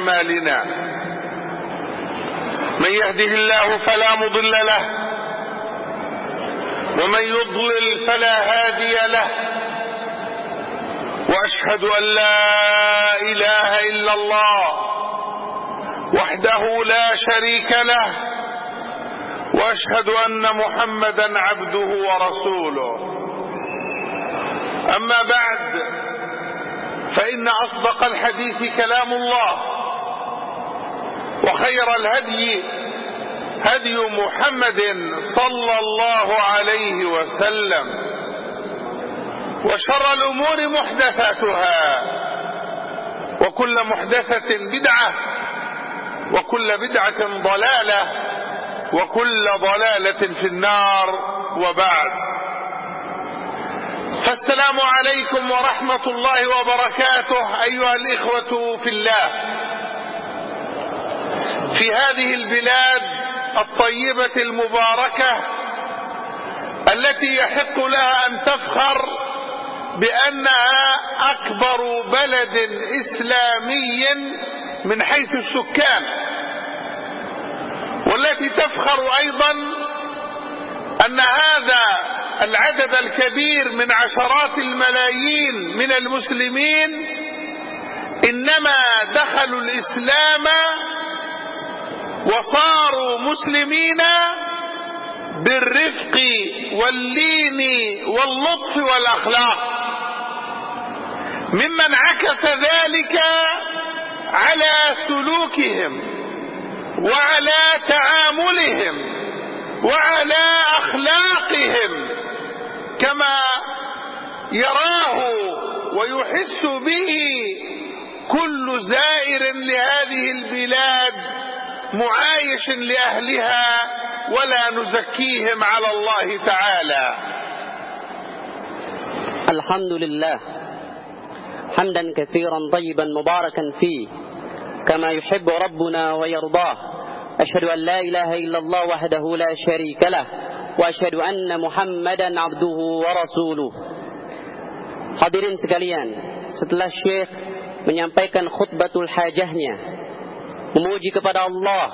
أعمالنا. من يهده الله فلا مضل له ومن يضلل فلا هادي له. وأشهد أن لا إله إلا الله وحده لا شريك له. وأشهد أن محمدا عبده ورسوله. أما بعد فإن أصدق الحديث كلام الله. وخير الهدي هدي محمد صلى الله عليه وسلم. وشر الأمور محدثاتها. وكل محدثة بدعة. وكل بدعة ضلالة. وكل ضلالة في النار. وبعد. فالسلام عليكم ورحمة الله وبركاته. أيها الإخوة في الله. في هذه البلاد الطيبة المباركة التي يحق لها أن تفخر بأنها أكبر بلد إسلامي من حيث السكان والتي تفخر أيضا أن هذا العدد الكبير من عشرات الملايين من المسلمين إنما دخلوا الإسلام وصاروا مسلمين بالرفق واللين واللطف والأخلاق. ممن عكس ذلك على سلوكهم وعلى تعاملهم وعلى أخلاقهم كما يراه ويحس به كل زائر لهذه البلاد معايش لأهلها ولا نزكيهم على الله تعالى. الحمد لله حمدا كثيرا طيبا مباركا فيه كما يحب ربنا ويرضاه. أشهد أن لا إله إلا الله وحده لا شريك له وأشهد أن محمدا عبده ورسوله. Hadirin sekalian, setelah Syekh menyampaikan khutbatul hajahnya, memuji kepada Allah,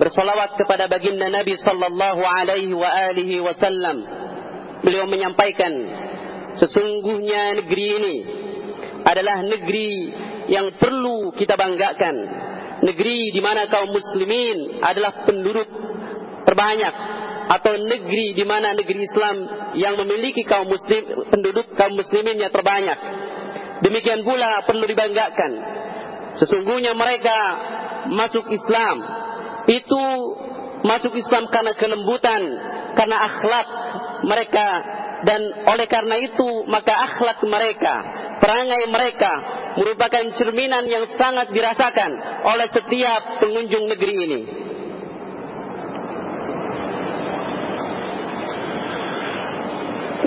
bersolawat kepada baginda Nabi sallallahu alaihi wa alihi wasallam, beliau menyampaikan sesungguhnya negeri ini adalah negeri yang perlu kita banggakan. Negeri di mana kaum muslimin adalah penduduk terbanyak atau negeri di mana negeri Islam yang memiliki kaum muslim penduduk kaum musliminnya terbanyak. Demikian pula perlu dibanggakan. Sesungguhnya mereka masuk Islam itu masuk Islam karena kelembutan, karena akhlak mereka dan oleh karena itu maka akhlak mereka, perangai mereka merupakan cerminan yang sangat dirasakan oleh setiap pengunjung negeri ini.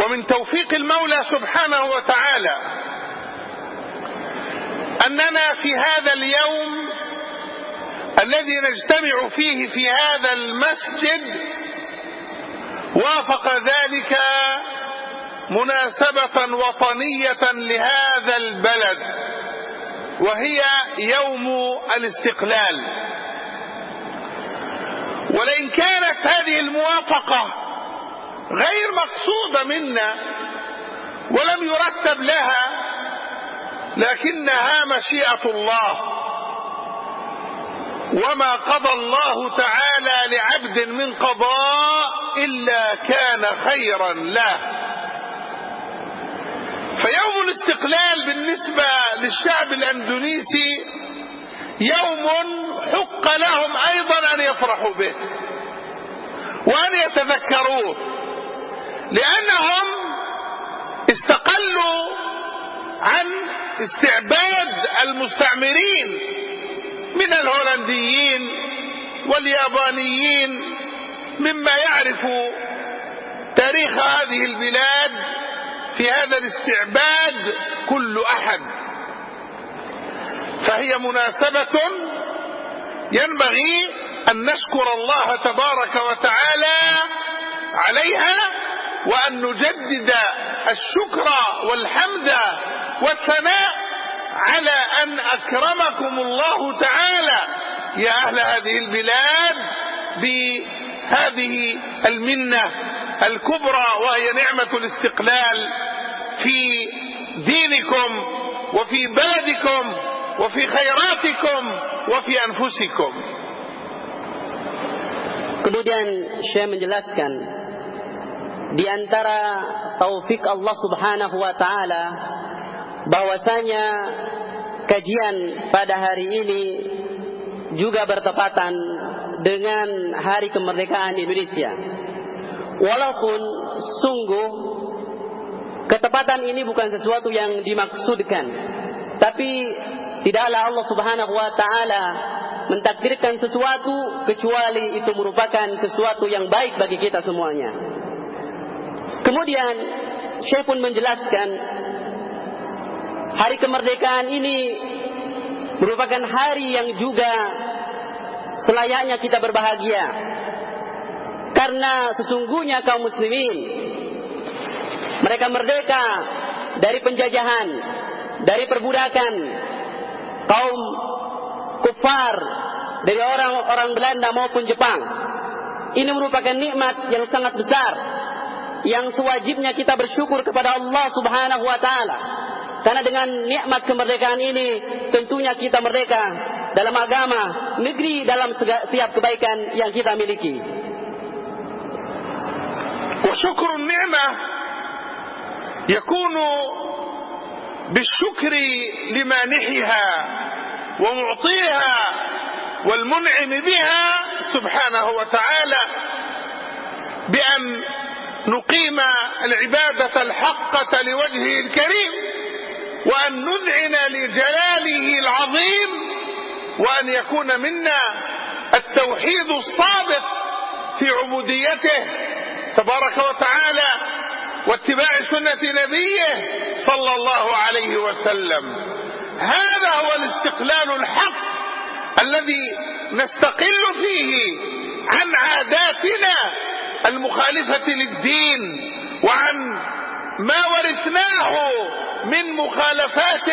ومن توفيق المولى سبحانه وتعالى أننا في هذا اليوم الذي نجتمع فيه في هذا المسجد وافق ذلك مناسبة وطنية لهذا البلد وهي يوم الاستقلال. ولئن كانت هذه الموافقة غير مقصودة منا ولم يرتب لها لكنها مشيئة الله. وما قضى الله تعالى لعبد من قضاء إلا كان خيرا له. فيوم الاستقلال بالنسبة للشعب الأندونيسي يوم حق لهم أيضا أن يفرحوا به وأن يتذكروه لأنهم استقلوا عن استعباد المستعمرين من الهولنديين واليابانيين مما يعرف تاريخ هذه البلاد في هذا الاستعباد كل أحد. فهي مناسبة ينبغي أن نشكر الله تبارك وتعالى عليها وأن نجدد الشكر والحمد والثناء على أن أكرمكم الله تعالى. يا أهل هذه البلاد بهذه المنة الكبرى وهي نعمة الاستقلال في دينكم وفي بلدكم وفي خيراتكم وفي أنفسكم. Kemudian Syekh menjelaskan di antara taufik Allah Subhanahu wa taala bahwasanya kajian pada hari ini juga bertepatan dengan hari kemerdekaan Indonesia. Walaupun sungguh ketepatan ini bukan sesuatu yang dimaksudkan, tapi tidaklah Allah Subhanahu wa taala mentakdirkan sesuatu kecuali itu merupakan sesuatu yang baik bagi kita semuanya. Kemudian Syekh pun menjelaskan hari kemerdekaan ini merupakan hari yang juga selayaknya kita berbahagia. Karena sesungguhnya kaum muslimin mereka merdeka dari penjajahan, dari perbudakan kaum kufar dari orang-orang Belanda maupun Jepang. Ini merupakan nikmat yang sangat besar yang sewajibnya kita bersyukur kepada Allah Subhanahu wa taala. Karena dengan nikmat kemerdekaan ini tentunya kita merdeka dalam agama, negeri dalam setiap kebaikan yang kita miliki. وشكر النعمة يكون بالشكر لمانحها ومعطيها والمنعم بها سبحانه وتعالى بأن نقيم العبادة الحقة لوجهه الكريم وأن نذعن لجلاله العظيم وأن يكون منا التوحيد الصادق في عبوديته تبارك وتعالى واتباع سنة نبيه صلى الله عليه وسلم. هذا هو الاستقلال الحق الذي نستقل فيه عن عاداتنا المخالفة للدين وعن ما ورثناه من مخالفات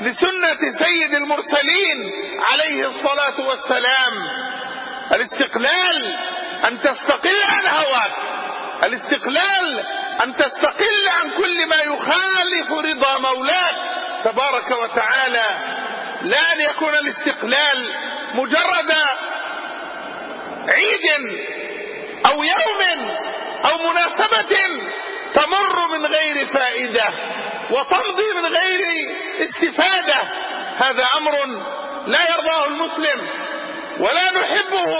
لسنة سيد المرسلين عليه الصلاة والسلام. الاستقلال أن تستقل عن هواك. الاستقلال أن تستقل عن كل ما يخالف رضا مولاك. تبارك وتعالى لا أن يكون الاستقلال مجرد عيد أو يوم أو مناسبة تمر من غير فائدة وتمضي من غير استفادة. هذا أمر لا يرضاه المسلم ولا نحبه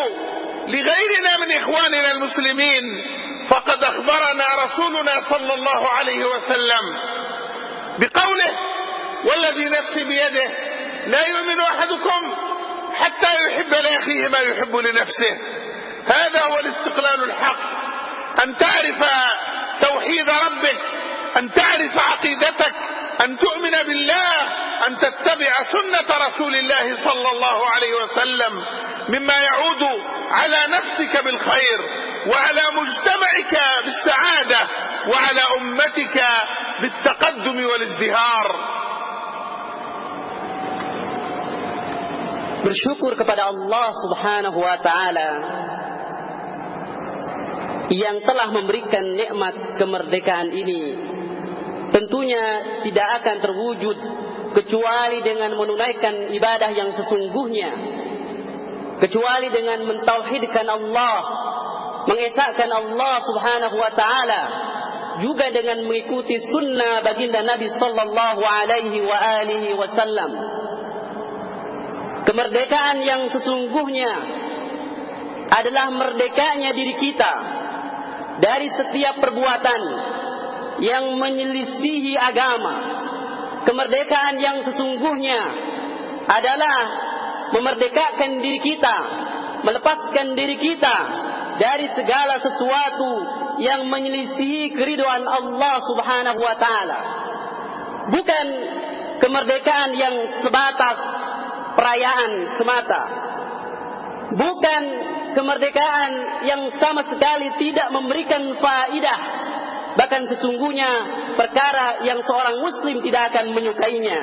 لغيرنا من إخواننا المسلمين. فقد أخبرنا رسولنا صلى الله عليه وسلم بقوله والذي نفسي بيده لا يؤمن أحدكم حتى يحب لأخيه ما يحب لنفسه. هذا هو الاستقلال الحق. أن تعرف توحيد ربك أن تعرف عقيدتك أن تؤمن بالله أن تتبع سنة رسول الله صلى الله عليه وسلم مما يعود على نفسك بالخير وعلى مجتمعك بالسعادة وعلى أمتك بالتقدم والازدهار. Bersyukur kepada Allah Subhanahu wa taala. Yang telah memberikan nikmat kemerdekaan ini tentunya tidak akan terwujud kecuali dengan menunaikan ibadah yang sesungguhnya. Kecuali dengan mentauhidkan Allah mengesahkan Allah Subhanahu wa taala juga dengan mengikuti sunnah baginda Nabi sallallahu alaihi wa alihi wasallam kemerdekaan yang sesungguhnya adalah merdekanya diri kita dari setiap perbuatan yang menyelisihi agama. Kemerdekaan yang sesungguhnya adalah memerdekakan diri kita, melepaskan diri kita dari segala sesuatu yang menyelisihi keriduan Allah Subhanahu wa taala. Bukan kemerdekaan yang sebatas perayaan semata. Bukan kemerdekaan yang sama sekali tidak memberikan faidah. Bahkan sesungguhnya perkara yang seorang muslim tidak akan menyukainya.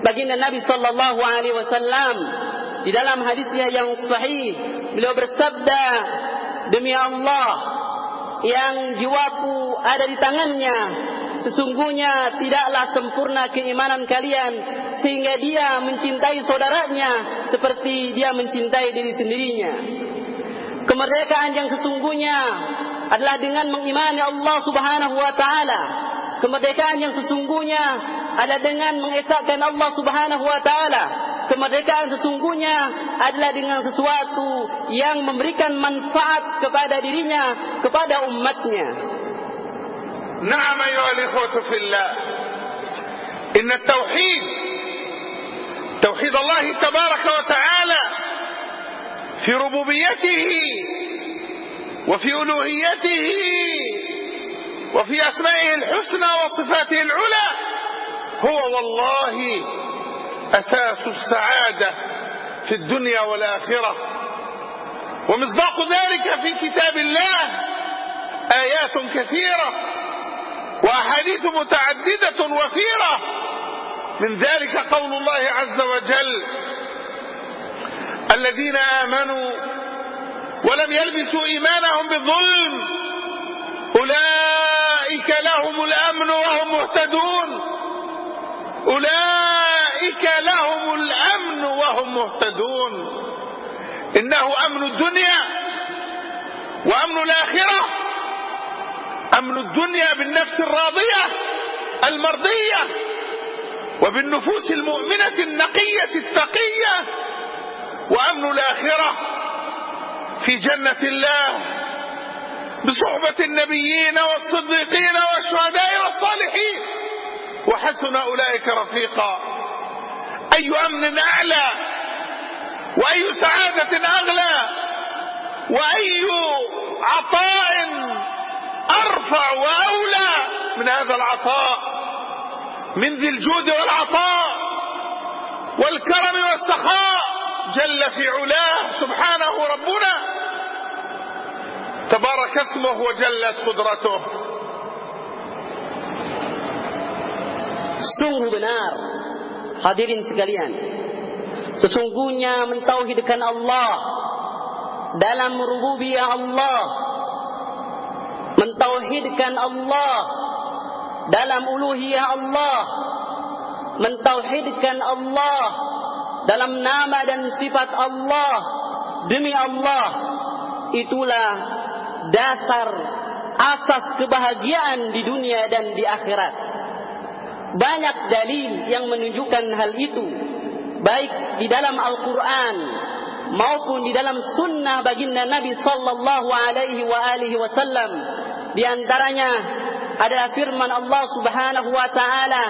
baginda Nabi sallallahu alaihi wasallam di dalam hadisnya yang sahih beliau bersabda demi Allah yang jiwaku ada di tangannya sesungguhnya tidaklah sempurna keimanan kalian sehingga dia mencintai saudaranya seperti dia mencintai diri sendirinya kemerdekaan yang sesungguhnya adalah dengan mengimani Allah Subhanahu wa taala kemerdekaan yang sesungguhnya adalah dengan mengesahkan Allah Subhanahu wa taala. Kemerdekaan sesungguhnya adalah dengan sesuatu yang memberikan manfaat kepada dirinya, kepada umatnya. نعم أيها الإخوة في الله إن التوحيد توحيد الله تبارك وتعالى في ربوبيته وفي ألوهيته وفي أسمائه الحسنى وصفاته العلى هو والله أساس السعادة في الدنيا والآخرة. ومصداق ذلك في كتاب الله آيات كثيرة وأحاديث متعددة وفيرة من ذلك قول الله عز وجل الذين آمنوا ولم يلبسوا إيمانهم بظلم أولئك لهم الأمن وهم مهتدون. أولئك لهم الأمن وهم مهتدون. إنه أمن الدنيا وأمن الآخرة. أمن الدنيا بالنفس الراضية المرضية وبالنفوس المؤمنة النقية التقية وأمن الآخرة في جنة الله بصحبة النبيين والصديقين والشهداء والصالحين. وحسن أولئك رفيقا. أي أمن أعلى؟ وأي سعادة أغلى؟ وأي عطاء أرفع وأولى من هذا العطاء من ذي الجود والعطاء والكرم والسخاء جل في علاه سبحانه ربنا. تبارك اسمه وجلت قدرته. Sungguh benar hadirin sekalian. Sesungguhnya mentauhidkan Allah dalam rububiyah Allah mentauhidkan Allah. Dalam uluhiyah Allah. Mentauhidkan Allah. Dalam nama dan sifat Allah. Demi Allah. Itulah dasar asas kebahagiaan di dunia dan di akhirat. Banyak dalil yang menunjukkan hal itu. Baik di dalam Al-Qur'an maupun di dalam sunnah baginda Nabi sallallahu alaihi wa alihi wasallam di antaranya ada firman Allah Subhanahu wa taala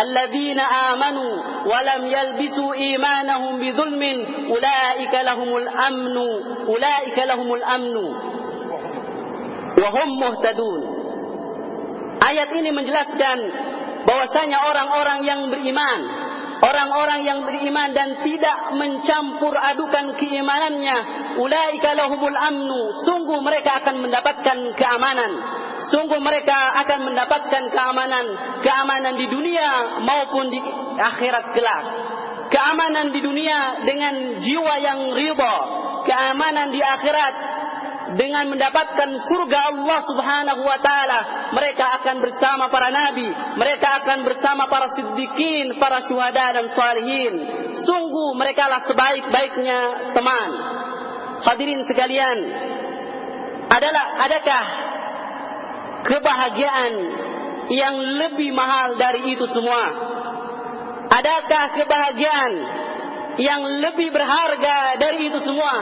alladzina amanu wa lam yalbisu imanahum bidzulmin ulaika lahumul amnu ulaika lahumul amnu wa hum muhtadun ayat ini menjelaskan bahwasanya orang-orang yang beriman, orang-orang yang beriman dan tidak mencampur adukan keimanannya, ulaika lahumul amnu, sungguh mereka akan mendapatkan keamanan. Sungguh mereka akan mendapatkan keamanan, keamanan di dunia maupun di akhirat kelak. Keamanan di dunia dengan jiwa yang riba, keamanan di akhirat dengan mendapatkan surga Allah Subhanahu wa taala mereka akan bersama para nabi mereka akan bersama para siddiqin para syuhada dan salihin. Sungguh mereka lah sebaik-baiknya teman. Hadirin sekalian adalah adakah kebahagiaan yang lebih mahal dari itu semua? Adakah kebahagiaan yang lebih berharga dari itu semua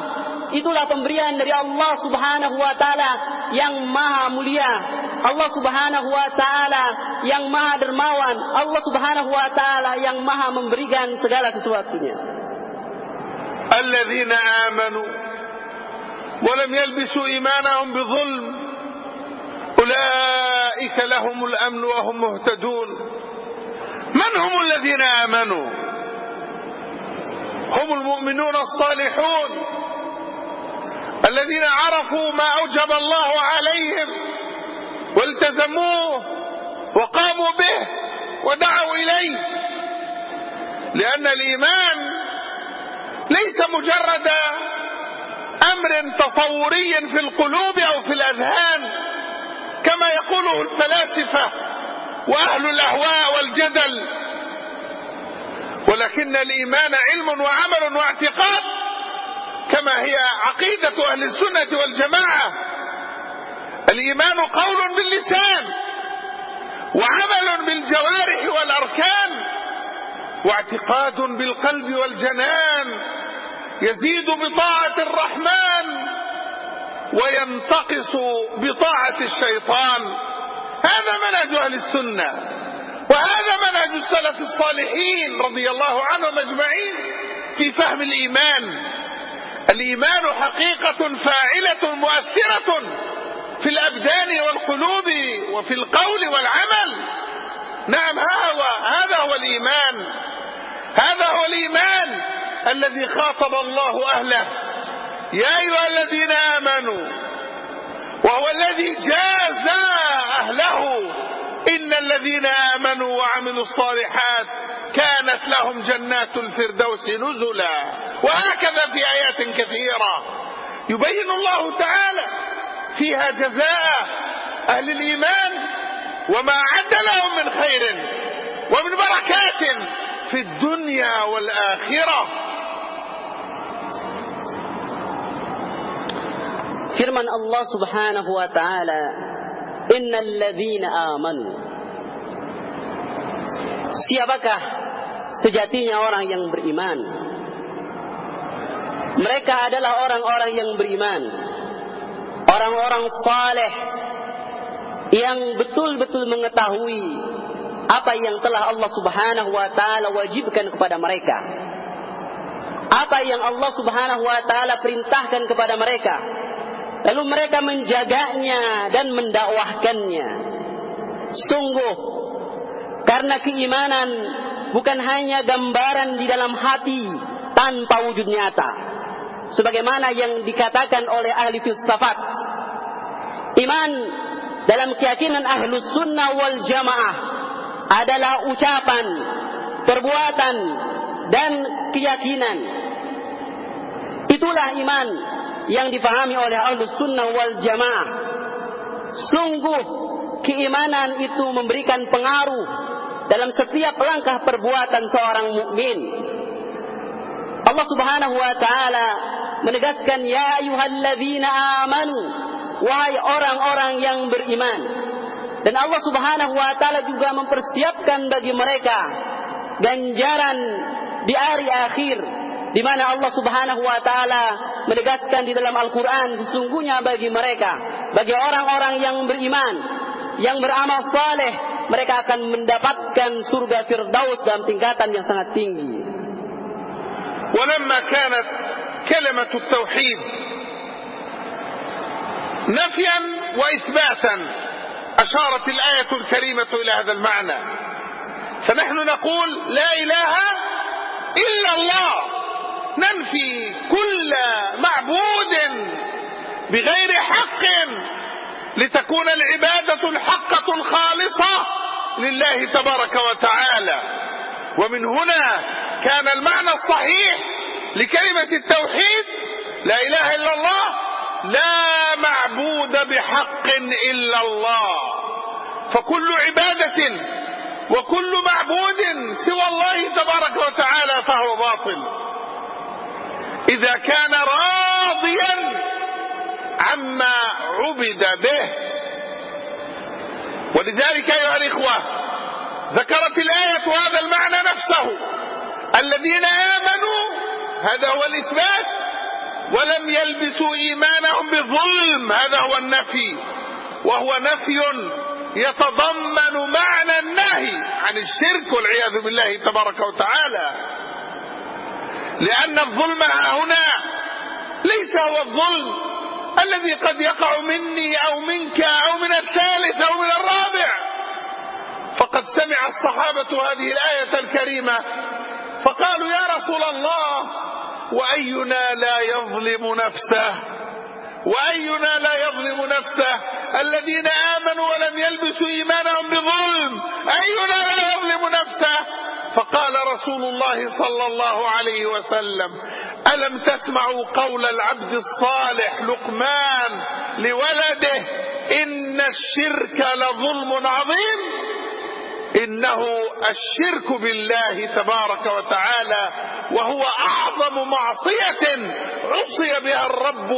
itulah pemberian dari Allah Subhanahu wa taala yang maha mulia. Allah Subhanahu wa taala yang maha dermawan. Allah Subhanahu wa taala yang maha memberikan segala sesuatunya. الذين آمنوا ولم يلبسوا إيمانهم بظلم أولئك لهم الأمن وهم مهتدون من هم الذين آمنوا هم المؤمنون الصالحون الذين عرفوا ما أوجب الله عليهم والتزموه وقاموا به ودعوا إليه. لأن الإيمان ليس مجرد أمر تصوري في القلوب أو في الأذهان كما يقوله الفلاسفة وأهل الأهواء والجدل. ولكن الإيمان علم وعمل واعتقاد كما هي عقيدة أهل السنة والجماعة. الإيمان قول باللسان وعمل بالجوارح والأركان واعتقاد بالقلب والجنان. يزيد بطاعة الرحمن وينتقص بطاعة الشيطان. هذا منهج أهل السنة وهذا منهج السلف الصالحين رضي الله عنهم أجمعين في فهم الإيمان. الإيمان حقيقة فاعلة مؤثرة في الأبدان والقلوب وفي القول والعمل. نعم هذا هو الإيمان. هذا هو الإيمان الذي خاطب الله أهله. يا أيها الذين آمنوا وهو الذي جاز أهله إن الذين آمنوا وعملوا الصالحات كانت لهم جنات الفردوس نزلا وهكذا في آيات كثيرة يبين الله تعالى فيها جزاء أهل الإيمان وما أعد لهم من خير ومن بركات في الدنيا والآخرة. Firman Subhanahu wa taala innal amanu. Siapakah sejatinya orang yang beriman? Mereka adalah orang-orang yang beriman. Orang-orang saleh yang betul-betul mengetahui apa yang telah Allah Subhanahu wa taala wajibkan kepada mereka. Apa yang Allah Subhanahu wa taala perintahkan kepada mereka Lalu mereka menjaganya dan mendakwahkannya. Sungguh, karena keimanan bukan hanya gambaran di dalam hati tanpa wujud nyata. Sebagaimana yang dikatakan oleh ahli filsafat. Iman dalam keyakinan ahlus sunnah wal jamaah adalah ucapan, perbuatan, dan keyakinan. Itulah iman yang dipahami oleh Ahlus Sunnah wal Jamaah. Sungguh keimanan itu memberikan pengaruh dalam setiap langkah perbuatan seorang mukmin. Allah Subhanahu wa taala menegaskan ya ayyuhalladzina amanu wahai orang-orang yang beriman. Dan Allah Subhanahu wa taala juga mempersiapkan bagi mereka ganjaran di hari akhir di mana Allah Subhanahu wa taala menegaskan di dalam Al-Qur'an sesungguhnya bagi mereka, bagi orang-orang yang beriman, yang beramal saleh, mereka akan mendapatkan surga Firdaus dalam tingkatan yang sangat tinggi. ولما كانت كلمة التوحيد نفيا وإثباتا أشارت الآية الكريمة إلى هذا المعنى فنحن نقول لا إله إلا الله ننفي كل معبود بغير حق لتكون العبادة الحقة الخالصة لله تبارك وتعالى. ومن هنا كان المعنى الصحيح لكلمة التوحيد لا إله إلا الله لا معبود بحق إلا الله. فكل عبادة وكل معبود سوى الله تبارك وتعالى فهو باطل. إذا كان راضيا عما عبد به. ولذلك أيها الإخوة ذكرت الآية هذا المعنى نفسه. الذين آمنوا هذا هو الإثبات ولم يلبسوا إيمانهم بظلم هذا هو النفي. وهو نفي يتضمن معنى النهي عن الشرك والعياذ بالله تبارك وتعالى. لأن الظلم هنا ليس هو الظلم الذي قد يقع مني أو منك أو من الثالث أو من الرابع. فقد سمع الصحابة هذه الآية الكريمة فقالوا يا رسول الله وأينا لا يظلم نفسه؟ وأينا لا يظلم نفسه؟ الذين آمنوا ولم يلبسوا إيمانهم بظلم أينا لا يظلم نفسه؟ فقال رسول الله صلى الله عليه وسلم ألم تسمعوا قول العبد الصالح لقمان لولده إن الشرك لظلم عظيم؟ إنه الشرك بالله تبارك وتعالى وهو أعظم معصية عصي بها الرب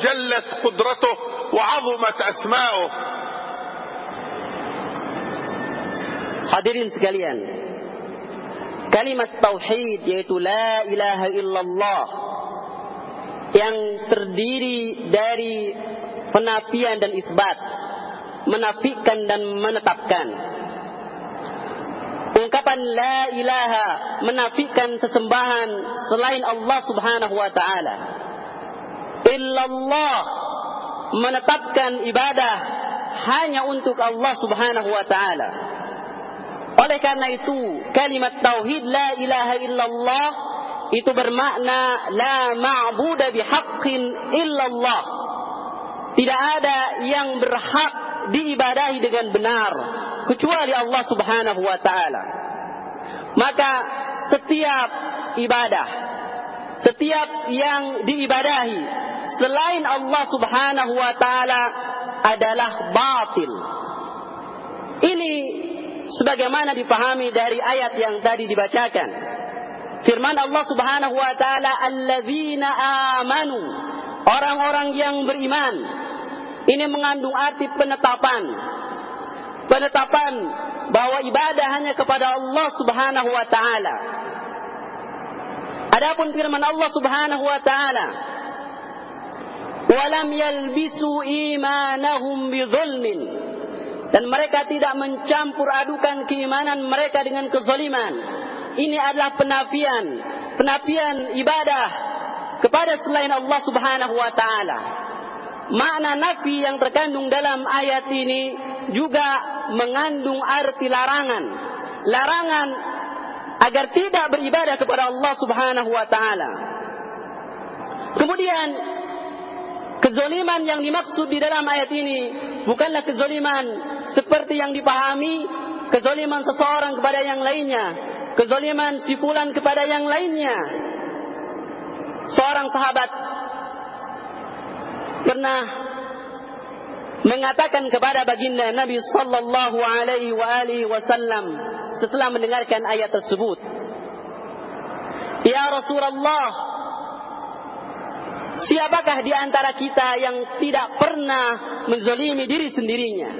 جلت قدرته وعظمت أسماؤه Hadirin sekalian, kalimat tauhid yaitu la ilaha illallah yang terdiri dari penafian dan isbat, menafikan dan menetapkan. Ungkapan la ilaha menafikan sesembahan selain Allah Subhanahu wa taala. Illallah menetapkan ibadah hanya untuk Allah Subhanahu wa taala. Oleh karena itu, kalimat tauhid la ilaha illallah itu bermakna la ma'budu bihaqqin illallah. Tidak ada yang berhak diibadahi dengan benar kecuali Allah Subhanahu wa taala. Maka setiap ibadah, setiap yang diibadahi selain Allah Subhanahu wa taala adalah batil. Ini sebagaimana dipahami dari ayat yang tadi dibacakan. Firman Allah Subhanahu wa taala, "Alladzina amanu." Orang-orang yang beriman. Ini mengandung arti penetapan. Penetapan bahwa ibadah hanya kepada Allah Subhanahu wa taala. Adapun firman Allah Subhanahu wa taala, "Walam yalbisu imanahum bidzulmin." dan mereka tidak mencampur adukan keimanan mereka dengan kezaliman. Ini adalah penafian, penafian ibadah kepada selain Allah Subhanahu wa taala. Makna nafi yang terkandung dalam ayat ini juga mengandung arti larangan. Larangan agar tidak beribadah kepada Allah Subhanahu wa taala. Kemudian kezoliman yang dimaksud di dalam ayat ini bukanlah kezoliman seperti yang dipahami kezoliman seseorang kepada yang lainnya, kezoliman si fulan kepada yang lainnya. Seorang sahabat pernah mengatakan kepada baginda Nabi sallallahu alaihi wa alihi wasallam setelah mendengarkan ayat tersebut, "Ya Rasulullah, siapakah di antara kita yang tidak pernah menzalimi diri sendirinya?"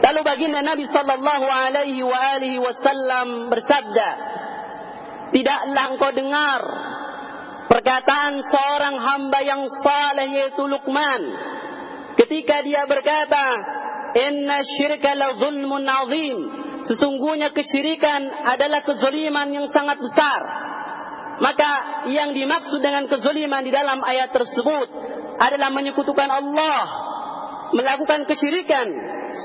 Lalu baginda Nabi sallallahu alaihi wa alihi wasallam bersabda, "Tidaklah engkau dengar perkataan seorang hamba yang saleh yaitu Luqman ketika dia berkata, "Inna syirka la zulmun azim." Sesungguhnya kesyirikan adalah kezaliman yang sangat besar. Maka yang dimaksud dengan kezaliman di dalam ayat tersebut adalah menyekutukan Allah, melakukan kesyirikan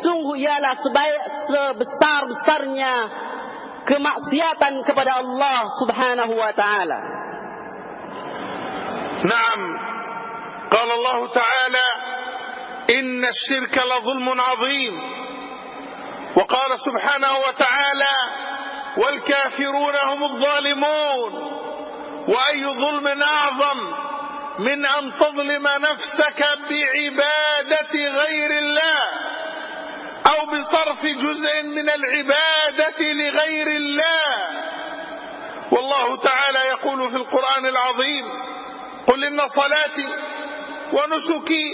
sungguh ialah sebesar-besarnya kemaksiatan kepada Allah Subhanahu wa taala. نعم. قال الله تعالى إن الشرك لظلم عظيم. وقال سبحانه وتعالى والكافرون هم الظالمون. وأي ظلم أعظم من أن تظلم نفسك بعبادة غير الله أو بصرف جزء من العبادة لغير الله. والله تعالى يقول في القرآن العظيم قل إن صلاتي ونسكي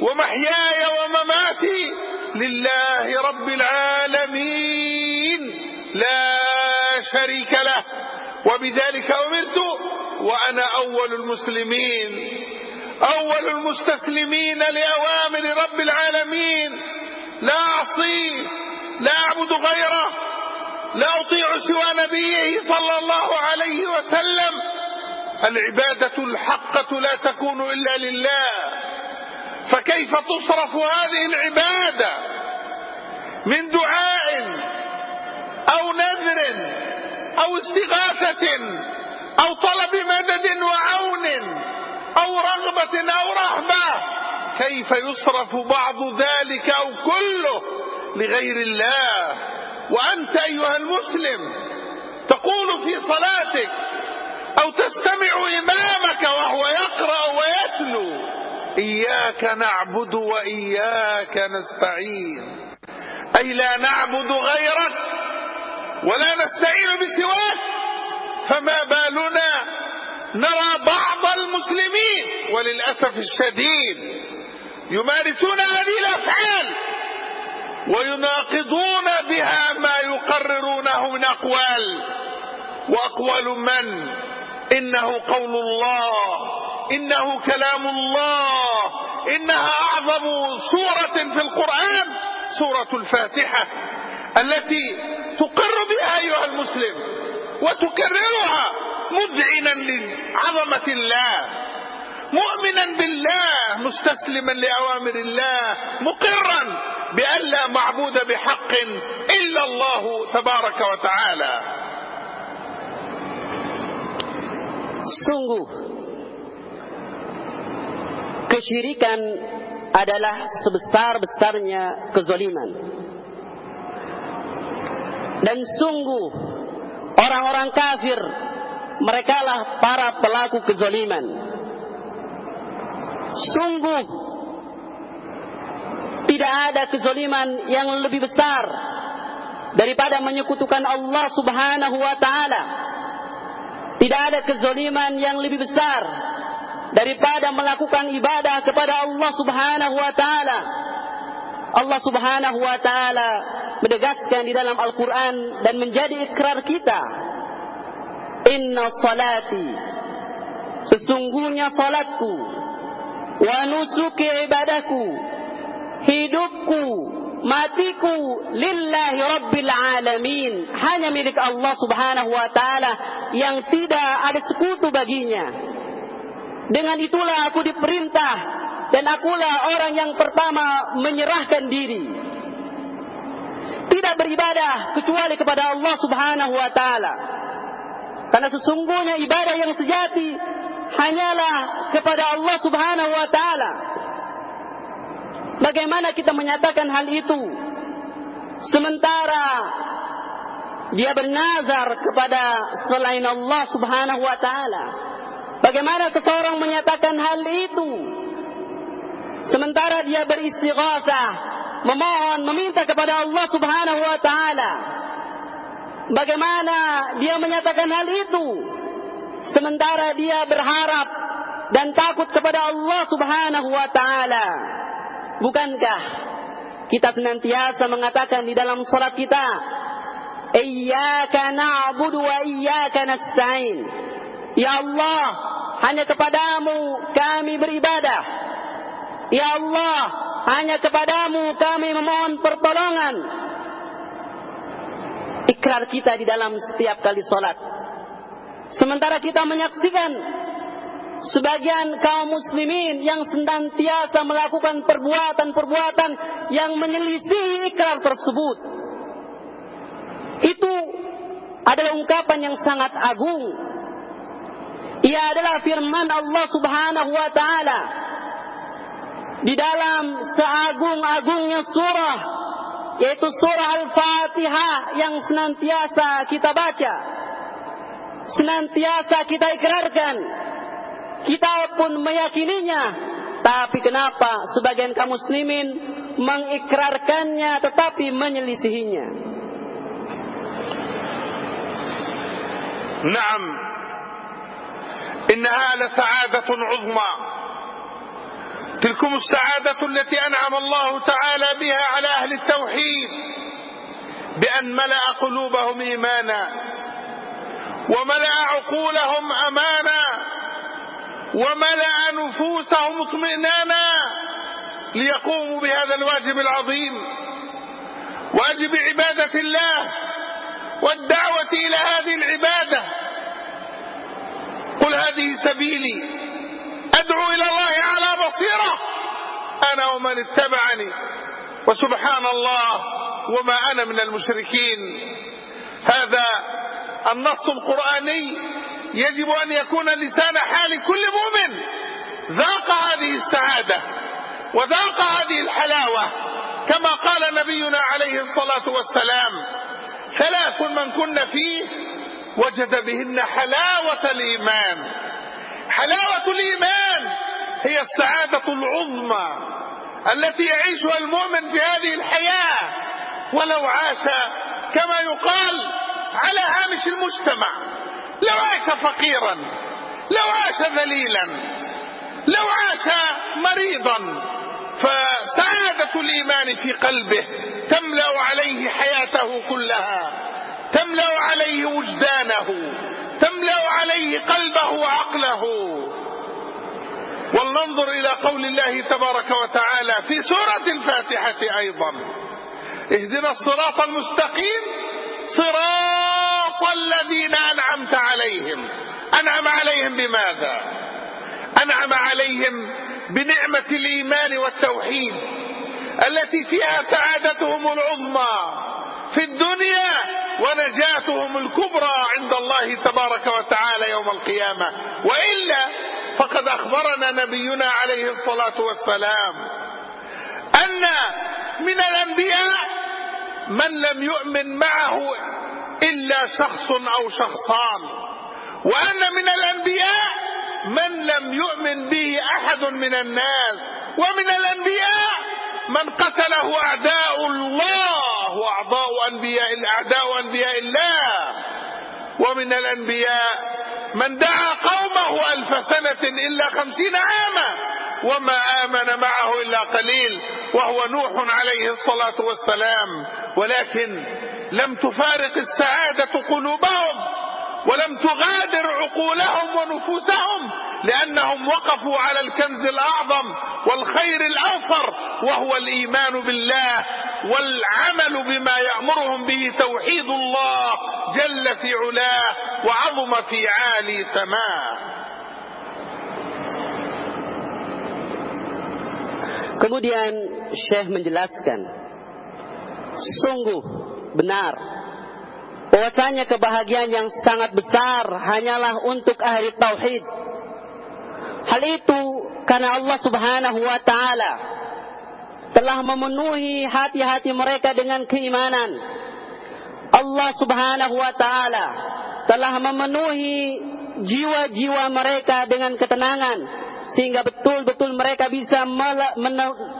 ومحياي ومماتي لله رب العالمين. لا شريك له. وبذلك أمرت وأنا أول المسلمين. أول المستسلمين لأوامر رب العالمين. لا أعصيه لا أعبد غيره لا أطيع سوى نبيه صلى الله عليه وسلم. العبادة الحقة لا تكون إلا لله. فكيف تصرف هذه العبادة؟ من دعاء أو نذر أو استغاثة أو طلب مدد وعون أو رغبة أو رهبة. كيف يصرف بعض ذلك أو كله لغير الله؟ وأنت أيها المسلم تقول في صلاتك أو تستمع إمامك وهو يقرأ ويتلو. إياك نعبد وإياك نستعين. أي لا نعبد غيرك ولا نستعين بسواك. فما بالنا؟ نرى بعض المسلمين وللأسف الشديد يمارسون هذه الأفعال ويناقضون بها ما يقررونه من أقوال. وأقوال من؟ إنه قول الله إنه كلام الله إنها أعظم سورة في القرآن سورة الفاتحة التي تقر بها أيها المسلم وتكررها مذعنا لعظمة الله مؤمنا بالله مستسلما لأوامر الله مقرا بأن لا معبود بحق إلا الله تبارك وتعالى. Sungguh kesyirikan adalah sebesar-besarnya kezaliman. Dan sungguh orang-orang kafir merekalah para pelaku kezaliman. Sungguh tidak ada kezaliman yang lebih besar daripada menyekutukan Allah Subhanahu wa taala. Tidak ada kezaliman yang lebih besar daripada melakukan ibadah kepada Allah Subhanahu wa taala. Allah Subhanahu wa taala menegaskan di dalam Al-Qur'an dan menjadi ikrar kita. Inna salati sesungguhnya salatku wa nusuki ibadahku hidupku matiku lillahi rabbil alamin. Hanya milik Allah Subhanahu wa taala yang tidak ada sekutu baginya. Dengan itulah aku diperintah dan akulah orang yang pertama menyerahkan diri. Tidak beribadah kecuali kepada Allah Subhanahu wa taala. Karena sesungguhnya ibadah yang sejati hanyalah kepada Allah Subhanahu wa taala Bagaimana kita menyatakan hal itu? Sementara dia bernazar kepada selain Allah Subhanahu wa taala. Bagaimana seseorang menyatakan hal itu? Sementara dia beristighatsah, memohon, meminta kepada Allah Subhanahu wa taala. Bagaimana dia menyatakan hal itu? Sementara dia berharap dan takut kepada Allah Subhanahu wa taala. Bukankah kita senantiasa mengatakan di dalam salat kita, Iyyaka na'budu wa iyyaka nasta'in. Ya Allah, hanya kepadamu kami beribadah. Ya Allah, hanya kepadamu kami memohon pertolongan. Ikrar kita di dalam setiap kali salat. Sementara kita menyaksikan sebagian kaum muslimin yang senantiasa melakukan perbuatan-perbuatan yang menyelisih ikrar tersebut. Itu adalah ungkapan yang sangat agung. Ia adalah firman Allah Subhanahu wa taala di dalam seagung-agungnya surah yaitu surah Al-Fatihah yang senantiasa kita baca. Senantiasa kita ikrarkan kita pun meyakininya. Tapi kenapa sebagian kaum muslimin mengikrarkannya tetapi menyelisihinya? نعم إنها لسعادة عظمى تلكم السعادة التي أنعم الله تعالى بها على أهل التوحيد بأن ملأ قلوبهم إيمانا وملأ عقولهم أمانا وملأ نفوسهم اطمئنانا ليقوموا بهذا الواجب العظيم. واجب عبادة الله والدعوة إلى هذه العبادة. قل هذه سبيلي. أدعو إلى الله على بصيرة. أنا ومن اتبعني. وسبحان الله وما أنا من المشركين. هذا النص القرآني يجب أن يكون لسان حال كل مؤمن ذاق هذه السعادة وذاق هذه الحلاوة. كما قال نبينا عليه الصلاة والسلام ثلاث من كن فيه وجد بهن حلاوة الإيمان. حلاوة الإيمان هي السعادة العظمى التي يعيشها المؤمن في هذه الحياة ولو عاش كما يقال على هامش المجتمع. لو عاش فقيرا لو عاش ذليلا لو عاش مريضا. فسعادة الإيمان في قلبه تملأ عليه حياته كلها تملأ عليه وجدانه تملأ عليه قلبه وعقله. ولننظر إلى قول الله تبارك وتعالى في سورة الفاتحة أيضا. اهدنا الصراط المستقيم صراط الذين أنعمت عليهم. أنعم عليهم بماذا؟ أنعم عليهم بنعمة الإيمان والتوحيد التي فيها سعادتهم العظمى في الدنيا ونجاتهم الكبرى عند الله تبارك وتعالى يوم القيامة. وإلا فقد أخبرنا نبينا عليه الصلاة والسلام أن من الأنبياء من لم يؤمن معه إلا شخص أو شخصان. وأن من الأنبياء من لم يؤمن به أحد من الناس. ومن الأنبياء من قتله أعداء الله وأعضاء أنبياء أعداء أنبياء الله. ومن الأنبياء من دعا قومه ألف سنة إلا خمسين عاما وما آمن معه إلا قليل وهو نوح عليه الصلاة والسلام. ولكن لم تفارق السعادة قلوبهم ولم تغادر عقولهم ونفوسهم لأنهم وقفوا على الكنز الأعظم والخير الأوفر وهو الإيمان بالله والعمل بما يأمرهم به توحيد الله جل في علاه وعظم في عالي سماه. Kemudian Syekh menjelaskan Sungguh benar bahwasanya kebahagiaan yang sangat besar hanyalah untuk ahli tauhid. Hal itu karena Allah Subhanahu wa taala telah memenuhi hati-hati mereka dengan keimanan. Allah Subhanahu wa taala telah memenuhi jiwa-jiwa mereka dengan ketenangan sehingga betul-betul mereka bisa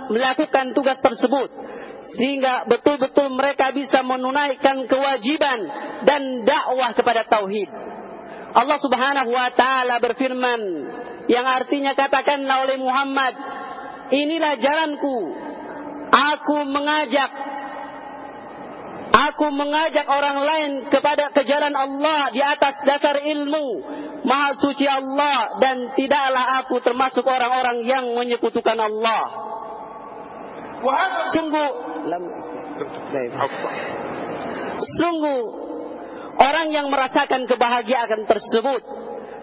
melakukan tugas tersebut sehingga betul-betul mereka bisa menunaikan kewajiban dan dakwah kepada tauhid. Allah Subhanahu wa taala berfirman yang artinya katakanlah oleh Muhammad, inilah jalanku. Aku mengajak Aku mengajak orang lain kepada ke jalan Allah di atas dasar ilmu. Maha suci Allah dan tidaklah aku termasuk orang-orang yang menyekutukan Allah. Sungguh Sungguh orang yang merasakan kebahagiaan tersebut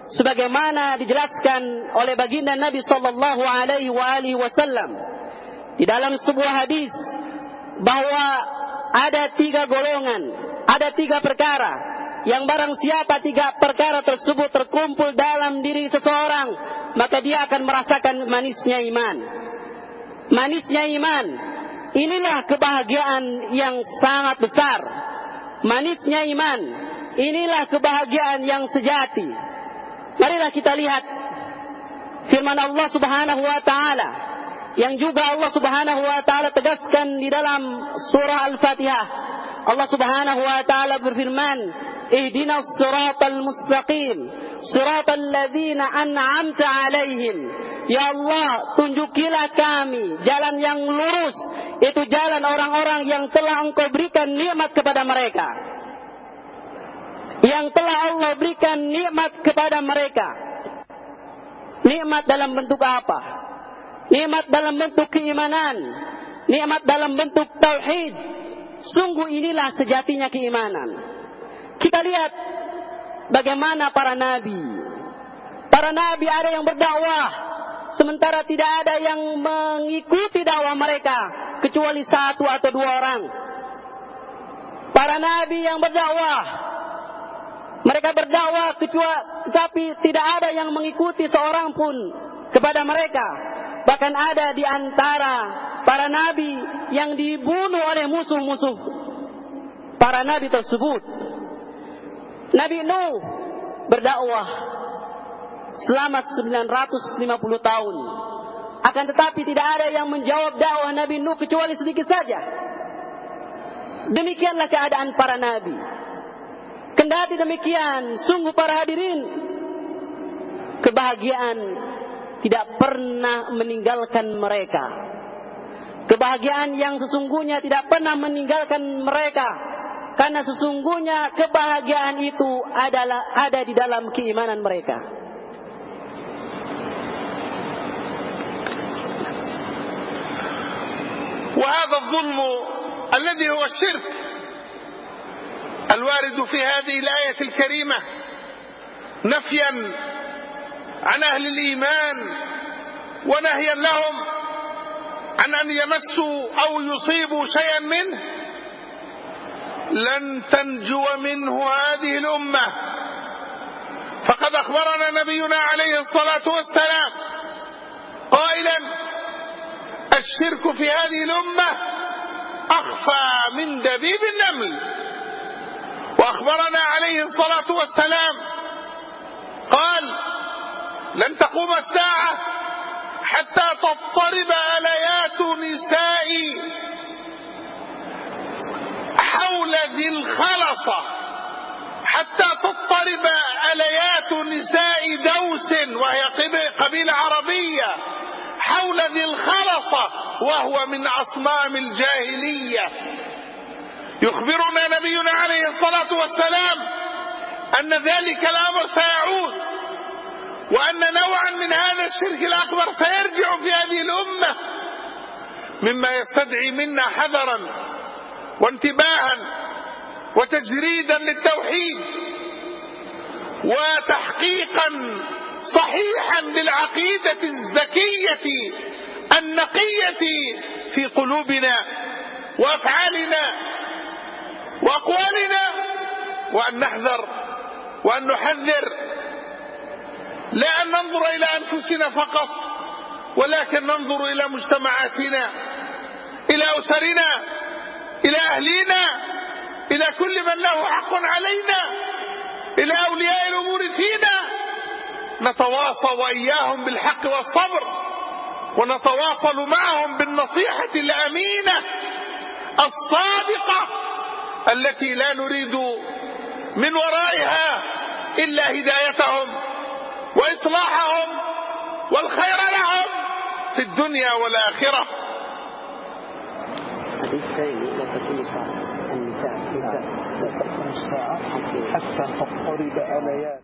sebagaimana dijelaskan oleh baginda Nabi sallallahu alaihi wasallam di dalam sebuah hadis bahwa ada tiga golongan, ada tiga perkara. Yang barang siapa tiga perkara tersebut terkumpul dalam diri seseorang maka dia akan merasakan manisnya iman. Manisnya iman. Inilah kebahagiaan yang sangat besar. Manisnya iman. Inilah kebahagiaan yang sejati. Marilah kita lihat firman Allah Subhanahu wa taala yang juga Allah Subhanahu wa taala tegaskan di dalam surah Al-Fatihah. Allah Subhanahu wa taala berfirman, "Ihdinas siratal mustaqim, siratal ladzina an'amta 'alaihim." Ya Allah, tunjukilah kami jalan yang lurus. Itu jalan orang-orang yang telah engkau berikan nikmat kepada mereka. Yang telah Allah berikan nikmat kepada mereka. Nikmat dalam bentuk apa? Nikmat dalam bentuk keimanan. Nikmat dalam bentuk tauhid. Sungguh inilah sejatinya keimanan. Kita lihat bagaimana para nabi. Para nabi ada yang berdakwah, sementara tidak ada yang mengikuti dakwah mereka kecuali satu atau dua orang. Para nabi yang berdakwah mereka berdakwah kecuali tapi tidak ada yang mengikuti seorang pun kepada mereka. Bahkan ada di antara para nabi yang dibunuh oleh musuh-musuh para nabi tersebut. Nabi Nuh berdakwah selama 950 tahun. Akan tetapi tidak ada yang menjawab dakwah Nabi Nuh kecuali sedikit saja. Demikianlah keadaan para nabi. Kendati demikian, sungguh para hadirin, kebahagiaan tidak pernah meninggalkan mereka. Kebahagiaan yang sesungguhnya tidak pernah meninggalkan mereka. Karena sesungguhnya kebahagiaan itu adalah ada di dalam keimanan mereka. وهذا الظلم الذي هو الشرك الوارد في هذه الآية الكريمة نفيا عن أهل الإيمان ونهيا لهم عن أن يمسوا أو يصيبوا شيئا منه لن تنجو منه هذه الأمة. فقد أخبرنا نبينا عليه الصلاة والسلام قائلا الشرك في هذه الأمة أخفى من دبيب النمل. وأخبرنا عليه الصلاة والسلام قال لن تقوم الساعة حتى تضطرب أليات نساء حول ذي الخلصة. حتى تضطرب أليات نساء دوس وهي قبيلة عربية حول ذي الخلصة وهو من أصنام الجاهلية. يخبرنا نبينا عليه الصلاة والسلام أن ذلك الأمر سيعود وأن نوعا من هذا الشرك الأكبر سيرجع في هذه الأمة مما يستدعي منا حذرا. وانتباها وتجريدا للتوحيد وتحقيقا صحيحا للعقيدة الزكية النقية في قلوبنا وأفعالنا وأقوالنا وأن نحذر وأن نحذر لا أن ننظر إلى أنفسنا فقط ولكن ننظر إلى مجتمعاتنا إلى أسرنا. إلى أهلنا إلى كل من له حق علينا إلى أولياء الأمور فينا. نتواصى وإياهم بالحق والصبر ونتواصل معهم بالنصيحة الأمينة الصادقة التي لا نريد من ورائها إلا هدايتهم وإصلاحهم والخير لهم في الدنيا والآخرة. حتى تضطرب أليات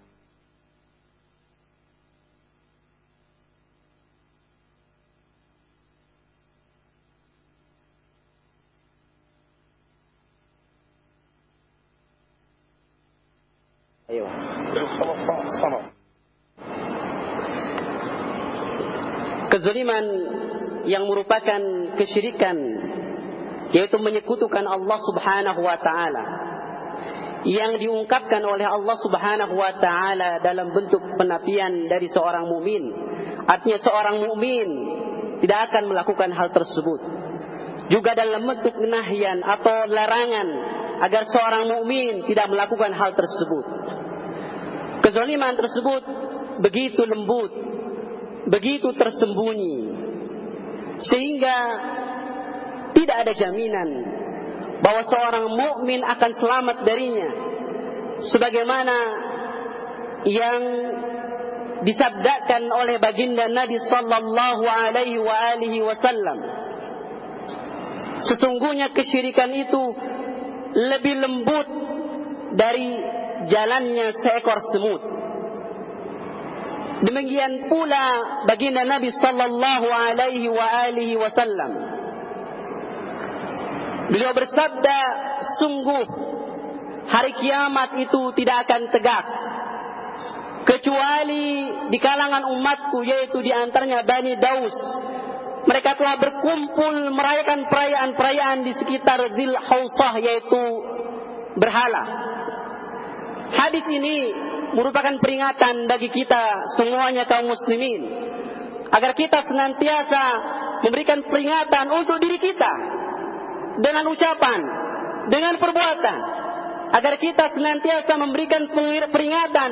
أيوة Kezaliman yang merupakan kesyirikan yaitu menyekutukan Allah Subhanahu wa taala yang diungkapkan oleh Allah Subhanahu wa taala dalam bentuk penafian dari seorang mukmin. Artinya seorang mukmin tidak akan melakukan hal tersebut. Juga dalam bentuk nahyan atau larangan agar seorang mukmin tidak melakukan hal tersebut. Kezaliman tersebut begitu lembut, begitu tersembunyi, sehingga tidak ada jaminan bahwa seorang mukmin akan selamat darinya. Sebagaimana yang disabdakan oleh baginda Nabi sallallahu alaihi wa alihi wasallam. Sesungguhnya kesyirikan itu lebih lembut dari jalannya seekor semut. Demikian pula baginda Nabi sallallahu alaihi wa alihi wasallam. Beliau bersabda, sungguh hari kiamat itu tidak akan tegak kecuali di kalangan umatku yaitu di antaranya Bani Daus. Mereka telah berkumpul merayakan perayaan-perayaan di sekitar Zil Hausah yaitu berhala. Hadis ini merupakan peringatan bagi kita semuanya kaum muslimin agar kita senantiasa memberikan peringatan untuk diri kita dengan ucapan, dengan perbuatan agar kita senantiasa memberikan peringatan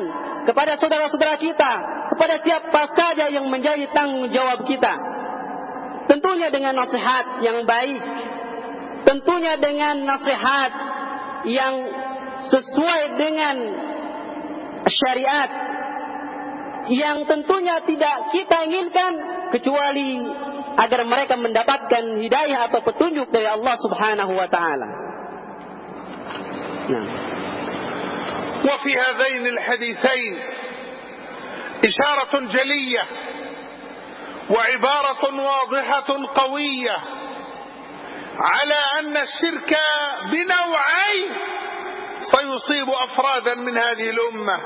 kepada saudara-saudara kita, kepada siapa saja yang menjadi tanggung jawab kita. Tentunya dengan nasihat yang baik, tentunya dengan nasihat yang sesuai dengan syariat yang tentunya tidak kita inginkan kecuali agar mereka mendapatkan hidayah atau petunjuk dari Allah Subhanahu wa taala. Nah. وفي هذين الحديثين إشارة جلية وعبارة واضحة قوية على أن الشرك بنوعين سيصيب أفرادا من هذه الأمة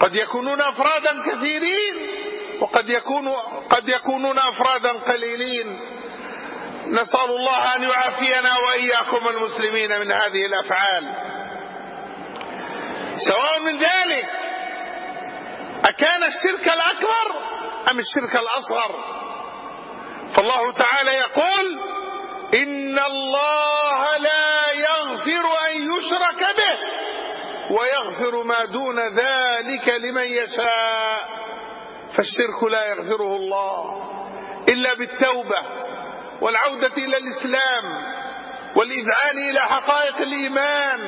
قد يكونون أفرادا كثيرين وقد يكونوا قد يكونون أفرادا قليلين. نسأل الله أن يعافينا وإياكم المسلمين من هذه الأفعال. سواء من ذلك أكان الشرك الأكبر أم الشرك الأصغر؟ فالله تعالى يقول إن الله لا يغفر أن يشرك به ويغفر ما دون ذلك لمن يشاء. فالشرك لا يغفره الله إلا بالتوبة والعودة إلى الإسلام والإذعان إلى حقائق الإيمان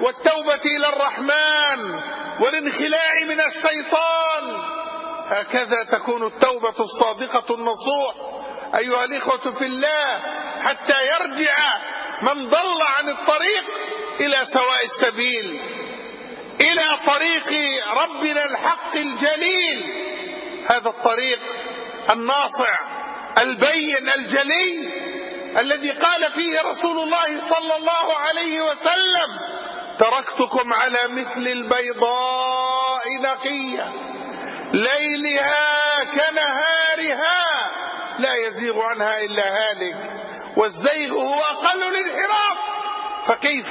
والتوبة إلى الرحمن والانخلاع من الشيطان. هكذا تكون التوبة الصادقة النصوح أيها الإخوة في الله حتى يرجع من ضل عن الطريق إلى سواء السبيل إلى طريق ربنا الحق الجليل. هذا الطريق الناصع البين الجلي الذي قال فيه رسول الله صلى الله عليه وسلم تركتكم على مثل البيضاء نقية ليلها كنهارها لا يزيغ عنها إلا هالك والزيغ هو أقل الانحراف. فكيف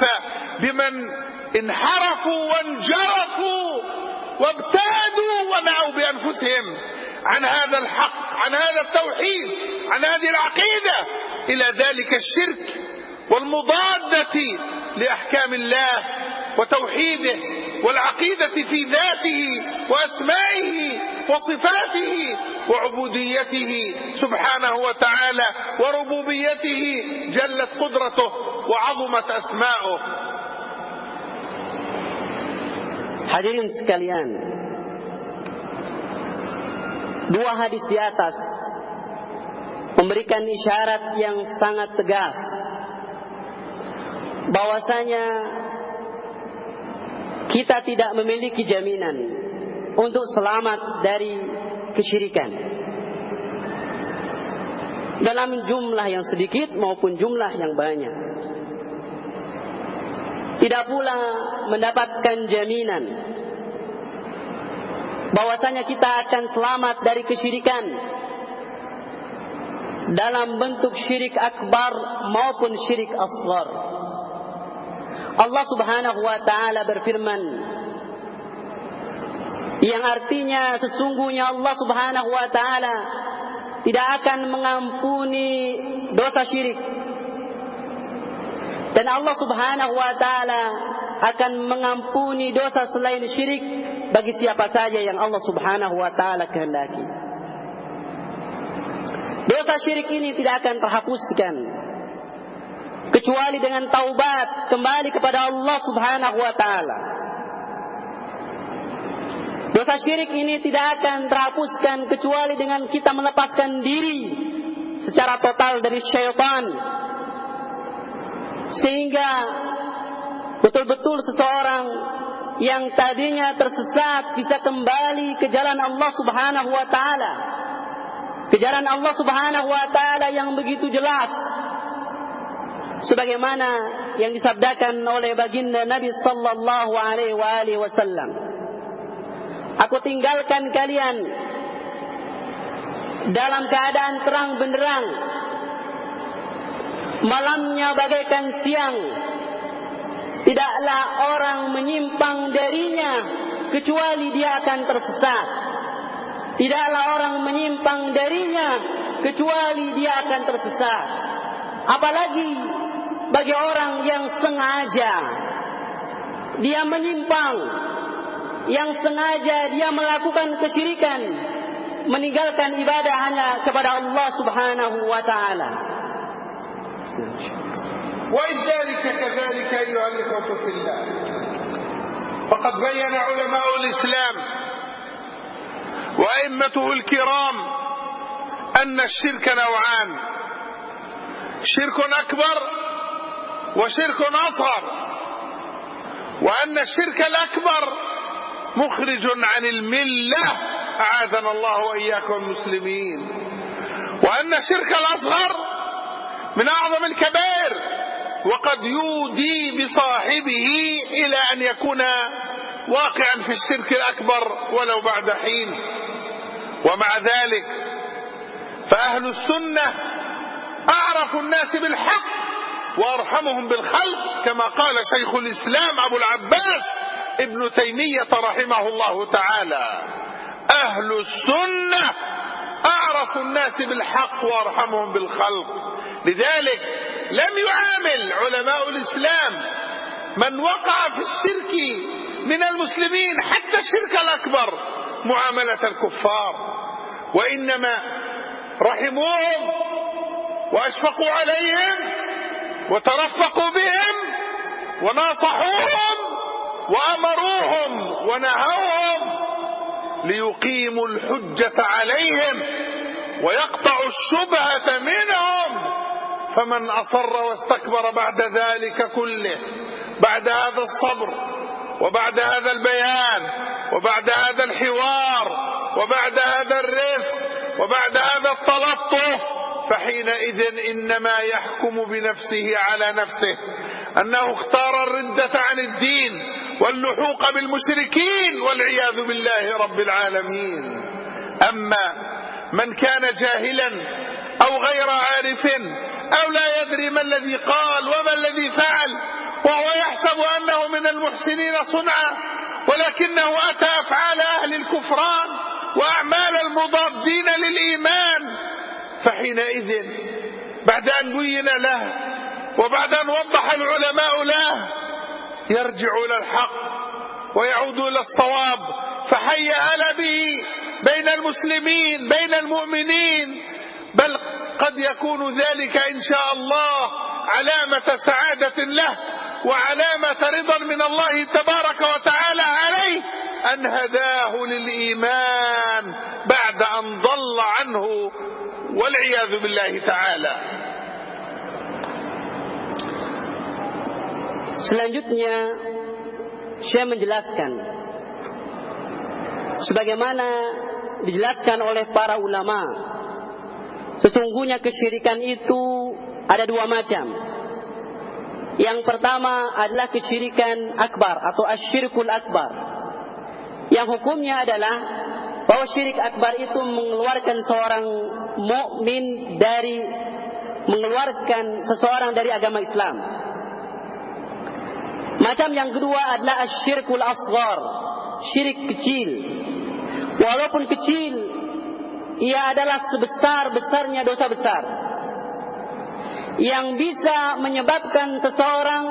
بمن انحرفوا وانجرفوا وابتادوا ونعوا بأنفسهم عن هذا الحق عن هذا التوحيد عن هذه العقيدة. إلى ذلك الشرك والمضادة لأحكام الله وتوحيده والعقيدة في ذاته وأسمائه وصفاته وعبوديته سبحانه وتعالى وربوبيته جلت قدرته وعظمت أسماؤه. Hadirin sekalian, dua hadis di atas memberikan isyarat yang sangat tegas bahwasanya kita tidak memiliki jaminan untuk selamat dari kesyirikan. Dalam jumlah yang sedikit maupun jumlah yang banyak tidak pula mendapatkan jaminan bahwasanya kita akan selamat dari kesyirikan dalam bentuk syirik akbar maupun syirik asghar. Allah Subhanahu wa taala berfirman yang artinya sesungguhnya Allah Subhanahu wa taala tidak akan mengampuni dosa syirik dan Allah Subhanahu wa taala akan mengampuni dosa selain syirik bagi siapa saja yang Allah Subhanahu wa taala kehendaki. Dosa syirik ini tidak akan terhapuskan kecuali dengan taubat kembali kepada Allah Subhanahu wa taala. Dosa syirik ini tidak akan terhapuskan kecuali dengan kita melepaskan diri secara total dari syaitan sehingga betul-betul seseorang yang tadinya tersesat bisa kembali ke jalan Allah Subhanahu wa taala. Ke jalan Allah Subhanahu wa taala yang begitu jelas. Sebagaimana yang disabdakan oleh baginda Nabi sallallahu alaihi wasallam. Aku tinggalkan kalian dalam keadaan terang benderang malamnya bagaikan siang. Tidaklah orang menyimpang darinya kecuali dia akan tersesat. Tidaklah orang menyimpang darinya kecuali dia akan tersesat. Apalagi bagi orang yang sengaja dia menyimpang, yang sengaja dia melakukan kesyirikan, meninggalkan ibadah hanya kepada Allah Subhanahu wa taala. وإن ذلك كذلك أيها الإخوة في الله. فقد بين علماء الإسلام وأئمته الكرام أن الشرك نوعان. شرك أكبر وشرك أصغر وأن الشرك الأكبر مخرج عن الملة. أعاذنا الله وإياكم المسلمين. وأن الشرك الأصغر من أعظم الكبائر وقد يودي بصاحبه إلى أن يكون واقعا في الشرك الأكبر ولو بعد حين. ومع ذلك فأهل السنة أعرف الناس بالحق وأرحمهم بالخلق كما قال شيخ الإسلام أبو العباس ابن تيمية رحمه الله تعالى. أهل السنة أعرف الناس بالحق وأرحمهم بالخلق. لذلك لم يعامل علماء الإسلام من وقع في الشرك من المسلمين حتى الشرك الأكبر معاملة الكفار. وإنما رحموهم وأشفقوا عليهم وترفقوا بهم وناصحوهم وأمروهم ونهوهم ليقيموا الحجة عليهم ويقطعوا الشبهة منهم. فمن أصر واستكبر بعد ذلك كله بعد هذا الصبر وبعد هذا البيان وبعد هذا الحوار وبعد هذا الرفق وبعد هذا التلطف فحينئذ إنما يحكم بنفسه على نفسه. أنه اختار الردة عن الدين واللحوق بالمشركين والعياذ بالله رب العالمين. أما من كان جاهلا أو غير عارف أو لا يدري ما الذي قال وما الذي فعل وهو يحسب أنه من المحسنين صنعا ولكنه أتى أفعال أهل الكفران وأعمال المضادين للإيمان. فحينئذ بعد أن بين له وبعد أن وضح العلماء له يرجع إلى الحق ويعود إلى الصواب فحيأ به بين المسلمين بين المؤمنين بل قد يكون ذلك إن شاء الله علامة سعادة له وعلامة رضا من الله تبارك وتعالى عليه أن هداه للإيمان بعد أن ضل عنه والعياذ بالله تعالى Selanjutnya saya menjelaskan sebagaimana dijelaskan oleh para ulama sesungguhnya kesyirikan itu ada dua macam yang pertama adalah kesyirikan akbar atau asyirkul akbar yang hukumnya adalah bahwa syirik akbar itu mengeluarkan seorang mukmin dari mengeluarkan seseorang dari agama Islam Macam yang kedua adalah asyirkul asghar, syirik kecil. Walaupun kecil, ia adalah sebesar-besarnya dosa besar. Yang bisa menyebabkan seseorang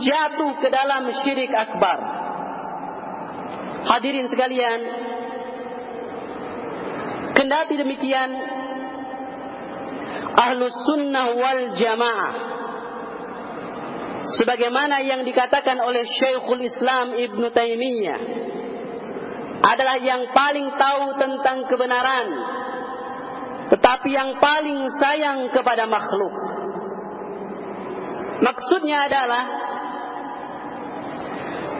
jatuh ke dalam syirik akbar. Hadirin sekalian, kendati demikian, Ahlus Sunnah wal Jamaah sebagaimana yang dikatakan oleh Syekhul Islam Ibn Taimiyah adalah yang paling tahu tentang kebenaran tetapi yang paling sayang kepada makhluk. Maksudnya adalah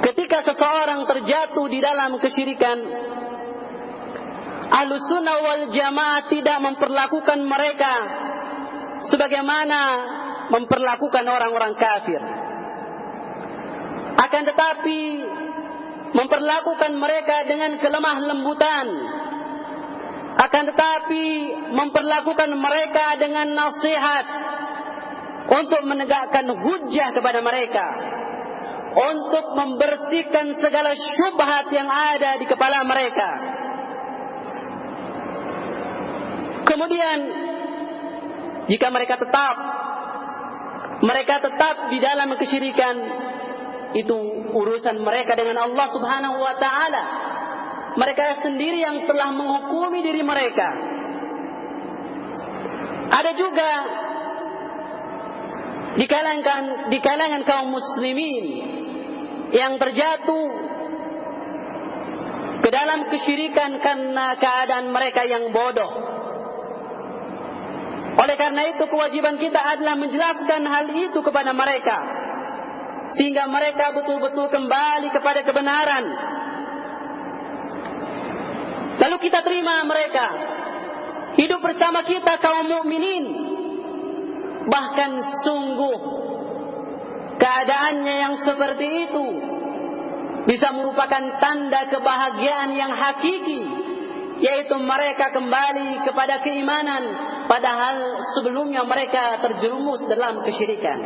ketika seseorang terjatuh di dalam kesyirikan Ahlus Sunnah wal Jamaah tidak memperlakukan mereka sebagaimana memperlakukan orang-orang kafir. Akan tetapi memperlakukan mereka dengan kelemah lembutan. Akan tetapi memperlakukan mereka dengan nasihat untuk menegakkan hujah kepada mereka. Untuk membersihkan segala syubhat yang ada di kepala mereka. Kemudian jika mereka tetap mereka tetap di dalam kesyirikan itu urusan mereka dengan Allah Subhanahu wa taala. Mereka sendiri yang telah menghukumi diri mereka. Ada juga di kalangan di kalangan kaum muslimin yang terjatuh ke dalam kesyirikan karena keadaan mereka yang bodoh. Oleh karena itu kewajiban kita adalah menjelaskan hal itu kepada mereka sehingga mereka betul-betul kembali kepada kebenaran. Lalu kita terima mereka hidup bersama kita kaum mukminin. Bahkan sungguh keadaannya yang seperti itu bisa merupakan tanda kebahagiaan yang hakiki yaitu mereka kembali kepada keimanan padahal sebelumnya mereka terjerumus dalam kesyirikan.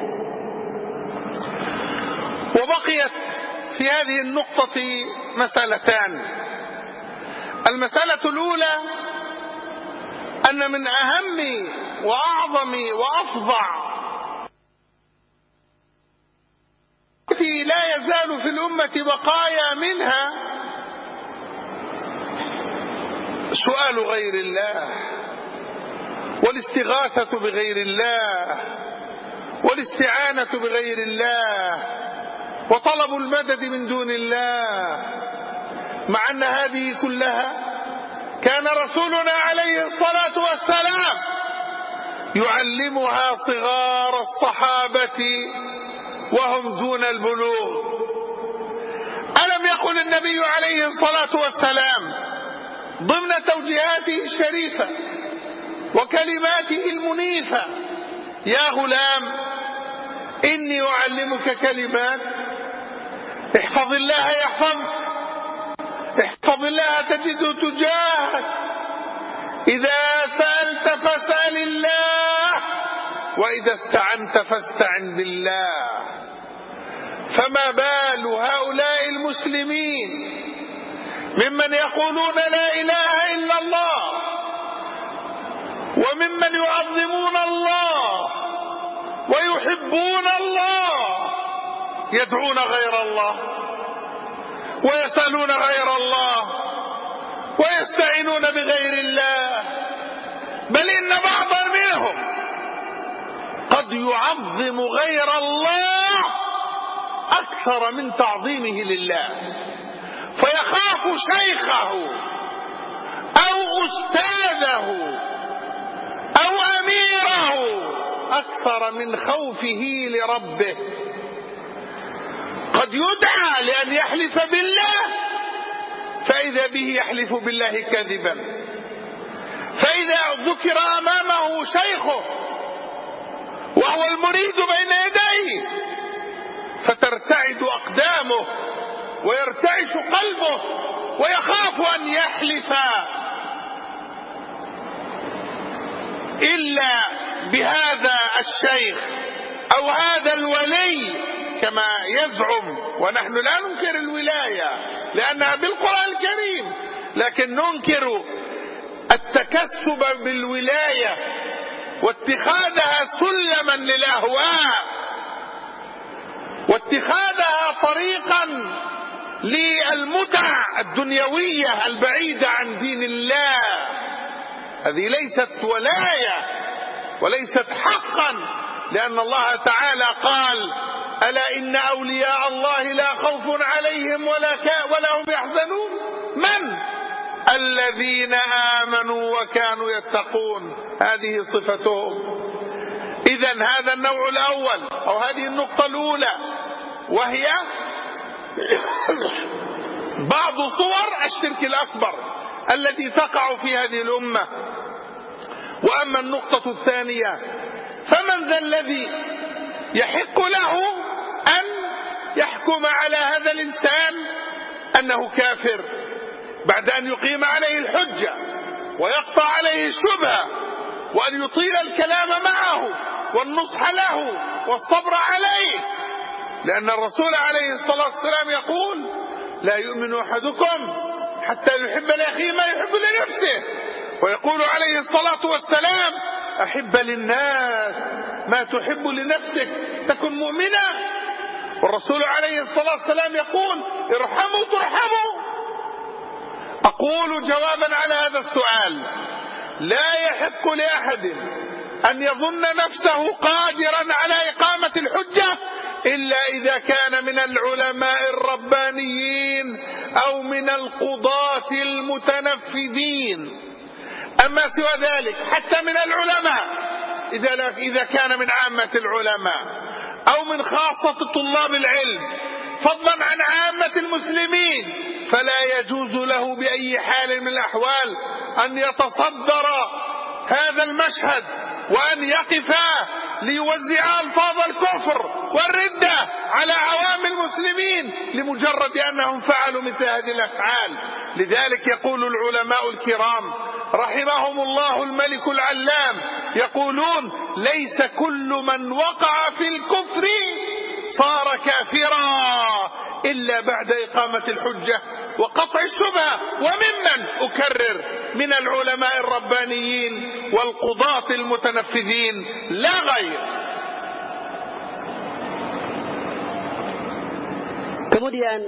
وبقيت في هذه النقطة مسألتان المسألة الأولى أن من أهم وأعظم وأفظع التي لا يزال في الأمة بقايا منها سؤال غير الله والاستغاثة بغير الله والاستعانة بغير الله وطلب المدد من دون الله مع أن هذه كلها كان رسولنا عليه الصلاة والسلام يعلمها صغار الصحابة وهم دون البلوغ. ألم يقل النبي عليه الصلاة والسلام ضمن توجيهاته الشريفة وكلماته المنيفة. يا غلام إني أعلمك كلمات. احفظ الله يحفظك. احفظ الله تجده تجاهك. إذا سألت فاسأل الله وإذا استعنت فاستعن بالله. فما بال هؤلاء المسلمين ممن يقولون لا إله إلا الله وممن يعظمون الله ويحبون الله يدعون غير الله ويسألون غير الله ويستعينون بغير الله بل إن بعضا منهم قد يعظم غير الله أكثر من تعظيمه لله فيخاف شيخه أو أستاذه أو أميره أكثر من خوفه لربه. قد يدعى لأن يحلف بالله فإذا به يحلف بالله كذبا. فإذا ذكر أمامه شيخه وهو المريد بين يديه فترتعد أقدامه. ويرتعش قلبه ويخاف أن يحلف إلا بهذا الشيخ أو هذا الولي كما يزعم. ونحن لا ننكر الولاية لأنها بالقرآن الكريم لكن ننكر التكسب بالولاية واتخاذها سلما للأهواء واتخاذها طريقا للمتع الدنيوية البعيدة عن دين الله. هذه ليست ولاية وليست حقا لأن الله تعالى قال ألا إن أولياء الله لا خوف عليهم ولا, ولا هم يحزنون؟ من؟ الذين آمنوا وكانوا يتقون. هذه صفتهم. إذا هذا النوع الأول أو هذه النقطة الأولى وهي بعض صور الشرك الأكبر التي تقع في هذه الأمة. وأما النقطة الثانية فمن ذا الذي يحق له أن يحكم على هذا الإنسان أنه كافر بعد أن يقيم عليه الحجة ويقطع عليه الشبهة وأن يطيل الكلام معه والنصح له والصبر عليه لأن الرسول عليه الصلاة والسلام يقول لا يؤمن أحدكم حتى يحب لأخيه ما يحب لنفسه. ويقول عليه الصلاة والسلام أحب للناس ما تحب لنفسك تكن مؤمنا والرسول عليه الصلاة والسلام يقول ارحموا ترحموا. أقول جوابا على هذا السؤال. لا يحق لأحد أن يظن نفسه قادرا على إقامة الحجة إلا إذا كان من العلماء الربانيين أو من القضاة المتنفذين. أما سوى ذلك حتى من العلماء إذا, إذا كان من عامة العلماء أو من خاصة طلاب العلم. فضلا عن عامة المسلمين. فلا يجوز له بأي حال من الأحوال أن يتصدر هذا المشهد. وأن يقف ليوزع ألفاظ الكفر والردة على عوام المسلمين لمجرد أنهم فعلوا مثل هذه الأفعال. لذلك يقول العلماء الكرام رحمهم الله الملك العلام يقولون ليس كل من وقع في الكفر صار كافرا. إلا بعد إقامة الحجة وقطع الشبهة وممن أكرر من العلماء الربانيين والقضاة المتنفذين لا غير Kemudian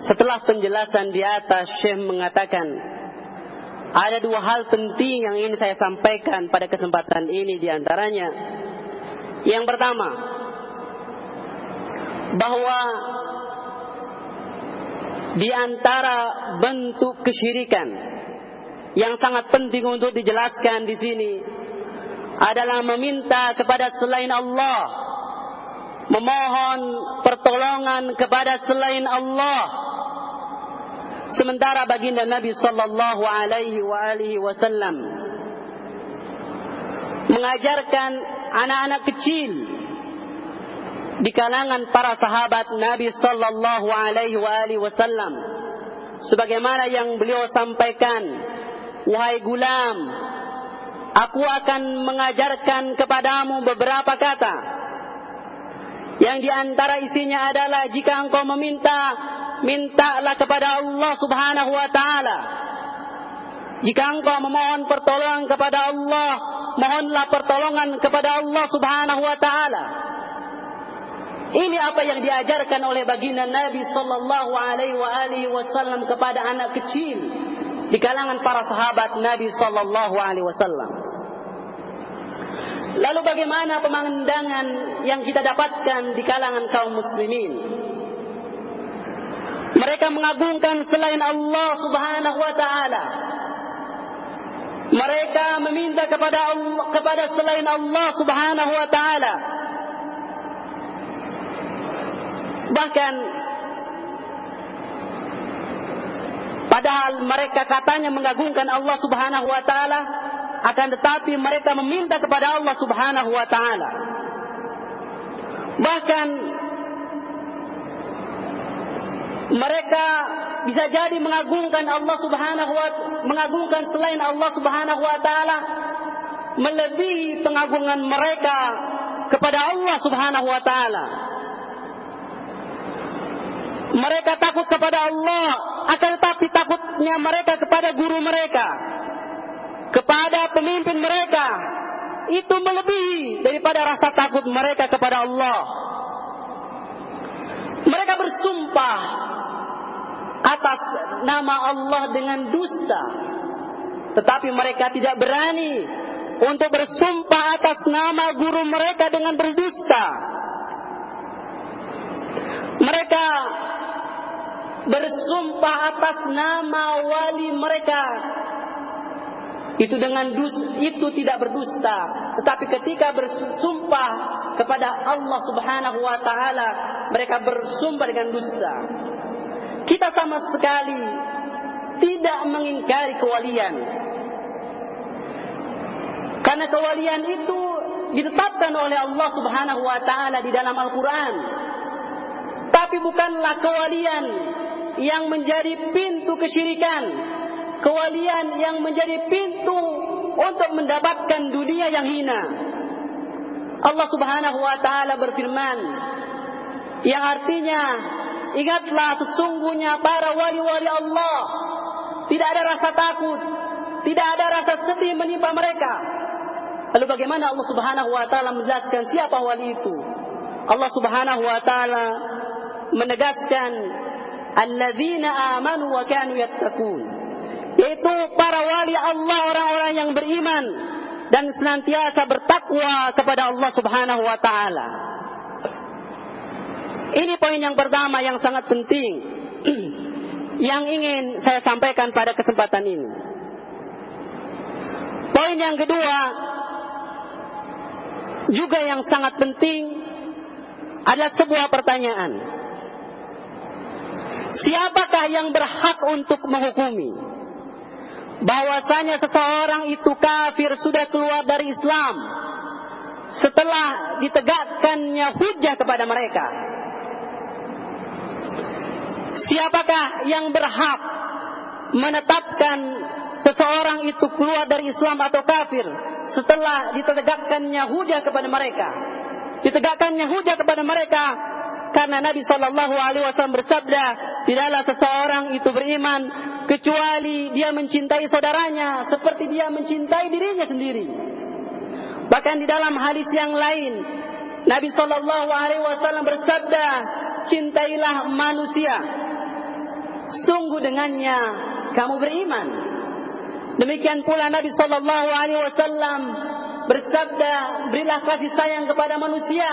setelah penjelasan di atas Syekh mengatakan ada dua hal penting yang ingin saya sampaikan pada kesempatan ini di antaranya. Yang pertama, bahwa di antara bentuk kesyirikan yang sangat penting untuk dijelaskan di sini adalah meminta kepada selain Allah, memohon pertolongan kepada selain Allah. Sementara baginda Nabi sallallahu alaihi wa alihi wasallam mengajarkan anak-anak kecil di kalangan para sahabat Nabi sallallahu alaihi wasallam. Sebagaimana yang beliau sampaikan wahai gulam aku akan mengajarkan kepadamu beberapa kata. Yang di antara isinya adalah jika engkau meminta mintalah kepada Allah Subhanahu wa taala. Jika engkau memohon pertolongan kepada Allah mohonlah pertolongan kepada Allah Subhanahu wa taala ini apa yang diajarkan oleh baginda Nabi sallallahu alaihi wasallam kepada anak kecil di kalangan para sahabat Nabi sallallahu alaihi wasallam. Lalu bagaimana pemandangan yang kita dapatkan di kalangan kaum muslimin? Mereka mengagungkan selain Allah Subhanahu wa taala. Mereka meminta kepada Allah, kepada selain Allah Subhanahu wa taala Bahkan padahal mereka katanya mengagungkan Allah Subhanahu wa taala akan tetapi mereka meminta kepada Allah Subhanahu wa taala. Bahkan mereka bisa jadi mengagungkan Allah Subhanahu wa mengagungkan selain Allah Subhanahu wa taala melebihi pengagungan mereka kepada Allah Subhanahu wa taala. Mereka takut kepada Allah, akan tetapi takutnya mereka kepada guru mereka, kepada pemimpin mereka, itu melebihi daripada rasa takut mereka kepada Allah. Mereka bersumpah atas nama Allah dengan dusta, tetapi mereka tidak berani untuk bersumpah atas nama guru mereka dengan berdusta. Mereka bersumpah atas nama wali mereka. Itu dengan dus, itu tidak berdusta. Tetapi ketika bersumpah kepada Allah Subhanahu wa taala mereka bersumpah dengan dusta. Kita sama sekali tidak mengingkari kewalian. Karena kewalian itu ditetapkan oleh Allah Subhanahu wa taala di dalam Al-Qur'an. Tapi bukanlah kewalian yang menjadi pintu kesyirikan, kewalian yang menjadi pintu untuk mendapatkan dunia yang hina. Allah Subhanahu wa taala berfirman yang artinya ingatlah sesungguhnya para wali-wali Allah tidak ada rasa takut, tidak ada rasa sedih menimpa mereka. Lalu bagaimana Allah Subhanahu wa taala menjelaskan siapa wali itu? Allah Subhanahu wa taala menegaskan alladzina amanu wa kanu yattaqun yaitu para wali Allah orang-orang yang beriman dan senantiasa bertakwa kepada Allah Subhanahu wa taala. Ini poin yang pertama yang sangat penting yang ingin saya sampaikan pada kesempatan ini. Poin yang kedua juga yang sangat penting adalah sebuah pertanyaan. Siapakah yang berhak untuk menghukumi? Bahwasanya seseorang itu kafir sudah keluar dari Islam setelah ditegakkannya hujah kepada mereka. Siapakah yang berhak menetapkan seseorang itu keluar dari Islam atau kafir setelah ditegakkannya hujah kepada mereka. Ditegakkannya hujah kepada mereka karena Nabi Shallallahu Alaihi Wasallam bersabda, tidaklah seseorang itu beriman kecuali dia mencintai saudaranya seperti dia mencintai dirinya sendiri. Bahkan di dalam hadis yang lain, Nabi Shallallahu Alaihi Wasallam bersabda, cintailah manusia, sungguh dengannya kamu beriman. Demikian pula Nabi Shallallahu Alaihi Wasallam bersabda, berilah kasih sayang kepada manusia,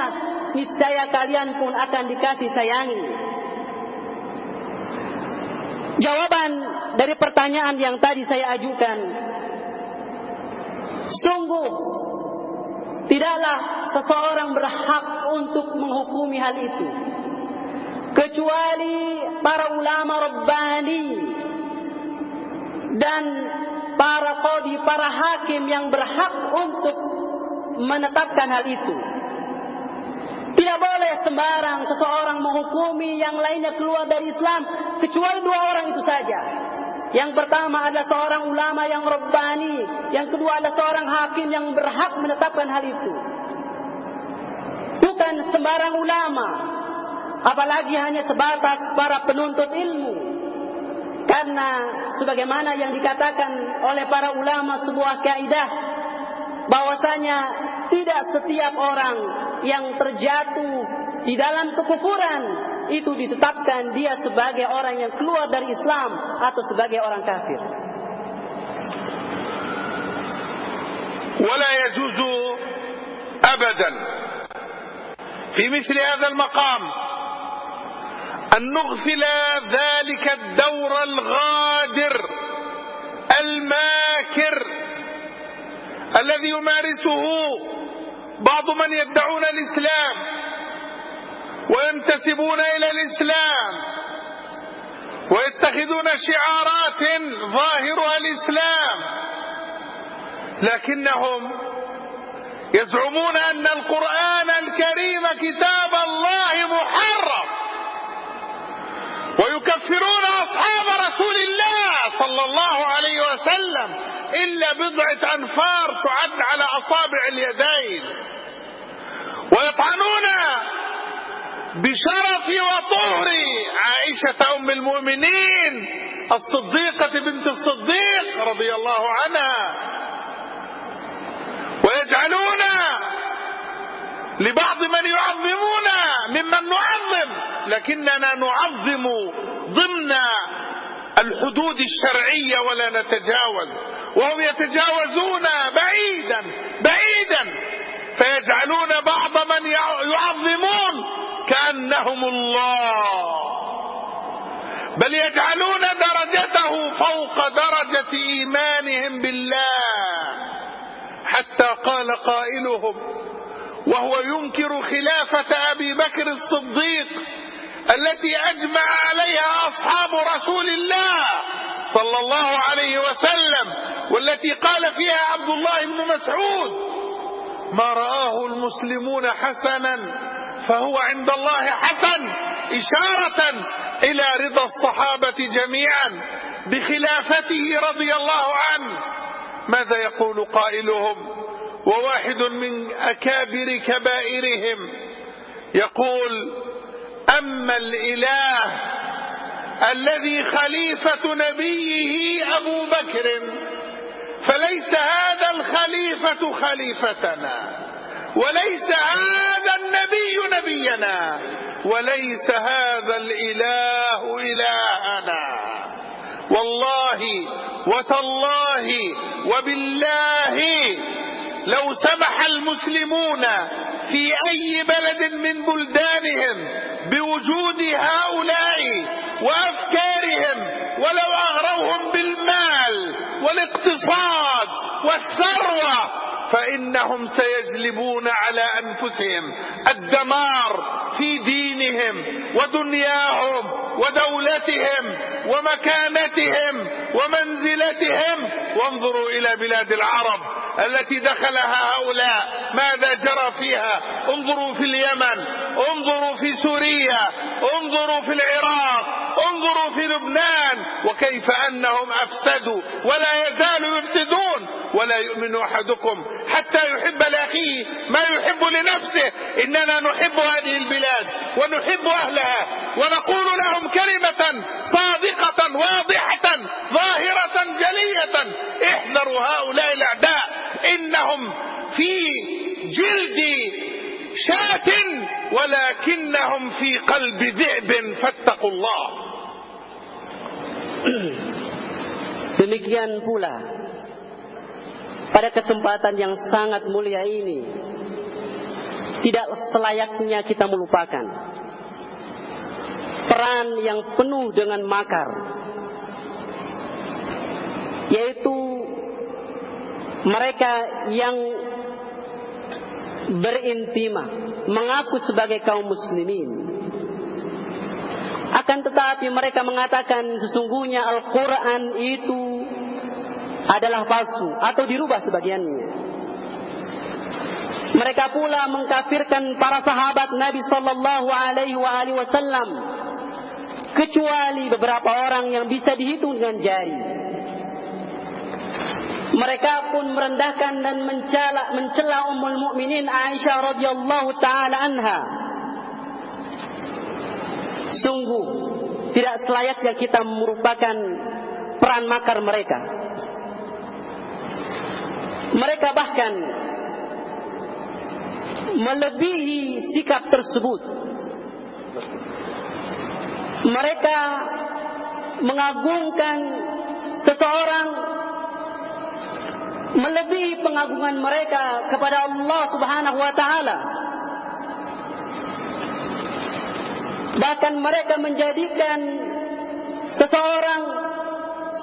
niscaya kalian pun akan dikasih sayangi. Jawaban dari pertanyaan yang tadi saya ajukan, sungguh tidaklah seseorang berhak untuk menghukumi hal itu kecuali para ulama rabbani dan para kodi, para hakim yang berhak untuk menetapkan hal itu. Tidak boleh sembarang seseorang menghukumi yang lainnya keluar dari Islam kecuali dua orang itu saja. Yang pertama adalah seorang ulama yang rabbani, yang kedua adalah seorang hakim yang berhak menetapkan hal itu. Bukan sembarang ulama, apalagi hanya sebatas para penuntut ilmu. Karena sebagaimana yang dikatakan oleh para ulama sebuah kaidah bahwasanya tidak setiap orang yang terjatuh di dalam kekufuran itu ditetapkan dia sebagai orang yang keluar dari Islam atau sebagai orang kafir. ولا يجوز ابدا في مثل هذا المقام أن نغفل ذلك الدور الغادر الماكر الذي يمارسه بعض من يدعون الإسلام وينتسبون إلى الإسلام ويتخذون شعارات ظاهرها الإسلام لكنهم يزعمون أن القرآن الكريم كتاب الله محرم ويكفرون أصحاب رسول الله صلى الله عليه وسلم إلا بضعة أنفار تعد على أصابع اليدين. ويطعنون بشرف وطهر عائشة أم المؤمنين الصديقة بنت الصديق رضي الله عنها. ويجعلون لبعض من يعظمون ممن نعظم لكننا نعظم ضمن الحدود الشرعية ولا نتجاوز. وهم يتجاوزون بعيدا بعيدا. فيجعلون بعض من يعظمون كأنهم الله. بل يجعلون درجته فوق درجة إيمانهم بالله. حتى قال قائلهم وهو ينكر خلافة أبي بكر الصديق التي أجمع عليها أصحاب رسول الله صلى الله عليه وسلم والتي قال فيها عبد الله بن مسعود ما رآه المسلمون حسنا فهو عند الله حسن إشارة إلى رضا الصحابة جميعا بخلافته رضي الله عنه. ماذا يقول قائلهم؟ وواحد من أكابر كبائرهم يقول أما الإله الذي خليفة نبيه أبو بكر فليس هذا الخليفة خليفتنا وليس هذا النبي نبينا وليس هذا الإله إلهنا. والله وتالله وبالله لو سمح المسلمون في أي بلد من بلدانهم بوجود هؤلاء وأفكارهم ولو أغروهم بالمال والاقتصاد والثروة فإنهم سيجلبون على أنفسهم الدمار في دينهم ودنياهم ودولتهم ومكانتهم ومنزلتهم. وانظروا إلى بلاد العرب التي دخلها هؤلاء. ماذا جرى فيها؟ انظروا في اليمن انظروا في سوريا انظروا في العراق انظروا في لبنان. وكيف أنهم أفسدوا ولا يزالوا ولا يؤمن أحدكم حتى يحب لأخيه ما يحب لنفسه. إننا نحب هذه البلاد ونحب أهلها ونقول لهم كلمة صادقة واضحة ظاهرة جلية. احذروا هؤلاء الأعداء إنهم في جلد شاة ولكنهم في قلب ذئب. فاتقوا الله. Demikian pula pada kesempatan yang sangat mulia ini tidak selayaknya kita melupakan peran yang penuh dengan makar yaitu mereka yang berintima mengaku sebagai kaum muslimin. Akan tetapi mereka mengatakan sesungguhnya Al-Quran itu adalah palsu atau dirubah sebagiannya. Mereka pula mengkafirkan para sahabat Nabi Sallallahu Alaihi Wasallam kecuali beberapa orang yang bisa dihitung dengan jari. Mereka pun merendahkan dan mencela mencela Ummul Mukminin Aisyah radhiyallahu taala anha. Sungguh tidak selayaknya kita merupakan peran makar mereka. Mereka bahkan melebihi sikap tersebut. Mereka mengagungkan seseorang melebihi pengagungan mereka kepada Allah Subhanahu wa taala. Bahkan mereka menjadikan seseorang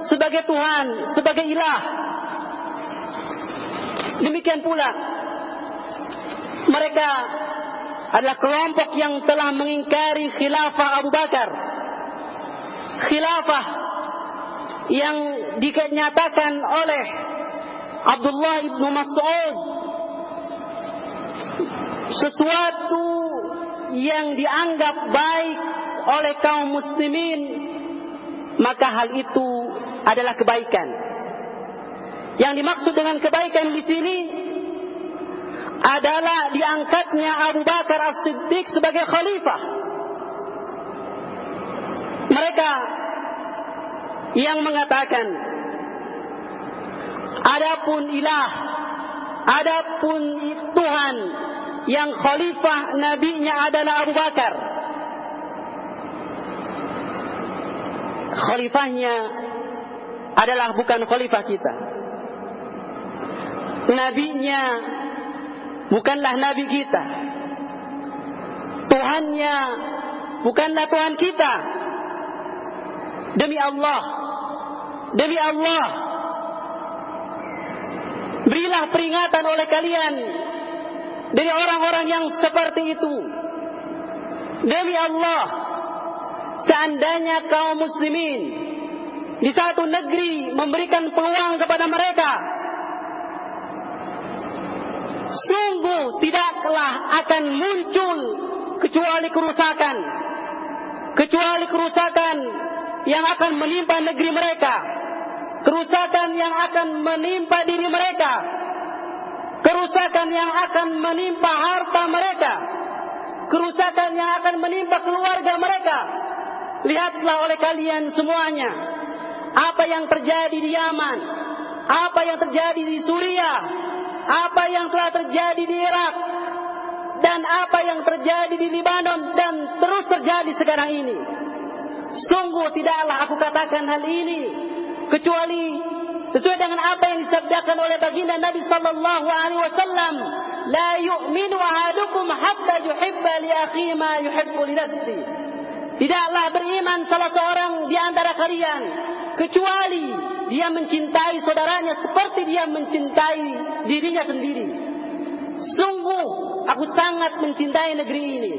sebagai Tuhan, sebagai ilah. Demikian pula mereka adalah kelompok yang telah mengingkari khilafah Abu Bakar. Khilafah yang dinyatakan oleh Abdullah ibnu Mas'ud sesuatu yang dianggap baik oleh kaum muslimin maka hal itu adalah kebaikan. Yang dimaksud dengan kebaikan di sini adalah diangkatnya Abu Bakar As-Siddiq sebagai khalifah. Mereka yang mengatakan Adapun ilah, adapun Tuhan yang khalifah nabinya adalah Abu Bakar. Khalifahnya adalah bukan khalifah kita. Nabinya bukanlah nabi kita. Tuhannya bukanlah Tuhan kita. Demi Allah, demi Allah, berilah peringatan oleh kalian dari orang-orang yang seperti itu. Demi Allah, seandainya kaum muslimin di satu negeri memberikan peluang kepada mereka, sungguh tidaklah akan muncul kecuali kerusakan, kecuali kerusakan yang akan menimpa negeri mereka, kerusakan yang akan menimpa diri mereka, kerusakan yang akan menimpa harta mereka, kerusakan yang akan menimpa keluarga mereka. Lihatlah oleh kalian semuanya. Apa yang terjadi di Yaman, apa yang terjadi di Suriah, apa yang telah terjadi di Irak, dan apa yang terjadi di Libanon dan terus terjadi sekarang ini. Sungguh tidaklah aku katakan hal ini kecuali sesuai dengan apa yang disabdakan oleh baginda Nabi sallallahu alaihi wasallam, "La yu'minu ahadukum hatta yuhibba li akhihi ma yuhibbu li nafsi." Tidaklah beriman salah seorang di antara kalian kecuali dia mencintai saudaranya seperti dia mencintai dirinya sendiri. Sungguh aku sangat mencintai negeri ini.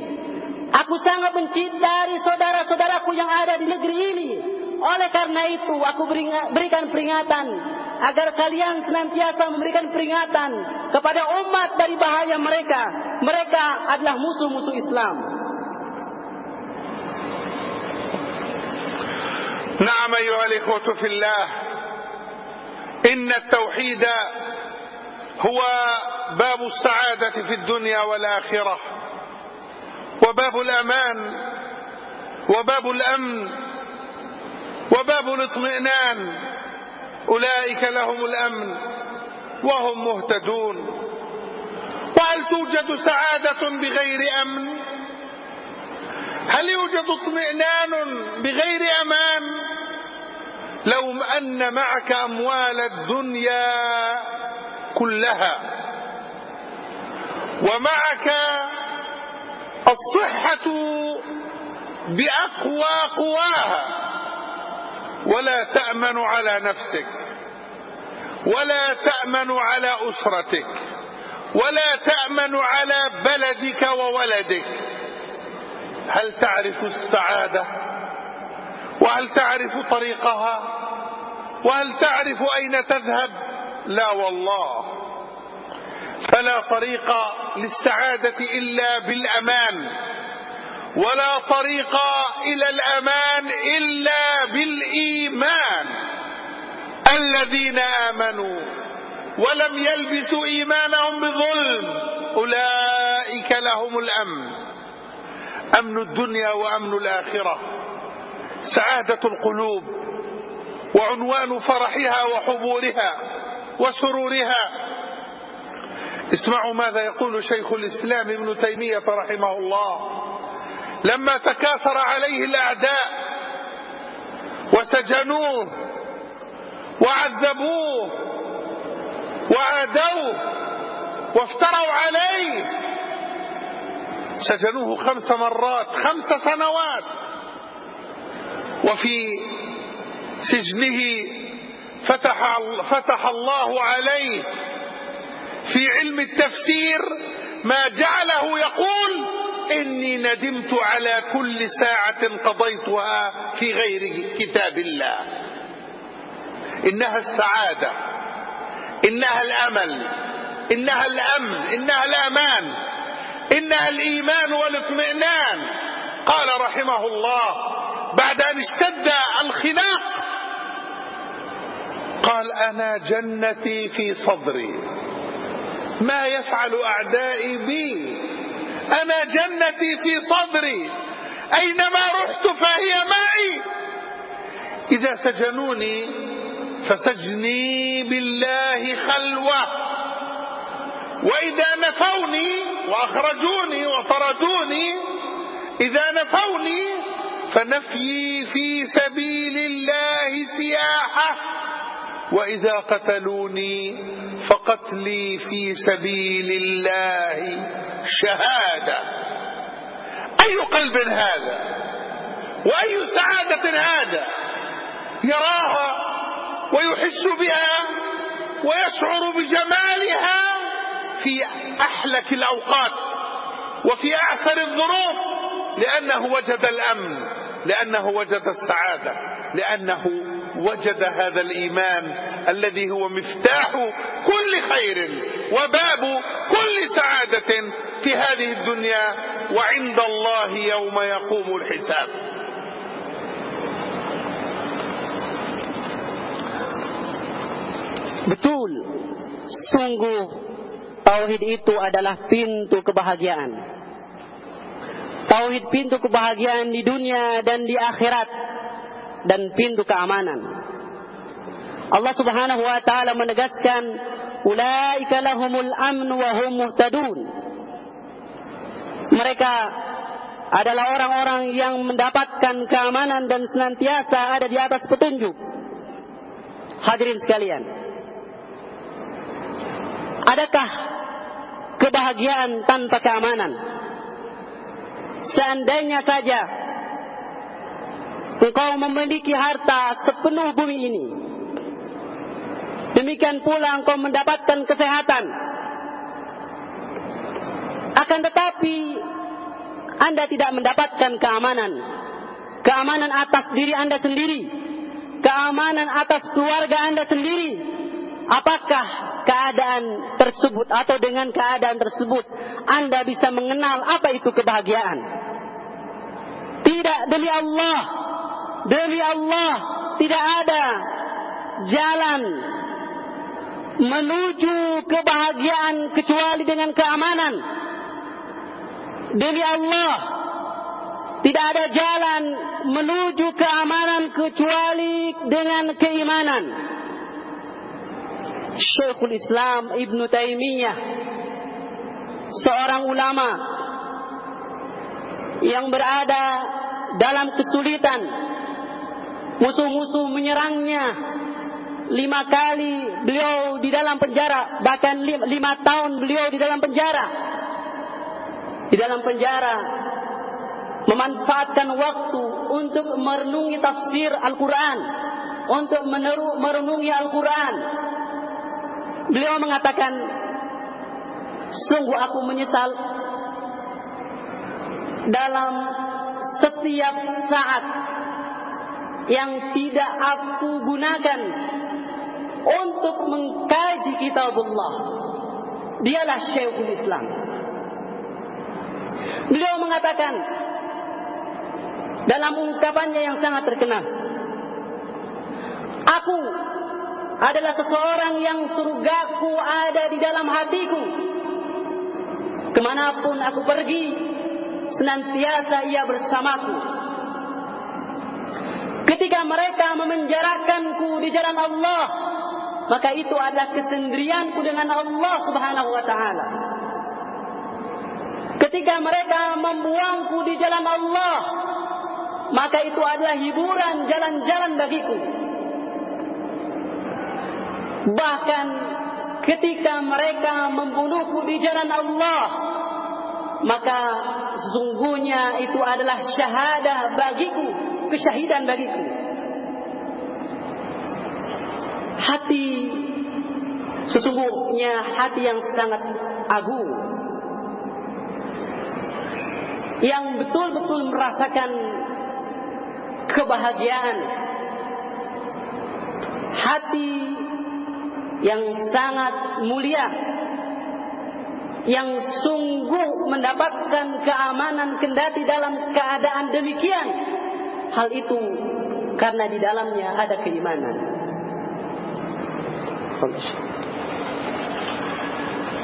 Aku sangat mencintai saudara-saudaraku yang ada di negeri ini. Oleh karena itu aku berikan peringatan agar kalian senantiasa memberikan peringatan kepada umat dari bahaya mereka. Mereka adalah musuh-musuh Islam. نعم أيها الإخوة في الله إن التوحيد هو باب السعادة في الدنيا والآخرة وباب الأمان وباب الأمن وباب الاطمئنان أولئك لهم الأمن وهم مهتدون. وهل توجد سعادة بغير أمن؟ هل يوجد اطمئنان بغير أمان؟ لو أن معك أموال الدنيا كلها ومعك الصحة بأقوى قواها ولا تأمن على نفسك ولا تأمن على أسرتك ولا تأمن على بلدك وولدك. هل تعرف السعادة؟ وهل تعرف طريقها؟ وهل تعرف أين تذهب؟ لا والله. فلا طريق للسعادة إلا بالأمان. ولا طريق إلى الأمان إلا بالإيمان. الذين آمنوا ولم يلبسوا إيمانهم بظلم أولئك لهم الأمن. أمن الدنيا وأمن الآخرة. سعادة القلوب وعنوان فرحها وحبورها وسرورها. اسمعوا ماذا يقول شيخ الإسلام ابن تيمية رحمه الله. لما تكاثر عليه الأعداء وسجنوه وعذبوه وعادوه وافتروا عليه سجنوه خمس مرات خمس سنوات. وفي سجنه فتح, فتح الله عليه في علم التفسير ما جعله يقول إني ندمت على كل ساعة قضيتها في غير كتاب الله. إنها السعادة إنها الأمل إنها الأمن إنها الأمان. إنها الإيمان والاطمئنان. قال رحمه الله بعد أن اشتد الخناق قال أنا جنتي في صدري. ما يفعل أعدائي بي؟ أنا جنتي في صدري. أينما رحت فهي معي. إذا سجنوني فسجني بالله خلوة. وإذا نفوني وأخرجوني وطردوني إذا نفوني فنفيي في سبيل الله سياحة وإذا قتلوني فقتلي في سبيل الله شهادة. أي قلب هذا؟ وأي سعادة هذا؟ يراها ويحس بها ويشعر بجمالها في أحلك الأوقات وفي أعسر الظروف لأنه وجد الأمن لأنه وجد السعادة لأنه وجد هذا الإيمان الذي هو مفتاح كل خير وباب كل سعادة في هذه الدنيا وعند الله يوم يقوم الحساب. Betul, sungguh tauhid itu adalah pintu kebahagiaan. Tauhid pintu kebahagiaan di dunia dan di akhirat dan pintu keamanan. Allah Subhanahu wa taala menegaskan, "Ulaika lahumul amn wa hum muhtadun." Mereka adalah orang-orang yang mendapatkan keamanan dan senantiasa ada di atas petunjuk. Hadirin sekalian, adakah kebahagiaan tanpa keamanan? Seandainya saja engkau memiliki harta sepenuh bumi ini, demikian pula engkau mendapatkan kesehatan. Akan tetapi anda tidak mendapatkan keamanan. Keamanan atas diri Anda sendiri. Keamanan atas keluarga Anda sendiri. Apakah keadaan tersebut atau dengan keadaan tersebut Anda bisa mengenal apa itu kebahagiaan? Tidak demi Allah. Demi Allah tidak ada jalan menuju kebahagiaan kecuali dengan keamanan. Demi Allah, tidak ada jalan menuju keamanan kecuali dengan keimanan. Syekhul Islam Ibn Taimiyah, seorang ulama yang berada dalam kesulitan, musuh-musuh menyerangnya, lima kali beliau di dalam penjara, bahkan lima, lima tahun beliau di dalam penjara. Di dalam penjara. Memanfaatkan waktu untuk merenungi tafsir Al-Quran. Untuk merenungi Al-Quran beliau mengatakan sungguh aku menyesal dalam setiap saat yang tidak aku gunakan untuk mengkaji kitabullah. Dialah Syekhul Islam. Beliau mengatakan dalam ungkapannya yang sangat terkenal, Aku adalah seseorang yang surgaku ada di dalam hatiku. Ke mana pun aku pergi, senantiasa ia bersamaku. Ketika mereka memenjarakanku di jalan Allah, maka itu adalah kesendirianku dengan Allah Subhanahu wa taala. Ketika mereka membuangku di jalan Allah, maka itu adalah hiburan jalan-jalan bagiku. Bahkan ketika mereka membunuhku di jalan Allah, maka sesungguhnya itu adalah syahadah bagiku, kesyahidan bagiku. Hati sesungguhnya hati yang sangat agung yang betul-betul merasakan kebahagiaan hati yang sangat mulia yang sungguh mendapatkan keamanan kendati dalam keadaan demikian hal itu karena di dalamnya ada keimanan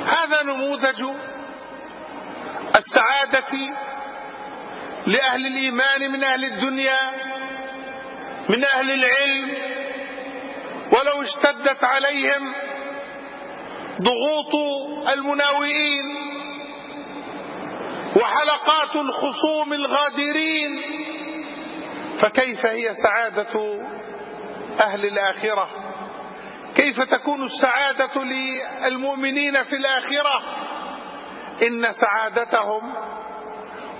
هذا نموذج السعادة لأهل الإيمان من أهل الدنيا من أهل العلم ولو اشتدت عليهم ضغوط المناوئين وحلقات الخصوم الغادرين فكيف هي سعادة أهل الآخرة؟ كيف تكون السعادة للمؤمنين في الآخرة؟ إن سعادتهم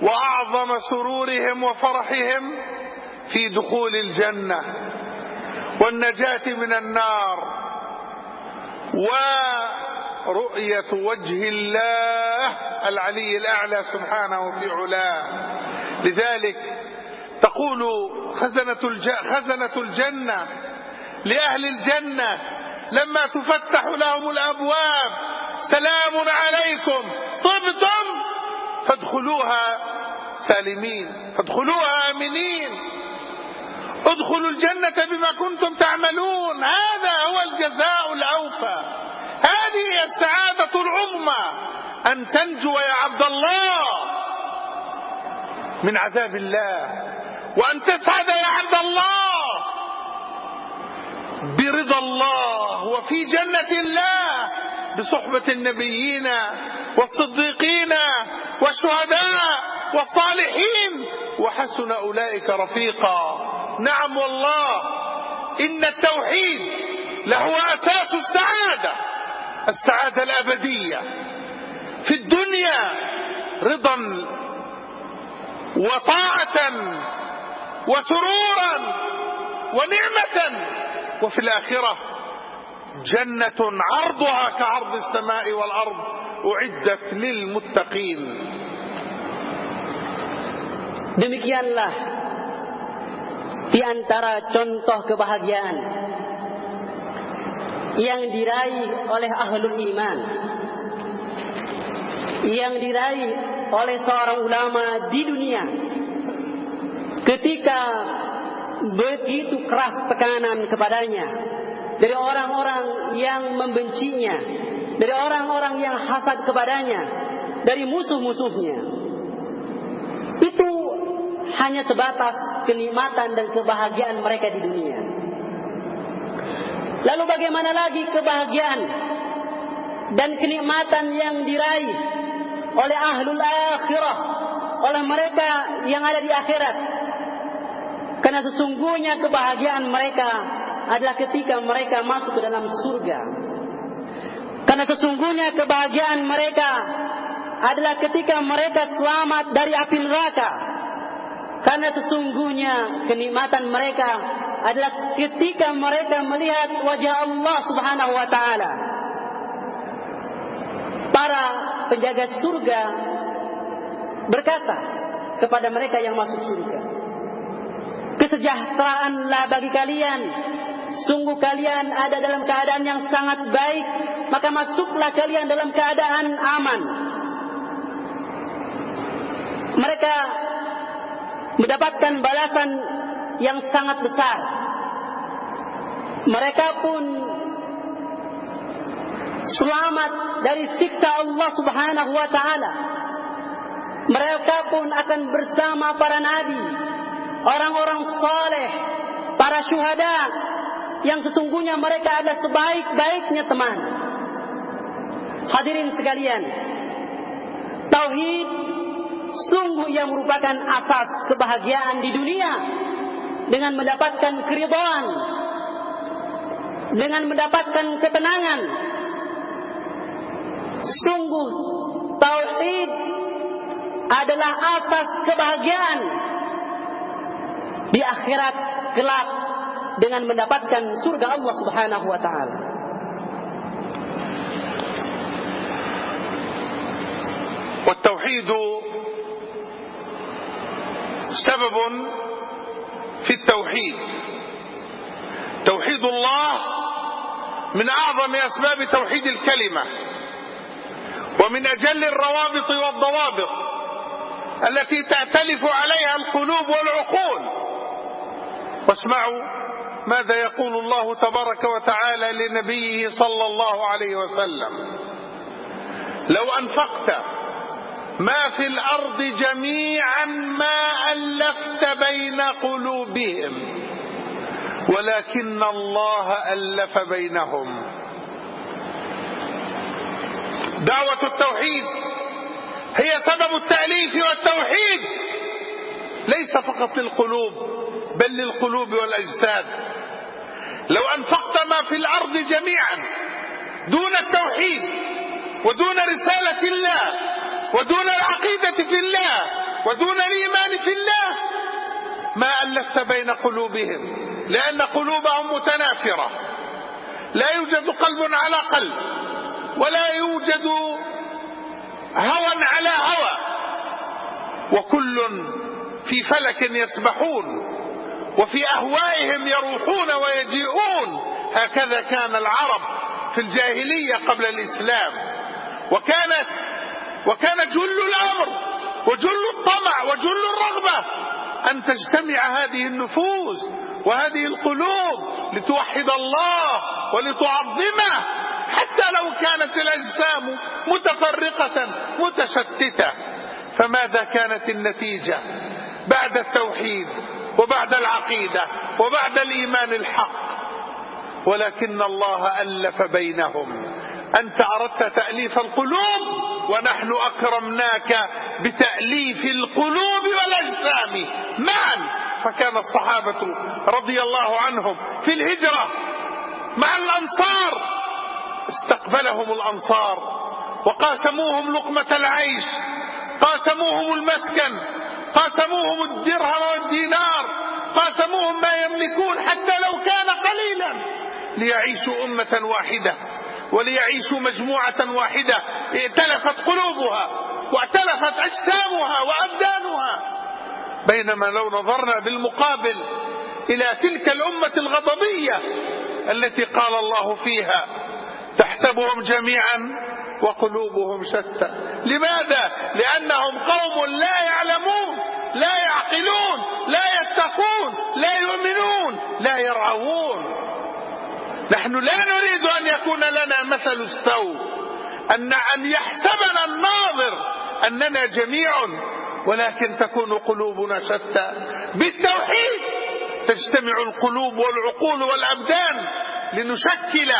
وأعظم سرورهم وفرحهم في دخول الجنة. والنجاة من النار. ورؤية وجه الله العلي الأعلى سبحانه في علاه. لذلك تقول خزنة, خزنة الجنة لأهل الجنة. لما تفتح لهم الأبواب سلام عليكم. طبتم. فادخلوها سالمين. فادخلوها آمنين. ادخلوا الجنة بما كنتم تعملون. هذا هو الجزاء الأوفى. هذه هي السعادة العظمى. أن تنجو يا عبد الله من عذاب الله. وأن تسعد يا عبد الله برضا الله. وفي جنة الله بصحبة صحبة النبيين والصديقين والشهداء. والصالحين وحسن أولئك رفيقا. نعم والله. إن التوحيد لهو أساس السعادة. السعادة الأبدية. في الدنيا رضا وطاعة وسرورا ونعمة. وفي الآخرة جنة عرضها كعرض السماء والأرض أعدت للمتقين. Demikianlah di antara contoh kebahagiaan yang diraih oleh ahlul iman yang diraih oleh seorang ulama di dunia ketika begitu keras tekanan kepadanya dari orang-orang yang membencinya, dari orang-orang yang hasad kepadanya, dari musuh-musuhnya. Itu hanya sebatas kenikmatan dan kebahagiaan mereka di dunia. Lalu bagaimana lagi kebahagiaan dan kenikmatan yang diraih oleh ahlul akhirah, oleh mereka yang ada di akhirat? Karena sesungguhnya kebahagiaan mereka adalah ketika mereka masuk ke dalam surga. Karena sesungguhnya kebahagiaan mereka adalah ketika mereka selamat dari api neraka. Karena sesungguhnya kenikmatan mereka adalah ketika mereka melihat wajah Allah Subhanahu wa taala. Para penjaga surga berkata kepada mereka yang masuk surga, kesejahteraanlah bagi kalian. Sungguh kalian ada dalam keadaan yang sangat baik, maka masuklah kalian dalam keadaan aman. Mereka mendapatkan balasan yang sangat besar. Mereka pun selamat dari siksa Allah Subhanahu wa taala. Mereka pun akan bersama para nabi, orang-orang saleh, para syuhada yang sesungguhnya mereka adalah sebaik-baiknya teman. Hadirin sekalian, tauhid sungguh yang merupakan asas kebahagiaan di dunia dengan mendapatkan keridhaan, dengan mendapatkan ketenangan. Sungguh tauhid adalah asas kebahagiaan di akhirat kelak dengan mendapatkan surga Allah Subhanahu wa taala. والتوحيد سبب في التوحيد. توحيد الله من أعظم أسباب توحيد الكلمة ومن أجل الروابط والضوابط التي تأتلف عليها القلوب والعقول. واسمعوا ماذا يقول الله تبارك وتعالى لنبيه صلى الله عليه وسلم. لو أنفقت ما في الأرض جميعا ما ألفت بين قلوبهم ولكن الله ألف بينهم. دعوة التوحيد هي سبب التأليف والتوحيد ليس فقط للقلوب بل للقلوب والأجساد. لو أنفقت ما في الأرض جميعا دون التوحيد ودون رسالة الله ودون العقيدة في الله ودون الإيمان في الله ما ألفت بين قلوبهم لأن قلوبهم متنافرة. لا يوجد قلب على قلب ولا يوجد هوى على هوى. وكل في فلك يسبحون وفي أهوائهم يروحون ويجيئون. هكذا كان العرب في الجاهلية قبل الإسلام. وكانت وكان جل الأمر وجل الطمع وجل الرغبة أن تجتمع هذه النفوس وهذه القلوب لتوحد الله ولتعظمه حتى لو كانت الأجسام متفرقة متشتتة. فماذا كانت النتيجة؟ بعد التوحيد وبعد العقيدة وبعد الإيمان الحق. ولكن الله ألف بينهم. أنت أردت تأليف القلوب ونحن أكرمناك بتأليف القلوب والأجسام. معا فكان الصحابة رضي الله عنهم في الهجرة مع الأنصار. استقبلهم الأنصار وقاسموهم لقمة العيش قاسموهم المسكن قاسموهم الدرهم والدينار قاسموهم ما يملكون حتى لو كان قليلا ليعيشوا أمة واحدة. وليعيشوا مجموعة واحدة. ائتلفت قلوبها واعتلفت أجسامها وأبدانها. بينما لو نظرنا بالمقابل إلى تلك الأمة الغضبية التي قال الله فيها تحسبهم جميعا وقلوبهم شتى. لماذا؟ لأنهم قوم لا يعلمون لا يعقلون لا يتقون لا يؤمنون لا يرعون. نحن لا نريد أن يكون لنا مثل السوء أن أن يحسبنا الناظر أننا جميع ولكن تكون قلوبنا شتى. بالتوحيد تجتمع القلوب والعقول والأبدان لنشكل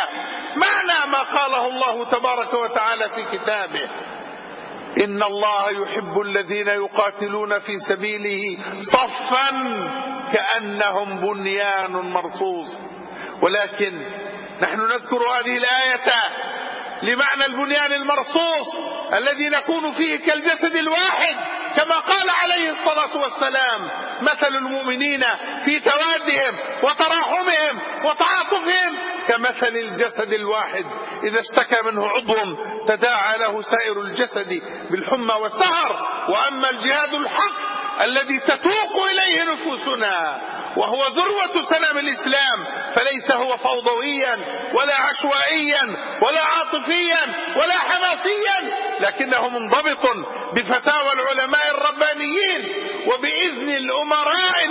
معنى ما قاله الله تبارك وتعالى في كتابه. إن الله يحب الذين يقاتلون في سبيله صفا كأنهم بنيان مرصوص. ولكن نحن نذكر هذه الآية لمعنى البنيان المرصوص الذي نكون فيه كالجسد الواحد كما قال عليه الصلاة والسلام مثل المؤمنين في توادهم وتراحمهم وتعاطفهم كمثل الجسد الواحد. إذا اشتكى منه عضو تداعى له سائر الجسد بالحمى والسهر وأما الجهاد الحق الذي تتوق إليه نفوسنا وهو ذروة سلام الإسلام فليس هو فوضويا ولا عشوائيا ولا عاطفيا ولا حماسيا لكنه منضبط بفتاوى العلماء الربانيين وبإذن الأمراء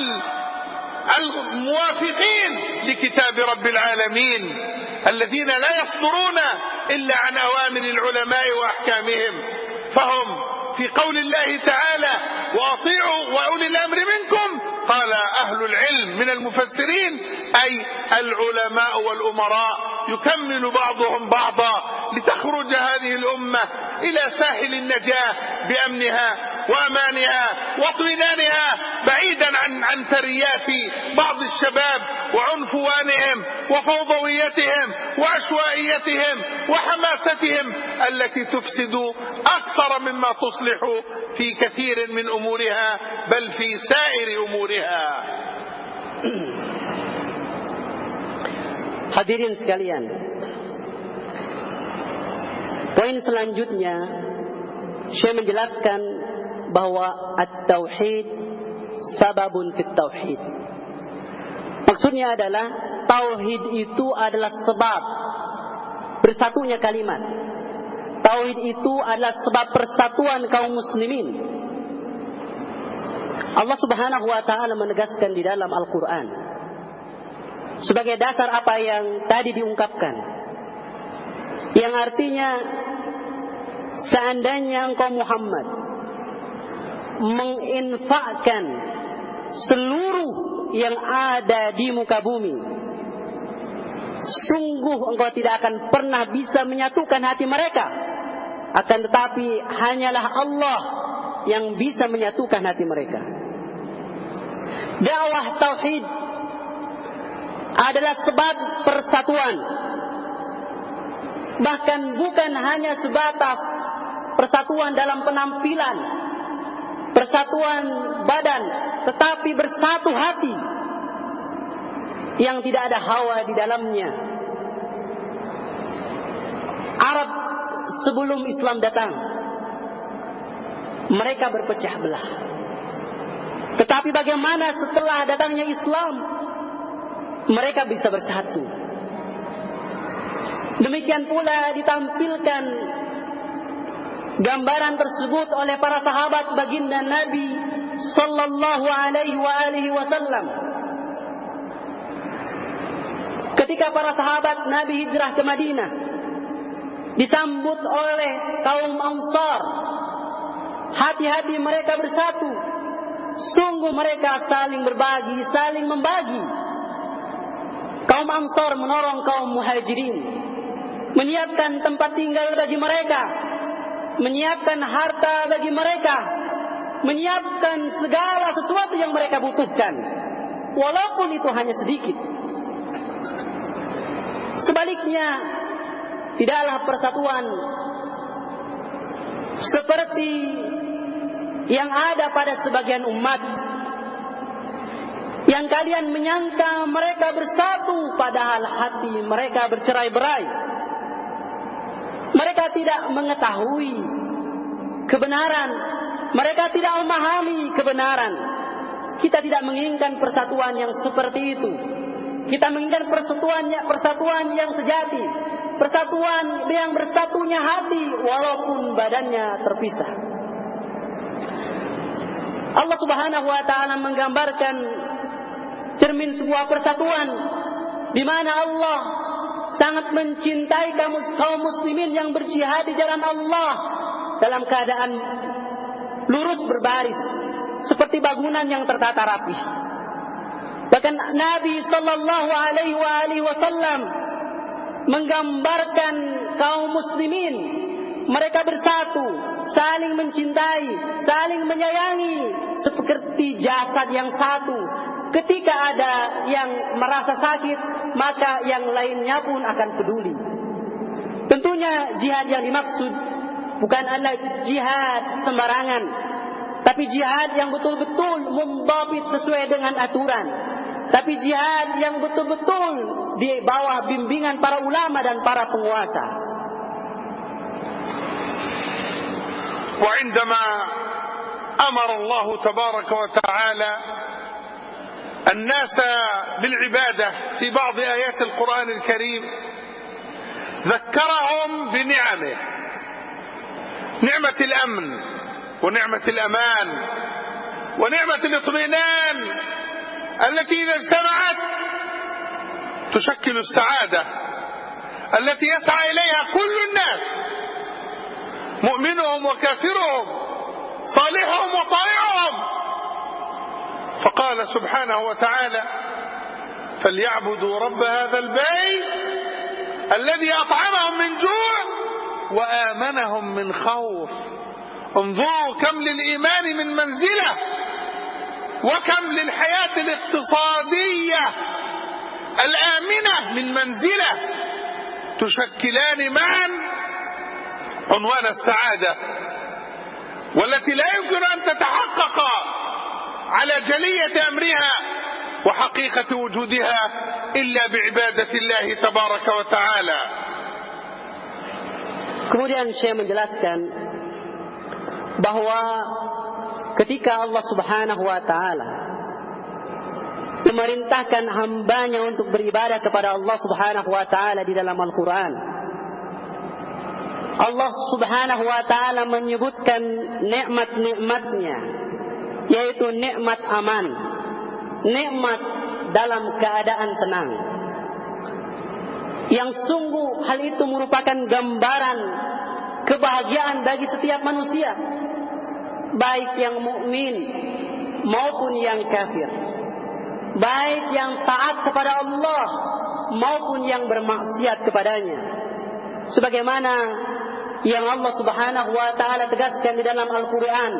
الموافقين لكتاب رب العالمين الذين لا يصدرون إلا عن أوامر العلماء وأحكامهم فهم في قول الله تعالى وأطيعوا وأولي الأمر منكم. قال أهل العلم من المفسرين أي العلماء والأمراء. يكمل بعضهم بعضا لتخرج هذه الأمة إلى ساحل النجاة بأمنها وأمانها واطمئنانها بعيدا عن عن ثريات بعض الشباب وعنفوانهم وفوضويتهم وعشوائيتهم وحماستهم التي تفسد أكثر مما تصلح في كثير من أمورها بل في سائر أمورها. Hadirin sekalian, poin selanjutnya saya menjelaskan bahwa at-tauhid sababun fit tauhid. Maksudnya adalah tauhid itu adalah sebab bersatunya kalimat. Tauhid itu adalah sebab persatuan kaum muslimin. Allah Subhanahu wa taala menegaskan di dalam Al-Qur'an sebagai dasar apa yang tadi diungkapkan. Yang artinya seandainya engkau Muhammad menginfakkan seluruh yang ada di muka bumi sungguh engkau tidak akan pernah bisa menyatukan hati mereka akan tetapi hanyalah Allah yang bisa menyatukan hati mereka dakwah tauhid adalah sebab persatuan. Bahkan bukan hanya sebatas persatuan dalam penampilan persatuan badan tetapi bersatu hati yang tidak ada hawa di dalamnya. Arab sebelum Islam datang mereka berpecah belah. Tetapi bagaimana setelah datangnya Islam mereka bisa bersatu. Demikian pula ditampilkan gambaran tersebut oleh para sahabat baginda Nabi sallallahu alaihi wasallam. Ketika para sahabat Nabi hijrah ke Madinah disambut oleh kaum Ansar. Hati-hati mereka bersatu. Sungguh mereka saling berbagi saling membagi kaum Ansar menolong kaum Muhajirin. Menyiapkan tempat tinggal bagi mereka, menyiapkan harta bagi mereka, menyiapkan segala sesuatu yang mereka butuhkan, walaupun itu hanya sedikit. Sebaliknya, tidaklah persatuan seperti yang ada pada sebagian umat yang kalian menyangka mereka bersatu padahal hati mereka bercerai-berai. Mereka tidak mengetahui kebenaran, mereka tidak memahami kebenaran. Kita tidak menginginkan persatuan yang seperti itu. Kita menginginkan persatuan persatuan yang sejati, persatuan yang bersatunya hati walaupun badannya terpisah. Allah Subhanahu wa taala menggambarkan cermin sebuah persatuan di mana Allah sangat mencintai kaum kaum muslimin yang berjihad di jalan Allah dalam keadaan lurus berbaris seperti bangunan yang tertata rapi. Bahkan Nabi sallallahu alaihi wasallam menggambarkan kaum muslimin mereka bersatu, saling mencintai, saling menyayangi seperti jasad yang satu Ketika ada yang merasa sakit, maka yang lainnya pun akan peduli. Tentunya jihad yang dimaksud bukan adalah jihad sembarangan, tapi jihad yang betul-betul membabit sesuai dengan aturan. Tapi jihad yang betul-betul di bawah bimbingan para ulama dan para penguasa. وعندما أمر الله تبارك وتعالى الناس بالعبادة في بعض آيات القرآن الكريم ذكرهم بنعمه. نعمة الأمن ونعمة الأمان ونعمة الاطمئنان التي إذا اجتمعت تشكل السعادة التي يسعى إليها كل الناس مؤمنهم وكافرهم صالحهم وطائعهم. فقال سبحانه وتعالى فليعبدوا رب هذا البيت الذي أطعمهم من جوع وآمنهم من خوف. انظروا كم للإيمان من منزلة وكم للحياة الاقتصادية الآمنة من منزلة. تشكلان معا عنوان السعادة والتي لا يمكن أن تتحقق. على جلية أمرها وحقيقة وجودها إلا بعبادة الله تبارك وتعالى Kemudian saya menjelaskan bahwa ketika Allah Subhanahu wa taala memerintahkan hambanya untuk beribadah kepada Allah Subhanahu wa taala di dalam Al-Qur'an. Allah Subhanahu wa taala menyebutkan nikmat-nikmatnya yaitu nikmat aman, nikmat dalam keadaan tenang. Yang sungguh hal itu merupakan gambaran kebahagiaan bagi setiap manusia, baik yang mukmin maupun yang kafir, baik yang taat kepada Allah maupun yang bermaksiat kepadanya. Sebagaimana yang Allah Subhanahu wa taala tegaskan di dalam Al-Qur'an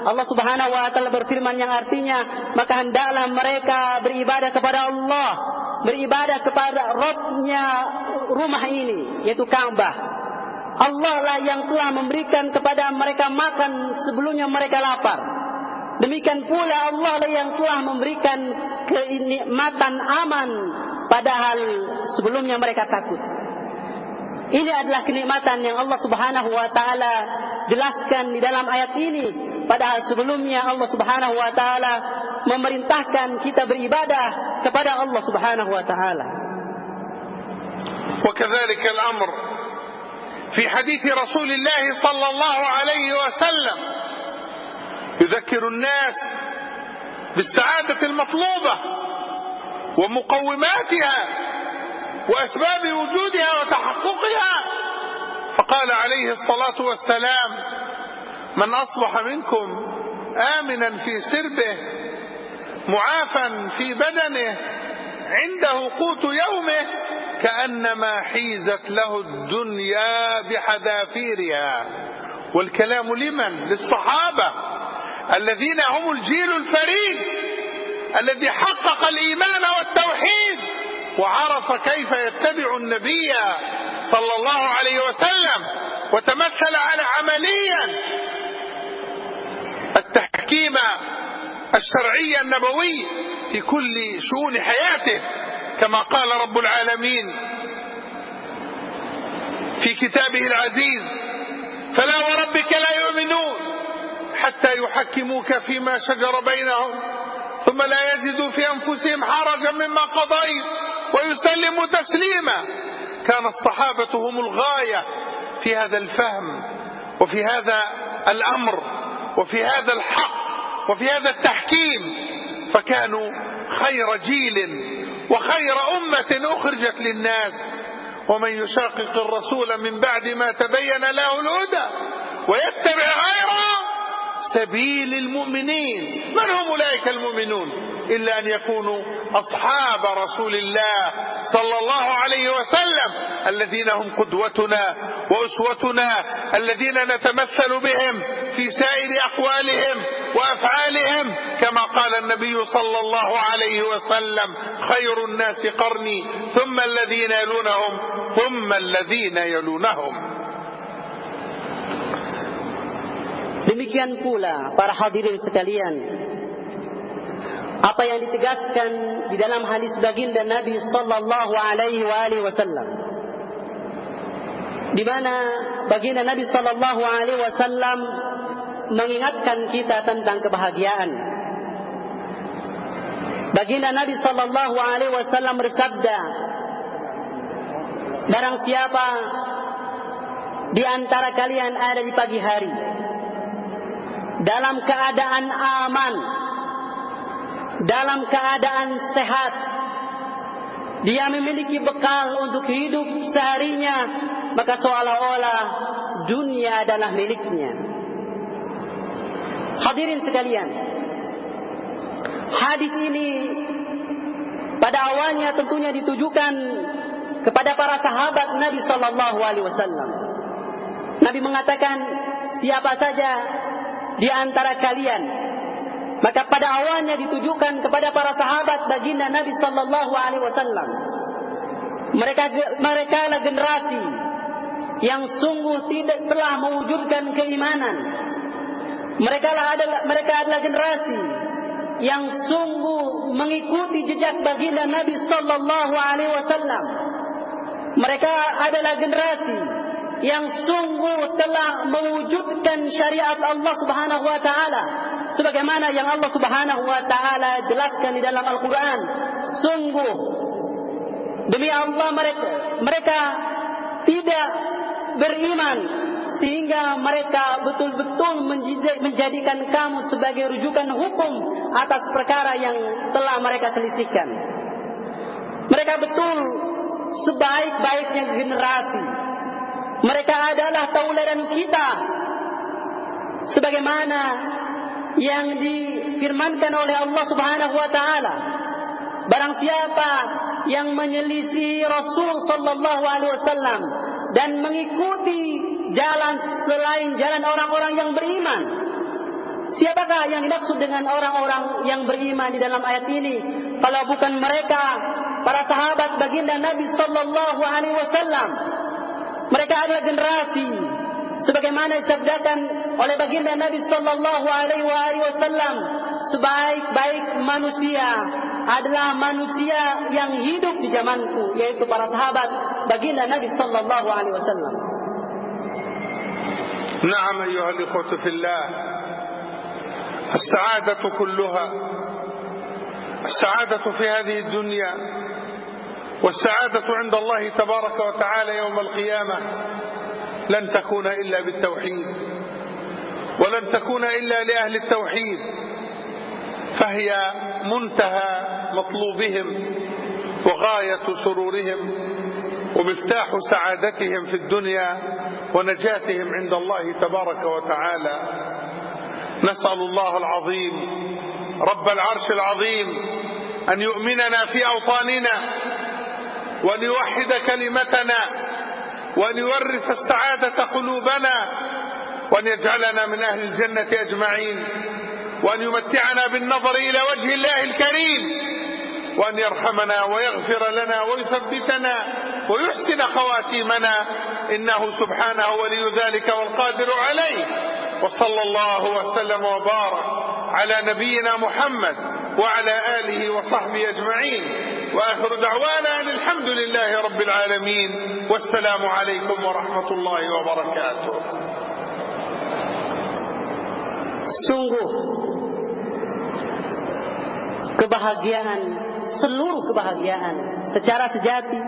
Allah Subhanahu wa taala berfirman yang artinya maka hendaklah mereka beribadah kepada Allah, beribadah kepada Rabbnya rumah ini yaitu Ka'bah. Allah lah yang telah memberikan kepada mereka makan sebelumnya mereka lapar. Demikian pula Allah lah yang telah memberikan kenikmatan aman padahal sebelumnya mereka takut. Ini adalah kenikmatan yang Allah Subhanahu wa taala jelaskan di dalam ayat ini Padahal sebelumnya Allah Subhanahu wa taala memerintahkan kita beribadah kepada Allah Subhanahu wa taala. وكذلك الأمر في حديث رسول الله صلى الله عليه وسلم يذكر الناس بالسعادة المطلوبة ومقوماتها وأسباب وجودها وتحققها فقال عليه الصلاة والسلام من أصبح منكم آمنا في سربه معافا في بدنه عنده قوت يومه كأنما حيزت له الدنيا بحذافيرها. والكلام لمن؟ للصحابة الذين هم الجيل الفريد الذي حقق الإيمان والتوحيد وعرف كيف يتبع النبي صلى الله عليه وسلم. وتمثل على عمليا التحكيم الشرعي النبوي في كل شؤون حياته كما قال رب العالمين في كتابه العزيز فلا وربك لا يؤمنون حتى يحكموك فيما شجر بينهم ثم لا يجدوا في أنفسهم حرجا مما قضيت ويسلموا تسليما. كان الصحابة هم الغاية في هذا الفهم وفي هذا الأمر وفي هذا الحق وفي هذا التحكيم فكانوا خير جيل وخير أمة أخرجت للناس. ومن يشاقق الرسول من بعد ما تبين له الهدى ويتبع غير سبيل المؤمنين. من هم أولئك المؤمنون؟ إلا أن يكونوا أصحاب رسول الله صلى الله عليه وسلم الذين هم قدوتنا وأسوتنا الذين نتمثل بهم في سائر أقوالهم وأفعالهم. كما قال النبي صلى الله عليه وسلم خير الناس قرني ثم الذين يلونهم ثم الذين يلونهم. Demikian pula para hadirin sekalian apa yang ditegaskan di dalam hadis baginda Nabi sallallahu alaihi wa alihi wasallam di mana baginda Nabi sallallahu alaihi wasallam mengingatkan kita tentang kebahagiaan. Baginda Nabi sallallahu alaihi wasallam bersabda barang siapa di antara kalian ada di pagi hari dalam keadaan aman dalam keadaan sehat. Dia memiliki bekal untuk hidup seharinya maka seolah-olah dunia adalah miliknya. Hadirin sekalian hadis ini pada awalnya tentunya ditujukan kepada para sahabat Nabi sallallahu alaihi wasallam. Nabi mengatakan siapa saja di antara kalian maka pada awalnya ditujukan kepada para sahabat baginda Nabi sallallahu alaihi wasallam. Mereka mereka adalah generasi yang sungguh tidak telah mewujudkan keimanan. Mereka adalah mereka adalah generasi yang sungguh mengikuti jejak baginda Nabi sallallahu alaihi wasallam. Mereka adalah generasi yang sungguh telah mewujudkan syariat Allah Subhanahu wa taala. Sebagaimana yang Allah Subhanahu wa taala jelaskan di dalam Al-Qur'an. Sungguh demi Allah mereka mereka tidak beriman sehingga mereka betul-betul menjadikan kamu sebagai rujukan hukum atas perkara yang telah mereka selisihkan. Mereka betul sebaik-baiknya generasi mereka adalah tauladan kita sebagaimana yang difirmankan oleh Allah Subhanahu wa taala. Barang siapa yang menyelisih Rasul sallallahu alaihi wasallam dan mengikuti jalan selain jalan orang-orang yang beriman. Siapakah yang dimaksud dengan orang-orang yang beriman di dalam ayat ini? Kalau bukan mereka, para sahabat baginda Nabi sallallahu alaihi wasallam. Mereka adalah generasi sebagaimana disabdakan oleh baginda Nabi sallallahu alaihi wasallam sebaik-baik manusia adalah manusia yang hidup di zamanku yaitu para sahabat baginda Nabi sallallahu alaihi wasallam نعم أيها الإخوة في الله السعادة كلها السعادة في هذه الدنيا والسعادة عند الله تبارك وتعالى يوم القيامة لن تكون إلا بالتوحيد ولن تكون إلا لأهل التوحيد فهي منتهى مطلوبهم وغاية سرورهم ومفتاح سعادتهم في الدنيا ونجاتهم عند الله تبارك وتعالى. نسأل الله العظيم رب العرش العظيم أن يؤمننا في أوطاننا وأن يوحد كلمتنا وأن يورث السعادة قلوبنا وأن يجعلنا من أهل الجنة أجمعين وأن يمتعنا بالنظر إلى وجه الله الكريم وأن يرحمنا ويغفر لنا ويثبتنا ويحسن خواتيمنا إنه سبحانه ولي ذلك والقادر عليه. وصلى الله وسلم وبارك على نبينا محمد وعلى آله وصحبه أجمعين. وآخر دعوانا أن الحمد لله رب العالمين. والسلام عليكم ورحمة الله وبركاته. Sungguh kebahagiaan seluruh kebahagiaan secara sejati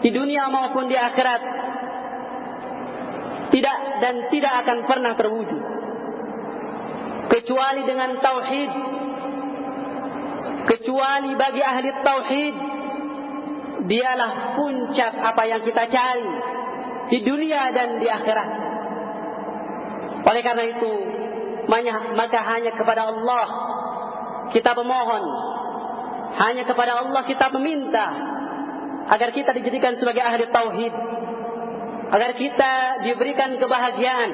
di dunia maupun di akhirat tidak dan tidak akan pernah terwujud. Kecuali dengan tauhid. Kecuali bagi ahli tauhid dialah puncak apa yang kita cari di dunia dan di akhirat. Oleh karena itu maka hanya kepada Allah kita memohon. Hanya kepada Allah kita meminta agar kita dijadikan sebagai ahli tauhid agar kita diberikan kebahagiaan.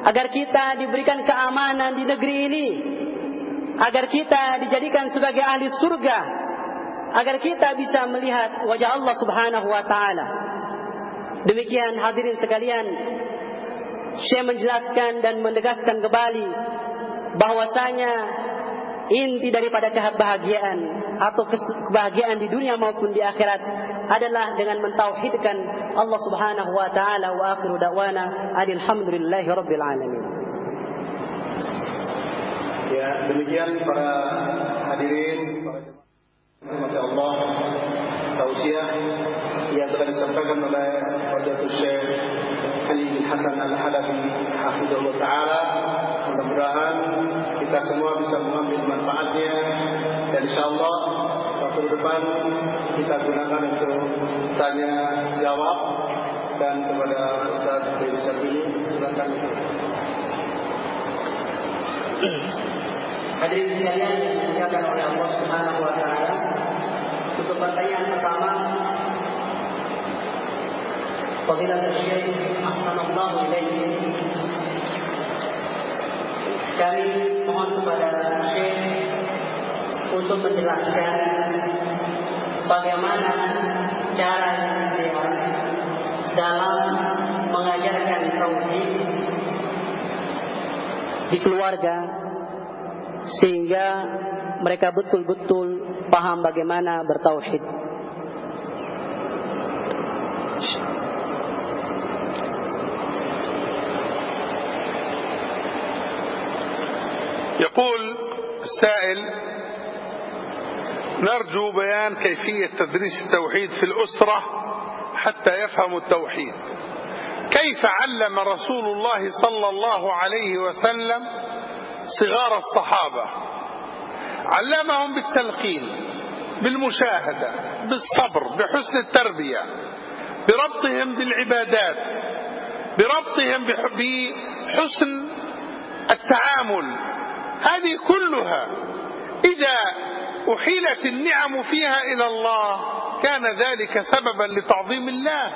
Agar kita diberikan keamanan di negeri ini. Agar kita dijadikan sebagai ahli surga. Agar kita bisa melihat wajah Allah Subhanahu wa taala. Demikian hadirin sekalian Syekh menjelaskan dan menegaskan kembali bahwasanya inti daripada kebahagiaan atau kebahagiaan di dunia maupun di akhirat adalah dengan mentauhidkan Allah Subhanahu wa taala. Wa akhiru da'wana alhamdulillahi rabbil alamin. Ya, demikian para hadirin, para Allah, tausiah yang telah disampaikan oleh Fadilatul Syekh Ali Hasan Al-Hadafi Hafizullah Ta'ala. Mudah-mudahan kita semua bisa mengambil manfaatnya Dan insyaAllah waktu depan kita gunakan untuk tanya jawab Dan kepada Ustaz Dewi Sabini silakan Hadirin sekalian yang dimuliakan oleh Allah Subhanahu wa taala. Untuk pertanyaan pertama Fadilat Syekh Ahsanallahu ilaihi Kami mohon kepada Syekh untuk menjelaskan bagaimana cara dalam mengajarkan tauhid di keluarga sehingga mereka betul-betul paham bagaimana bertauhid. يقول السائل نرجو بيان كيفية تدريس التوحيد في الأسرة حتى يفهموا التوحيد. كيف علم رسول الله صلى الله عليه وسلم صغار الصحابة؟ علمهم بالتلقين بالمشاهدة بالصبر بحسن التربية بربطهم بالعبادات بربطهم بحسن التعامل هذه كلها إذا أحيلت النعم فيها إلى الله كان ذلك سببا لتعظيم الله.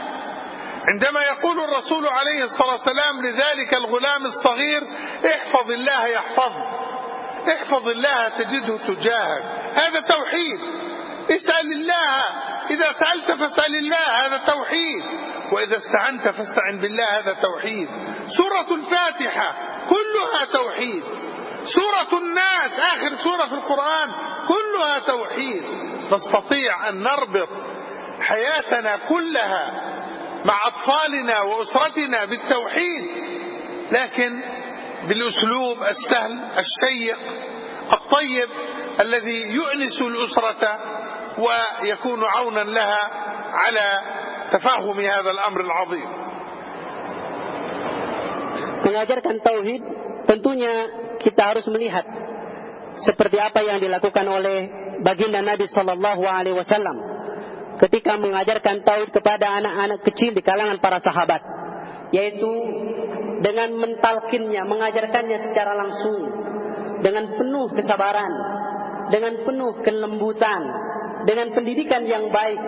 عندما يقول الرسول عليه الصلاة والسلام لذلك الغلام الصغير احفظ الله يحفظك احفظ الله تجده تجاهك. هذا توحيد. اسأل الله. إذا سألت فاسأل الله هذا توحيد. وإذا استعنت فاستعن بالله هذا توحيد. سورة الفاتحة كلها توحيد. سورة الناس آخر سورة في القرآن كلها توحيد. نستطيع أن نربط حياتنا كلها مع أطفالنا وأسرتنا بالتوحيد لكن بالأسلوب السهل الشيق الطيب الذي يؤنس الأسرة ويكون عونا لها على تفهم هذا الأمر العظيم. Mengajarkan tauhid tentunya kita harus melihat seperti apa yang dilakukan oleh baginda Nabi Shallallahu Alaihi Wasallam ketika mengajarkan tauhid kepada anak-anak kecil di kalangan para sahabat, yaitu dengan mentalkinnya, mengajarkannya secara langsung, dengan penuh kesabaran, dengan penuh kelembutan, dengan pendidikan yang baik,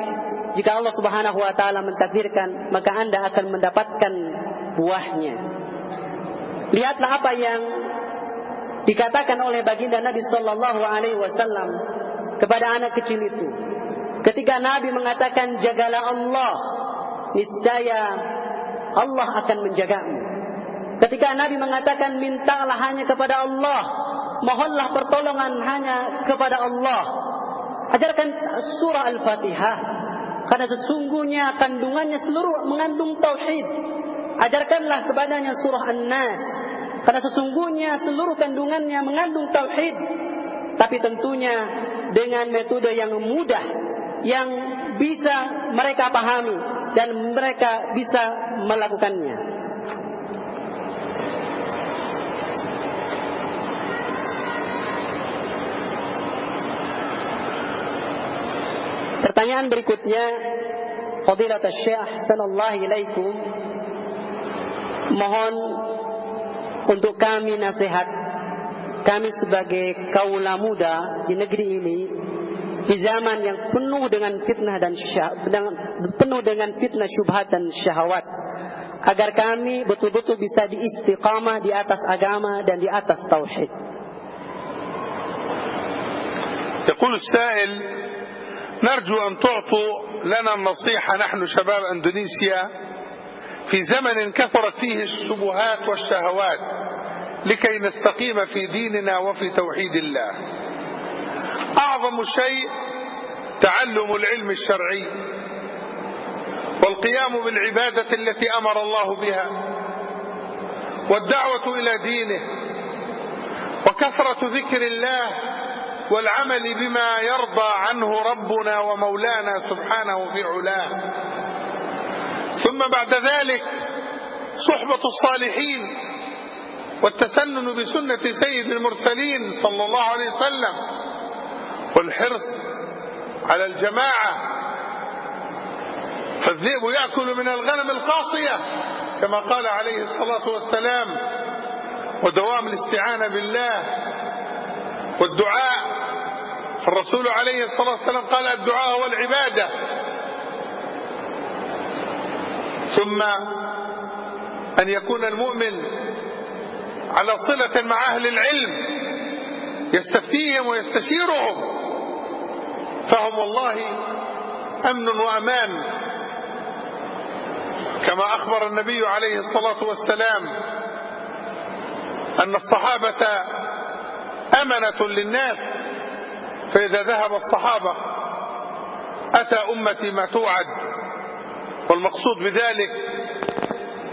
jika Allah Subhanahu wa taala mentakdirkan, maka Anda akan mendapatkan buahnya. Lihatlah apa yang dikatakan oleh baginda Nabi sallallahu alaihi wasallam kepada anak kecil itu. Ketika Nabi mengatakan jagalah Allah, niscaya Allah akan menjagamu. Ketika Nabi mengatakan mintalah hanya kepada Allah, mohonlah pertolongan hanya kepada Allah. Ajarkan surah Al-Fatihah. Karena sesungguhnya kandungannya seluruh mengandung tauhid. Ajarkanlah kepadanya surah An-Nas. Karena sesungguhnya seluruh kandungannya mengandung tauhid. Tapi tentunya dengan metode yang mudah yang bisa mereka pahami dan mereka bisa melakukannya. Pertanyaan berikutnya, Fadilat Syekh sallallahu ilaikum mohon untuk kami nasihat kami sebagai kaula muda di negeri ini di zaman yang penuh dengan fitnah dan penuh dengan fitnah syubhat dan syahwat agar kami betul-betul bisa diistiqamah di atas agama dan di atas tauhid. يقول السائل نرجو أن تعطوا لنا النصيحة نحن شباب أندونيسيا في زمن كثرت فيه الشبهات والشهوات لكي نستقيم في ديننا وفي توحيد الله. أعظم شيء تعلم العلم الشرعي والقيام بالعبادة التي أمر الله بها والدعوة إلى دينه وكثرة ذكر الله والعمل بما يرضى عنه ربنا ومولانا سبحانه في علاه. ثم بعد ذلك صحبة الصالحين والتسنن بسنة سيد المرسلين صلى الله عليه وسلم والحرص على الجماعة فالذئب يأكل من الغنم القاصية كما قال عليه الصلاة والسلام ودوام الاستعانة بالله والدعاء. فالرسول عليه الصلاة والسلام قال الدعاء هو العبادة. ثم أن يكون المؤمن على صلة مع أهل العلم يستفتيهم ويستشيرهم فهم والله أمن وأمان. كما أخبر النبي عليه الصلاة والسلام أن الصحابة أمنة للناس فإذا ذهب الصحابة أتى أمتي ما توعد. والمقصود بذلك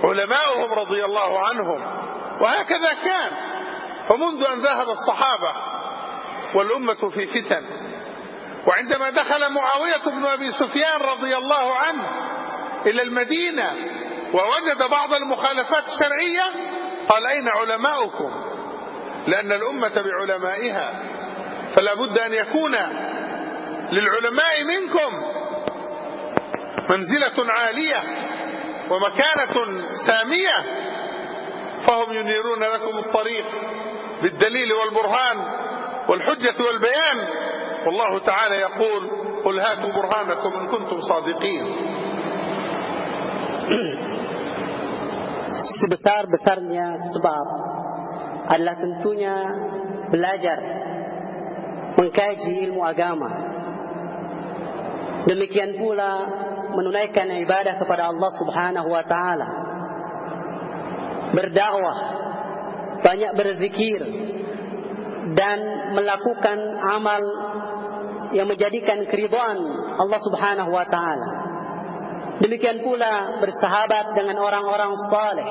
علماؤهم رضي الله عنهم وهكذا كان. فمنذ أن ذهب الصحابة والأمة في فتن وعندما دخل معاوية بن أبي سفيان رضي الله عنه إلى المدينة ووجد بعض المخالفات الشرعية قال أين علماؤكم؟ لأن الأمة بعلمائها فلا بد أن يكون للعلماء منكم منزلة عالية ومكانة سامية فهم ينيرون لكم الطريق بالدليل والبرهان والحجة والبيان والله تعالى يقول قل هاتوا برهانكم إن كنتم صادقين sebesar-besarnya sebab adalah tentunya belajar mengkaji ilmu agama. Demikian pula menunaikan ibadah kepada Allah Subhanahu wa taala. Berdakwah, banyak berzikir dan melakukan amal yang menjadikan keridhaan Allah Subhanahu wa taala. Demikian pula bersahabat dengan orang-orang saleh.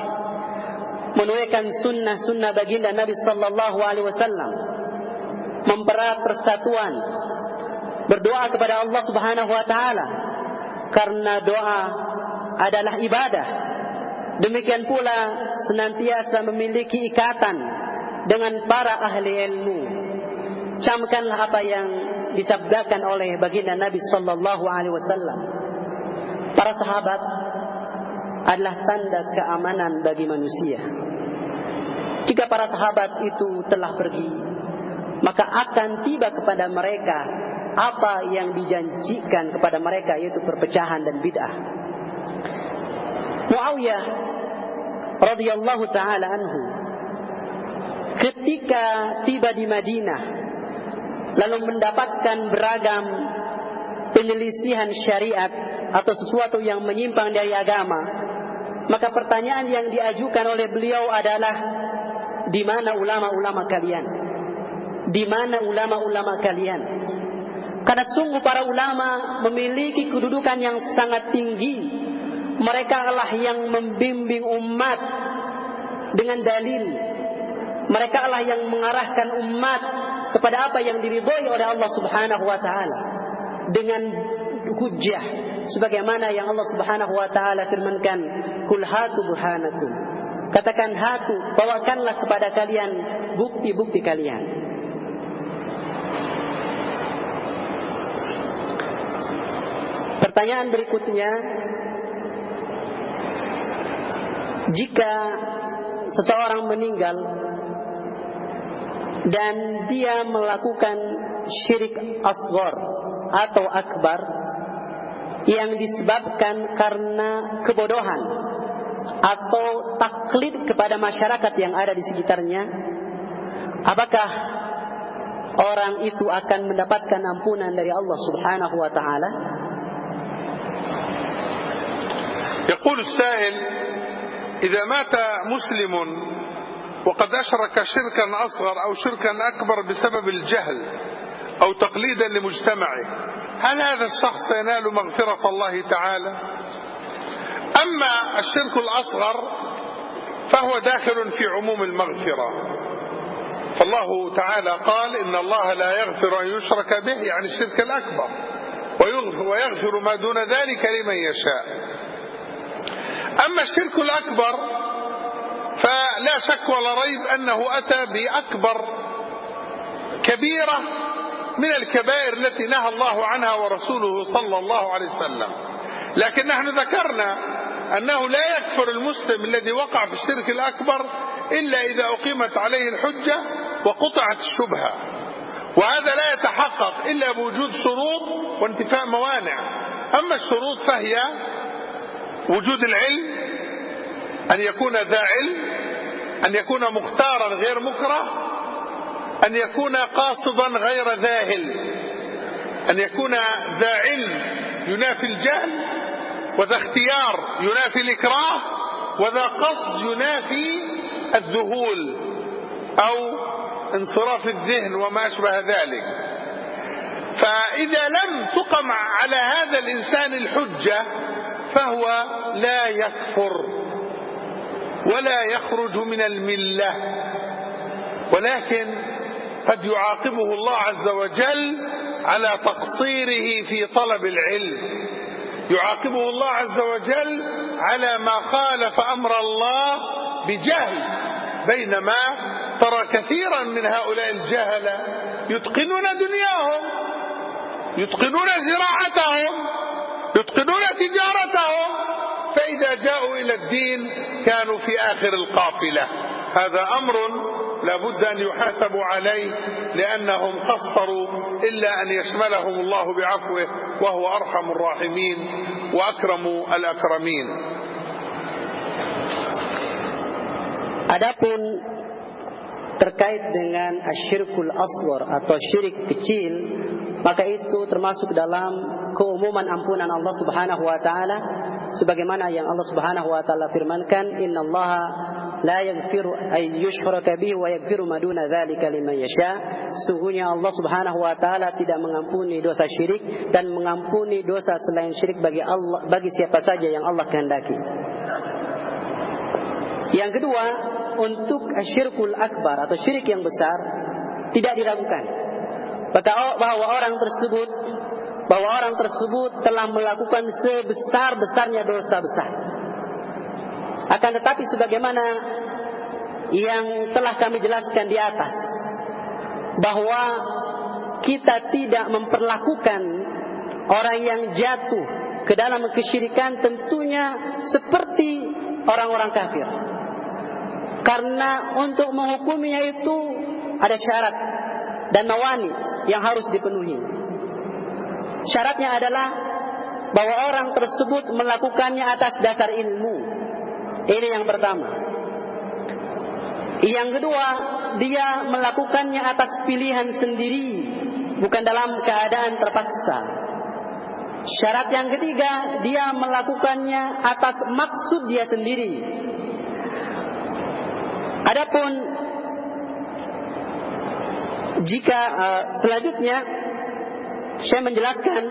Menunaikan sunnah-sunnah baginda Nabi sallallahu alaihi wasallam. Mempererat persatuan. Berdoa kepada Allah Subhanahu wa taala karena doa adalah ibadah. Demikian pula senantiasa memiliki ikatan dengan para ahli ilmu. Camkanlah apa yang disabdakan oleh baginda Nabi sallallahu alaihi wasallam. Para sahabat adalah tanda keamanan bagi manusia. Jika para sahabat itu telah pergi, maka akan tiba kepada mereka apa yang dijanjikan kepada mereka yaitu perpecahan dan bid'ah. Muawiyah radhiyallahu taala anhu ketika tiba di Madinah lalu mendapatkan beragam penyelisihan syariat atau sesuatu yang menyimpang dari agama maka pertanyaan yang diajukan oleh beliau adalah di mana ulama-ulama kalian di mana ulama-ulama kalian karena sungguh para ulama memiliki kedudukan yang sangat tinggi. Mereka lah yang membimbing umat dengan dalil. Mereka lah yang mengarahkan umat kepada apa yang diridhoi oleh Allah Subhanahu wa taala dengan hujjah. Sebagaimana yang Allah Subhanahu wa taala firmankan kul hatu burhanakum. Katakan hatu bawakanlah kepada kalian bukti-bukti kalian pertanyaan berikutnya. Jika seseorang meninggal dan dia melakukan syirik asghar atau akbar yang disebabkan karena kebodohan atau taklid kepada masyarakat yang ada di sekitarnya apakah orang itu akan mendapatkan ampunan dari Allah Subhanahu wa taala. يقول السائل إذا مات مسلم وقد أشرك شركا أصغر أو شركا أكبر بسبب الجهل أو تقليدا لمجتمعه هل هذا الشخص ينال مغفرة الله تعالى؟ أما الشرك الأصغر فهو داخل في عموم المغفرة. فالله تعالى قال إن الله لا يغفر أن يشرك به يعني الشرك الأكبر ويغفر ما دون ذلك لمن يشاء. أما الشرك الأكبر فلا شك ولا ريب أنه أتى بأكبر كبيرة من الكبائر التي نهى الله عنها ورسوله صلى الله عليه وسلم. لكن نحن ذكرنا أنه لا يكفر المسلم الذي وقع في الشرك الأكبر إلا إذا أقيمت عليه الحجة وقطعت الشبهة. وهذا لا يتحقق إلا بوجود شروط وانتفاء موانع. أما الشروط فهي وجود العلم أن يكون ذا علم أن يكون مختارا غير مكره أن يكون قاصدا غير ذاهل أن يكون ذا علم ينافي الجهل وذا اختيار ينافي الإكراه وذا قصد ينافي الذهول أو انصراف الذهن وما أشبه ذلك. فإذا لم تقم على هذا الإنسان الحجة فهو لا يكفر ولا يخرج من الملة. ولكن قد يعاقبه الله عز وجل على تقصيره في طلب العلم. يعاقبه الله عز وجل على ما خالف أمر الله بجهل بينما ترى كثيرا من هؤلاء الجهله يتقنون دنياهم يتقنون زراعتهم يتقنون تجارتهم فإذا جاءوا إلى الدين كانوا في آخر القافلة. هذا أمر لابد أن يحاسبوا عليه لأنهم قصروا إلا أن يشملهم الله بعفوه وهو أرحم الراحمين وأكرم الأكرمين Adapun terkait dengan asyirkul aswar atau syirik kecil maka itu termasuk dalam keumuman ampunan Allah Subhanahu wa taala sebagaimana yang Allah Subhanahu wa taala firmankan innallaha la yaghfiru ay yushraka bihi wa yaghfiru ma duna dzalika liman yasha. Sungguhnya Allah Subhanahu wa taala tidak mengampuni dosa syirik dan mengampuni dosa selain syirik bagi Allah bagi siapa saja yang Allah kehendaki. Yang kedua untuk asyirkul akbar atau syirik yang besar tidak diragukan. Bahwa orang tersebut bahwa orang tersebut telah melakukan sebesar-besarnya dosa besar. Akan tetapi sebagaimana yang telah kami jelaskan di atas bahwa kita tidak memperlakukan orang yang jatuh ke dalam kesyirikan tentunya seperti orang-orang kafir. Karena untuk menghukuminya itu ada syarat dan nawani yang harus dipenuhi. Syaratnya adalah bahwa orang tersebut melakukannya atas dasar ilmu. Ini yang pertama. Yang kedua, dia melakukannya atas pilihan sendiri, bukan dalam keadaan terpaksa. Syarat yang ketiga, dia melakukannya atas maksud dia sendiri. Adapun jika uh, selanjutnya saya menjelaskan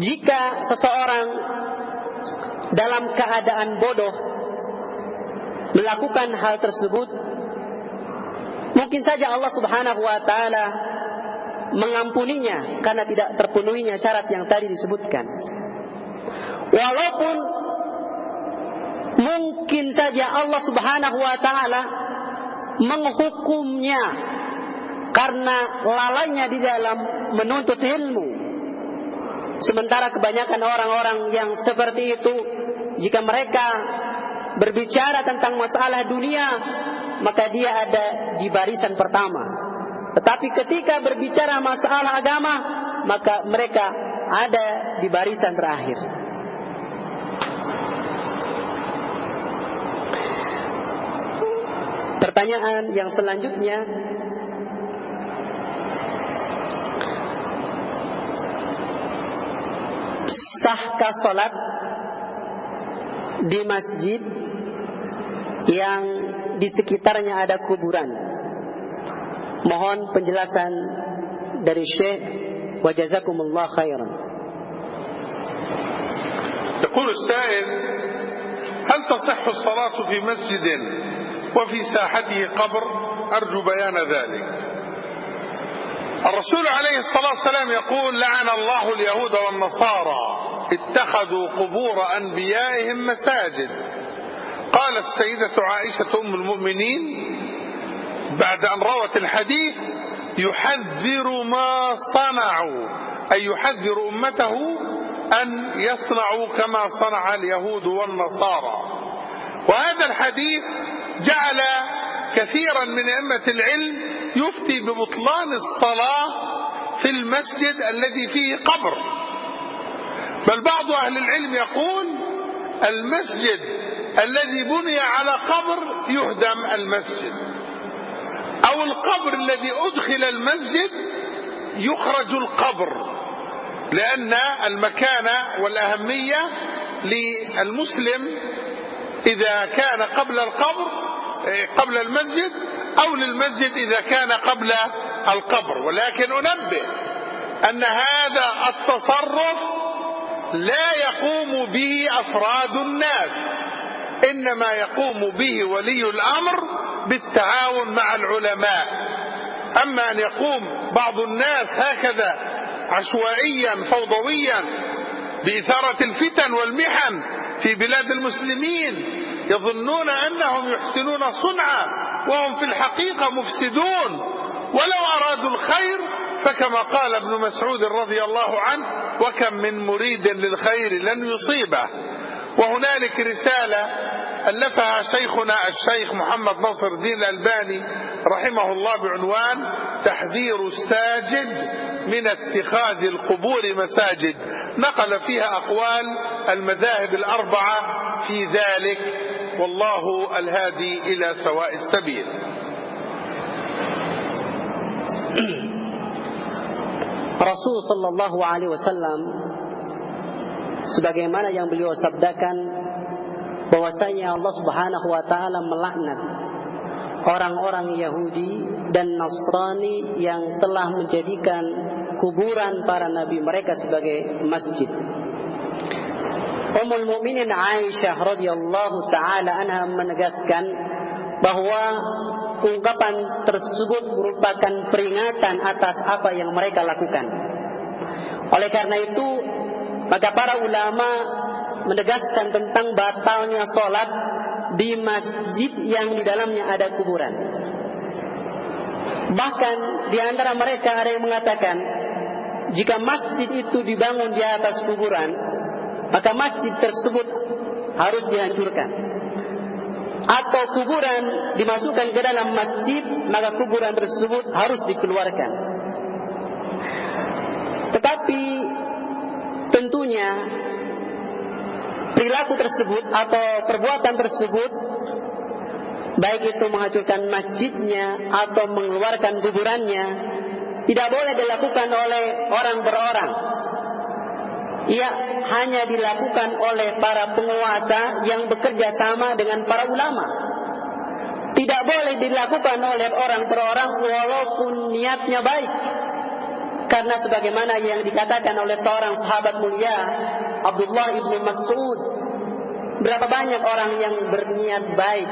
jika seseorang dalam keadaan bodoh melakukan hal tersebut mungkin saja Allah Subhanahu wa taala mengampuninya karena tidak terpenuhinya syarat yang tadi disebutkan walaupun mungkin saja Allah Subhanahu wa taala menghukumnya karena lalainya di dalam menuntut ilmu. Sementara kebanyakan orang-orang yang seperti itu, jika mereka berbicara tentang masalah dunia, maka dia ada di barisan pertama. Tetapi ketika berbicara masalah agama, maka mereka ada di barisan terakhir. Pertanyaan yang selanjutnya sahkah salat di masjid yang di sekitarnya ada kuburan? Mohon penjelasan dari Syekh wa jazakumullah khairan. يقول السائل هل تصح الصلاة في مسجد وفي ساحته قبر أرجو بيان ذلك الرسول عليه الصلاة والسلام يقول لعن الله اليهود والنصارى اتخذوا قبور أنبيائهم مساجد. قالت السيدة عائشة أم المؤمنين بعد أن روت الحديث يحذر ما صنعوا أي يحذر أمته أن يصنعوا كما صنع اليهود والنصارى. وهذا الحديث جعل كثيرا من أئمة العلم يفتي ببطلان الصلاة في المسجد الذي فيه قبر. بل بعض أهل العلم يقول المسجد الذي بني على قبر يهدم المسجد. أو القبر الذي أدخل المسجد يخرج القبر. لأن المكانة والأهمية للمسلم إذا كان قبل القبر قبل المسجد أو للمسجد إذا كان قبل القبر. ولكن أنبه أن هذا التصرف لا يقوم به أفراد الناس إنما يقوم به ولي الأمر بالتعاون مع العلماء. أما أن يقوم بعض الناس هكذا عشوائيا فوضويا بإثارة الفتن والمحن في بلاد المسلمين يظنون أنهم يحسنون صنعا وهم في الحقيقة مفسدون. ولو أرادوا الخير فكما قال ابن مسعود رضي الله عنه وكم من مريد للخير لن يصيبه. وهنالك رسالة ألفها شيخنا الشيخ محمد نصر الدين الألباني رحمه الله بعنوان تحذير الساجد من اتخاذ القبور مساجد. نقل فيها أقوال المذاهب الأربعة في ذلك. والله الهادي إلى سواء السبيل. Rasul sallallahu alaihi wasallam sebagaimana yang beliau sabdakan bahwasanya Allah Subhanahu wa taala melaknat orang-orang Yahudi dan Nasrani yang telah menjadikan kuburan para nabi mereka sebagai masjid. Ummul Mukminin Aisyah radhiyallahu taala anha menegaskan bahwa ungkapan tersebut merupakan peringatan atas apa yang mereka lakukan. Oleh karena itu, maka para ulama menegaskan tentang batalnya sholat di masjid yang di dalamnya ada kuburan. Bahkan di antara mereka ada yang mengatakan, jika masjid itu dibangun di atas kuburan, maka masjid tersebut harus dihancurkan. Atau kuburan dimasukkan ke dalam masjid, maka kuburan tersebut harus dikeluarkan. Tetapi tentunya perilaku tersebut atau perbuatan tersebut baik itu menghancurkan masjidnya atau mengeluarkan kuburannya tidak boleh dilakukan oleh orang per orang. Ia hanya dilakukan oleh para penguasa yang bekerja sama dengan para ulama. Tidak boleh dilakukan oleh orang per orang walaupun niatnya baik. Karena sebagaimana yang dikatakan oleh seorang sahabat mulia Abdullah ibnu Mas'ud Berapa banyak orang yang berniat baik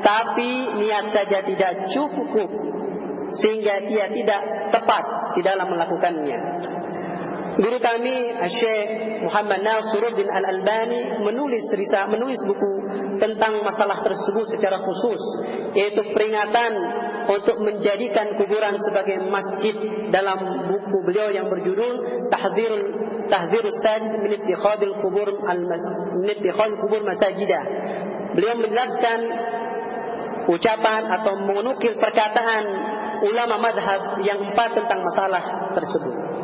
Tapi niat saja tidak cukup Sehingga dia tidak tepat di dalam melakukannya Guru kami Syekh Muhammad Nasiruddin Al-Albani menulis risa, menulis buku tentang masalah tersebut secara khusus yaitu peringatan untuk menjadikan kuburan sebagai masjid dalam buku beliau yang berjudul Tahdzir Tahdzir Sajid min ittikhadil kubur al min kubur masajidah. Beliau menjelaskan ucapan atau menukil perkataan ulama madhab yang empat tentang masalah tersebut.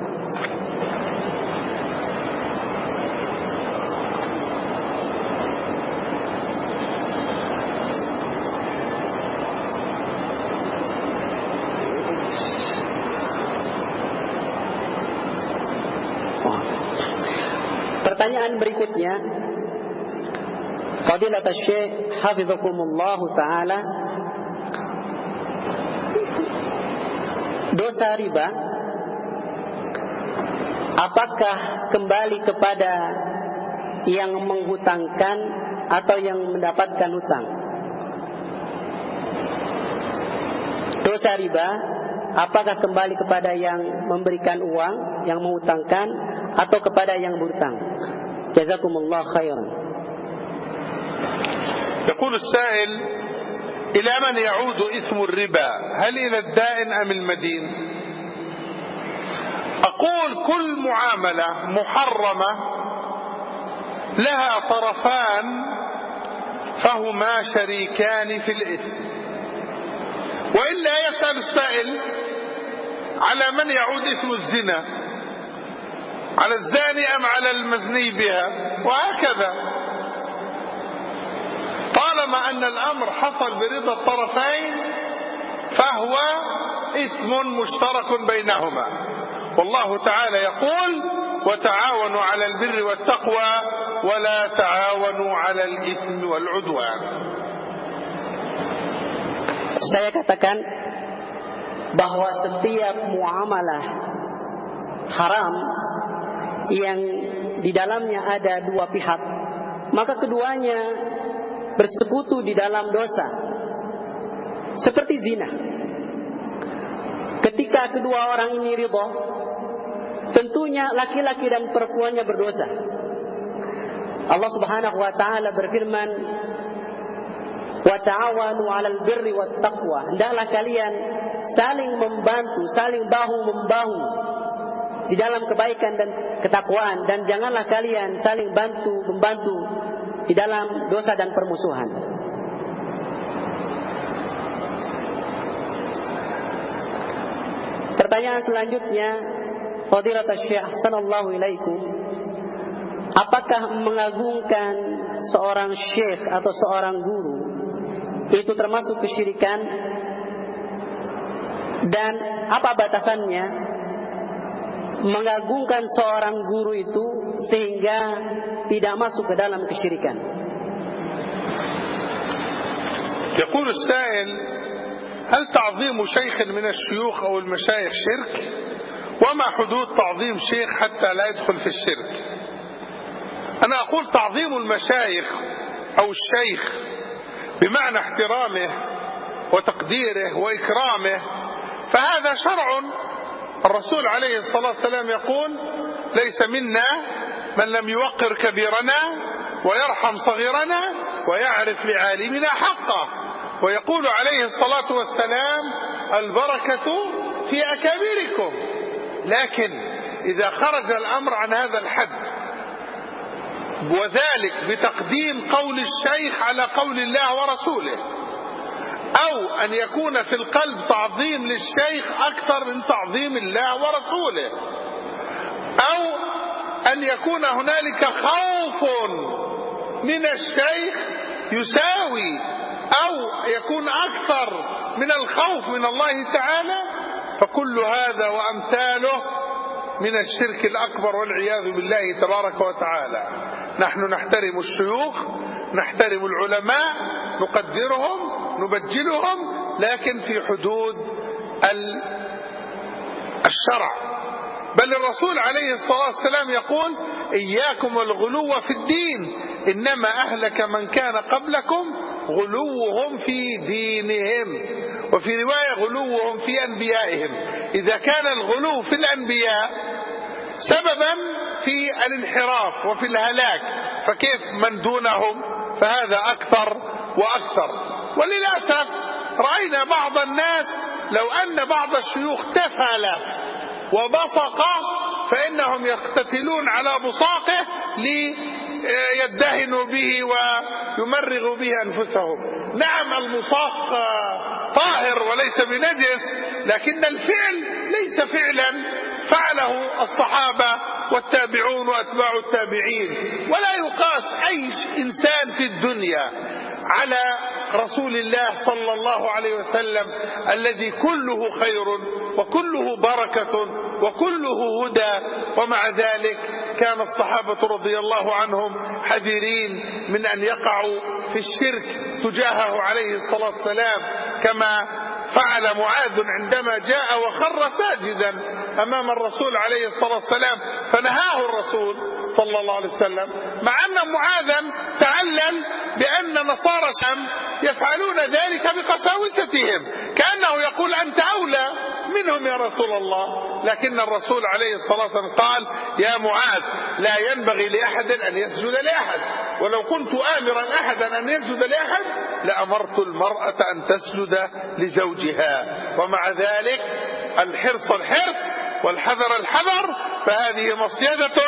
Berikutnya. Fadilat Syekh Hafizakumullah Ta'ala. Dosa riba. Apakah kembali kepada Yang menghutangkan Atau yang mendapatkan hutang? Dosa riba. Apakah kembali kepada yang memberikan uang Yang menghutangkan Atau kepada yang berhutang جزاكم الله خيرا. يقول السائل إلى من يعود اسم الربا؟ هل إلى الدائن أم المدين؟ أقول كل معاملة محرمة لها طرفان فهما شريكان في الإثم. وإلا يسأل السائل على من يعود اسم الزنا؟ على الزاني أم على المزني بها؟ وهكذا. طالما أن الأمر حصل برضا الطرفين فهو اسم مشترك بينهما. والله تعالى يقول وتعاونوا على البر والتقوى ولا تعاونوا على الإثم والعدوان. Saya katakan bahwa setiap muamalah haram yang di dalamnya ada dua pihak, maka keduanya bersekutu di dalam dosa. Seperti zina. Ketika kedua orang ini ridho, tentunya laki-laki dan perempuannya berdosa. Allah Subhanahu wa taala berfirman, "Wa ta'awanu 'alal birri wat taqwa." Hendaklah kalian saling membantu, saling bahu membahu di dalam kebaikan dan ketakwaan. Dan janganlah kalian saling bantu membantu di dalam dosa dan permusuhan. Pertanyaan selanjutnya, Fadilat Syekh sallallahu ilaikum, apakah mengagungkan seorang syekh atau seorang guru itu termasuk kesyirikan? Dan apa batasannya mengagungkan seorang guru itu sehingga tidak masuk ke dalam kesyirikan. يقول السائل هل تعظيم شيخ من الشيوخ أو المشايخ شرك وما حدود تعظيم شيخ حتى لا يدخل في الشرك أنا أقول تعظيم المشايخ أو الشيخ بمعنى احترامه وتقديره وإكرامه فهذا شرع الرسول عليه الصلاة والسلام يقول ليس منا من لم يوقر كبيرنا ويرحم صغيرنا ويعرف لعالمنا حقه. ويقول عليه الصلاة والسلام البركة في أكابركم. لكن إذا خرج الأمر عن هذا الحد وذلك بتقديم قول الشيخ على قول الله ورسوله أو أن يكون في القلب تعظيم للشيخ أكثر من تعظيم الله ورسوله. أو أن يكون هنالك خوف من الشيخ يساوي أو يكون أكثر من الخوف من الله تعالى فكل هذا وأمثاله من الشرك الأكبر والعياذ بالله تبارك وتعالى. نحن نحترم الشيوخ نحترم العلماء نقدرهم نبجلهم لكن في حدود الشرع. بل الرسول عليه الصلاة والسلام يقول إياكم والغلو في الدين إنما أهلك من كان قبلكم غلوهم في دينهم. وفي رواية غلوهم في أنبيائهم. إذا كان الغلو في الأنبياء سببا في الانحراف وفي الهلاك فكيف من دونهم؟ فهذا أكثر وأكثر. وللأسف رأينا بعض الناس لو أن بعض الشيوخ تفل وبصق فإنهم يقتتلون على بصاقه ليدهنوا به ويمرغوا به أنفسهم. نعم البصاق طاهر وليس بنجس لكن الفعل ليس فعلا. فعله الصحابة والتابعون وأتباع التابعين. ولا يقاس أي إنسان في الدنيا. على رسول الله صلى الله عليه وسلم الذي كله خير وكله بركة وكله هدى. ومع ذلك كان الصحابة رضي الله عنهم حذرين من أن يقعوا في الشرك تجاهه عليه الصلاة والسلام كما فعل معاذ عندما جاء وخر ساجدا أمام الرسول عليه الصلاة والسلام فنهاه الرسول صلى الله عليه وسلم. مع أن معاذا تعلم بأن نصارى شم يفعلون ذلك بقساوستهم كأنه يقول أنت أولى منهم يا رسول الله. لكن الرسول عليه الصلاة والسلام قال يا معاذ لا ينبغي لأحد أن يسجد لأحد. ولو كنت آمرا أحدا أن يسجد لأحد لأمرت المرأة أن تسجد لزوجها. ومع ذلك الحرص الحرص والحذر الحذر فهذه مصيدة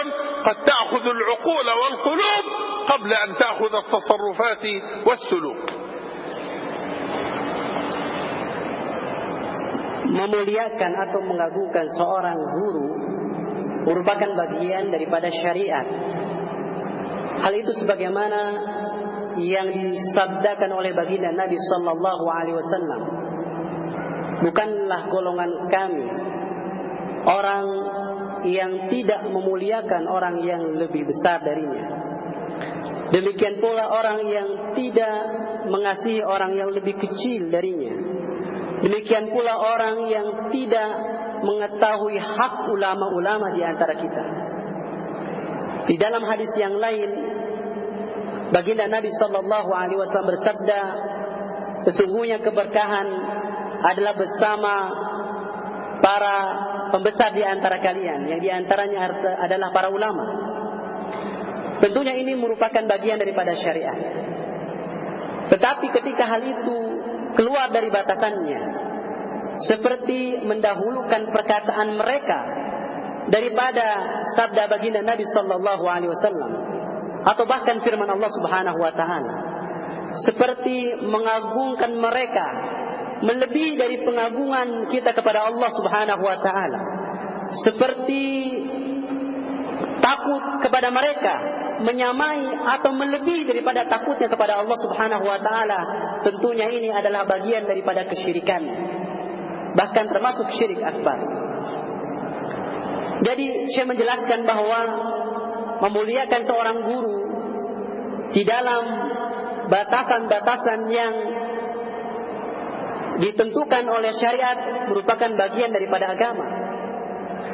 قد تأخذ العقول والقلوب قبل أن تأخذ التصرفات والسلوك memuliakan atau mengagungkan seorang guru merupakan bagian daripada syariat. Hal itu sebagaimana yang disabdakan oleh baginda Nabi sallallahu alaihi wasallam. Bukanlah golongan kami orang yang tidak memuliakan orang yang lebih besar darinya. Demikian pula orang yang tidak mengasihi orang yang lebih kecil darinya. Demikian pula orang yang tidak mengetahui hak ulama-ulama di antara kita. Di dalam hadis yang lain, baginda Nabi Shallallahu Alaihi Wasallam bersabda, sesungguhnya keberkahan adalah bersama para pembesar di antara kalian, yang di antaranya adalah para ulama. Tentunya ini merupakan bagian daripada syariat. Tetapi ketika hal itu keluar dari batasannya seperti mendahulukan perkataan mereka daripada sabda baginda Nabi sallallahu alaihi wasallam atau bahkan firman Allah Subhanahu wa taala seperti mengagungkan mereka melebihi dari pengagungan kita kepada Allah Subhanahu wa taala. Seperti takut kepada mereka menyamai atau melebihi daripada takutnya kepada Allah Subhanahu wa taala tentunya ini adalah bagian daripada kesyirikan. Bahkan termasuk syirik akbar. Jadi saya menjelaskan bahwa memuliakan seorang guru di dalam batasan-batasan yang ditentukan oleh syariat merupakan bagian daripada agama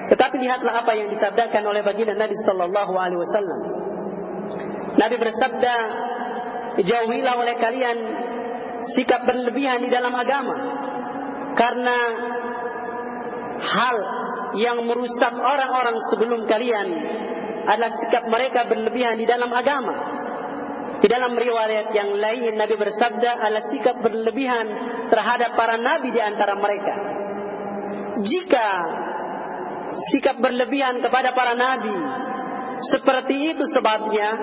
tetapi lihatlah apa yang disabdakan oleh baginda Nabi sallallahu alaihi wasallam Nabi bersabda, jauhilah oleh kalian sikap berlebihan di dalam agama. Karena hal yang merusak orang-orang sebelum kalian adalah sikap mereka berlebihan di dalam agama. Di dalam riwayat yang lain Nabi bersabda adalah sikap berlebihan terhadap para nabi di antara mereka. Jika sikap berlebihan kepada para nabi seperti itu sebabnya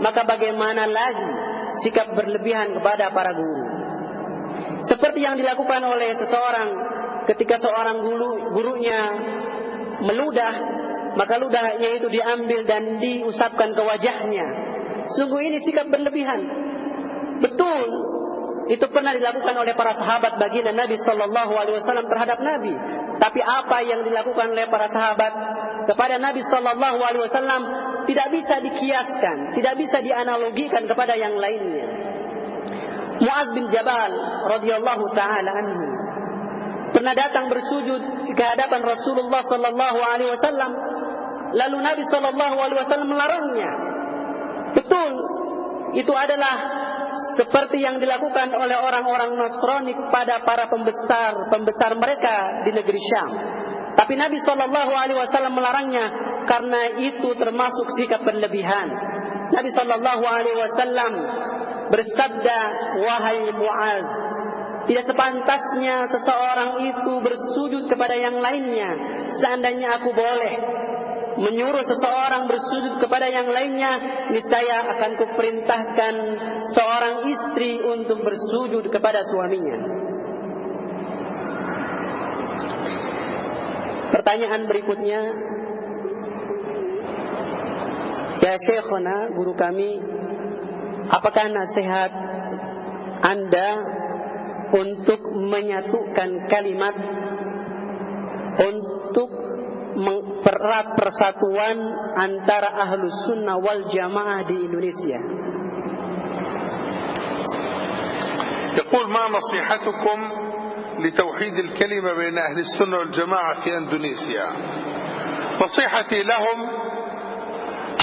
maka bagaimana lagi sikap berlebihan kepada para guru? Seperti yang dilakukan oleh seseorang ketika seorang guru gurunya meludah maka ludahnya itu diambil dan diusapkan ke wajahnya. Sungguh ini sikap berlebihan. Betul, itu pernah dilakukan oleh para sahabat baginda Nabi Shallallahu Alaihi Wasallam terhadap Nabi. Tapi apa yang dilakukan oleh para sahabat kepada Nabi Shallallahu Alaihi Wasallam tidak bisa dikiaskan, tidak bisa dianalogikan kepada yang lainnya. Muaz bin Jabal radhiyallahu taala anhu pernah datang bersujud di hadapan Rasulullah Shallallahu Alaihi Wasallam. Lalu Nabi Shallallahu Alaihi Wasallam melarangnya. Betul, itu adalah seperti yang dilakukan oleh orang-orang Nasrani pada para pembesar pembesar mereka di negeri Syam. Tapi Nabi Shallallahu Alaihi Wasallam melarangnya karena itu termasuk sikap berlebihan. Nabi Shallallahu Alaihi Wasallam bersabda, wahai Muaz, tidak sepantasnya seseorang itu bersujud kepada yang lainnya. Seandainya aku boleh, menyuruh seseorang bersujud kepada yang lainnya, niscaya akan kuperintahkan seorang istri untuk bersujud kepada suaminya. Pertanyaan berikutnya, Ya Syekhona, guru kami, apakah nasihat Anda untuk menyatukan kalimat untuk mempererat persatuan antara ahlus sunnah wal jamaah di Indonesia. يقول ما نصيحتكم لتوحيد الكلمة بين أهل السنة والجماعة في أندونيسيا نصيحتي لهم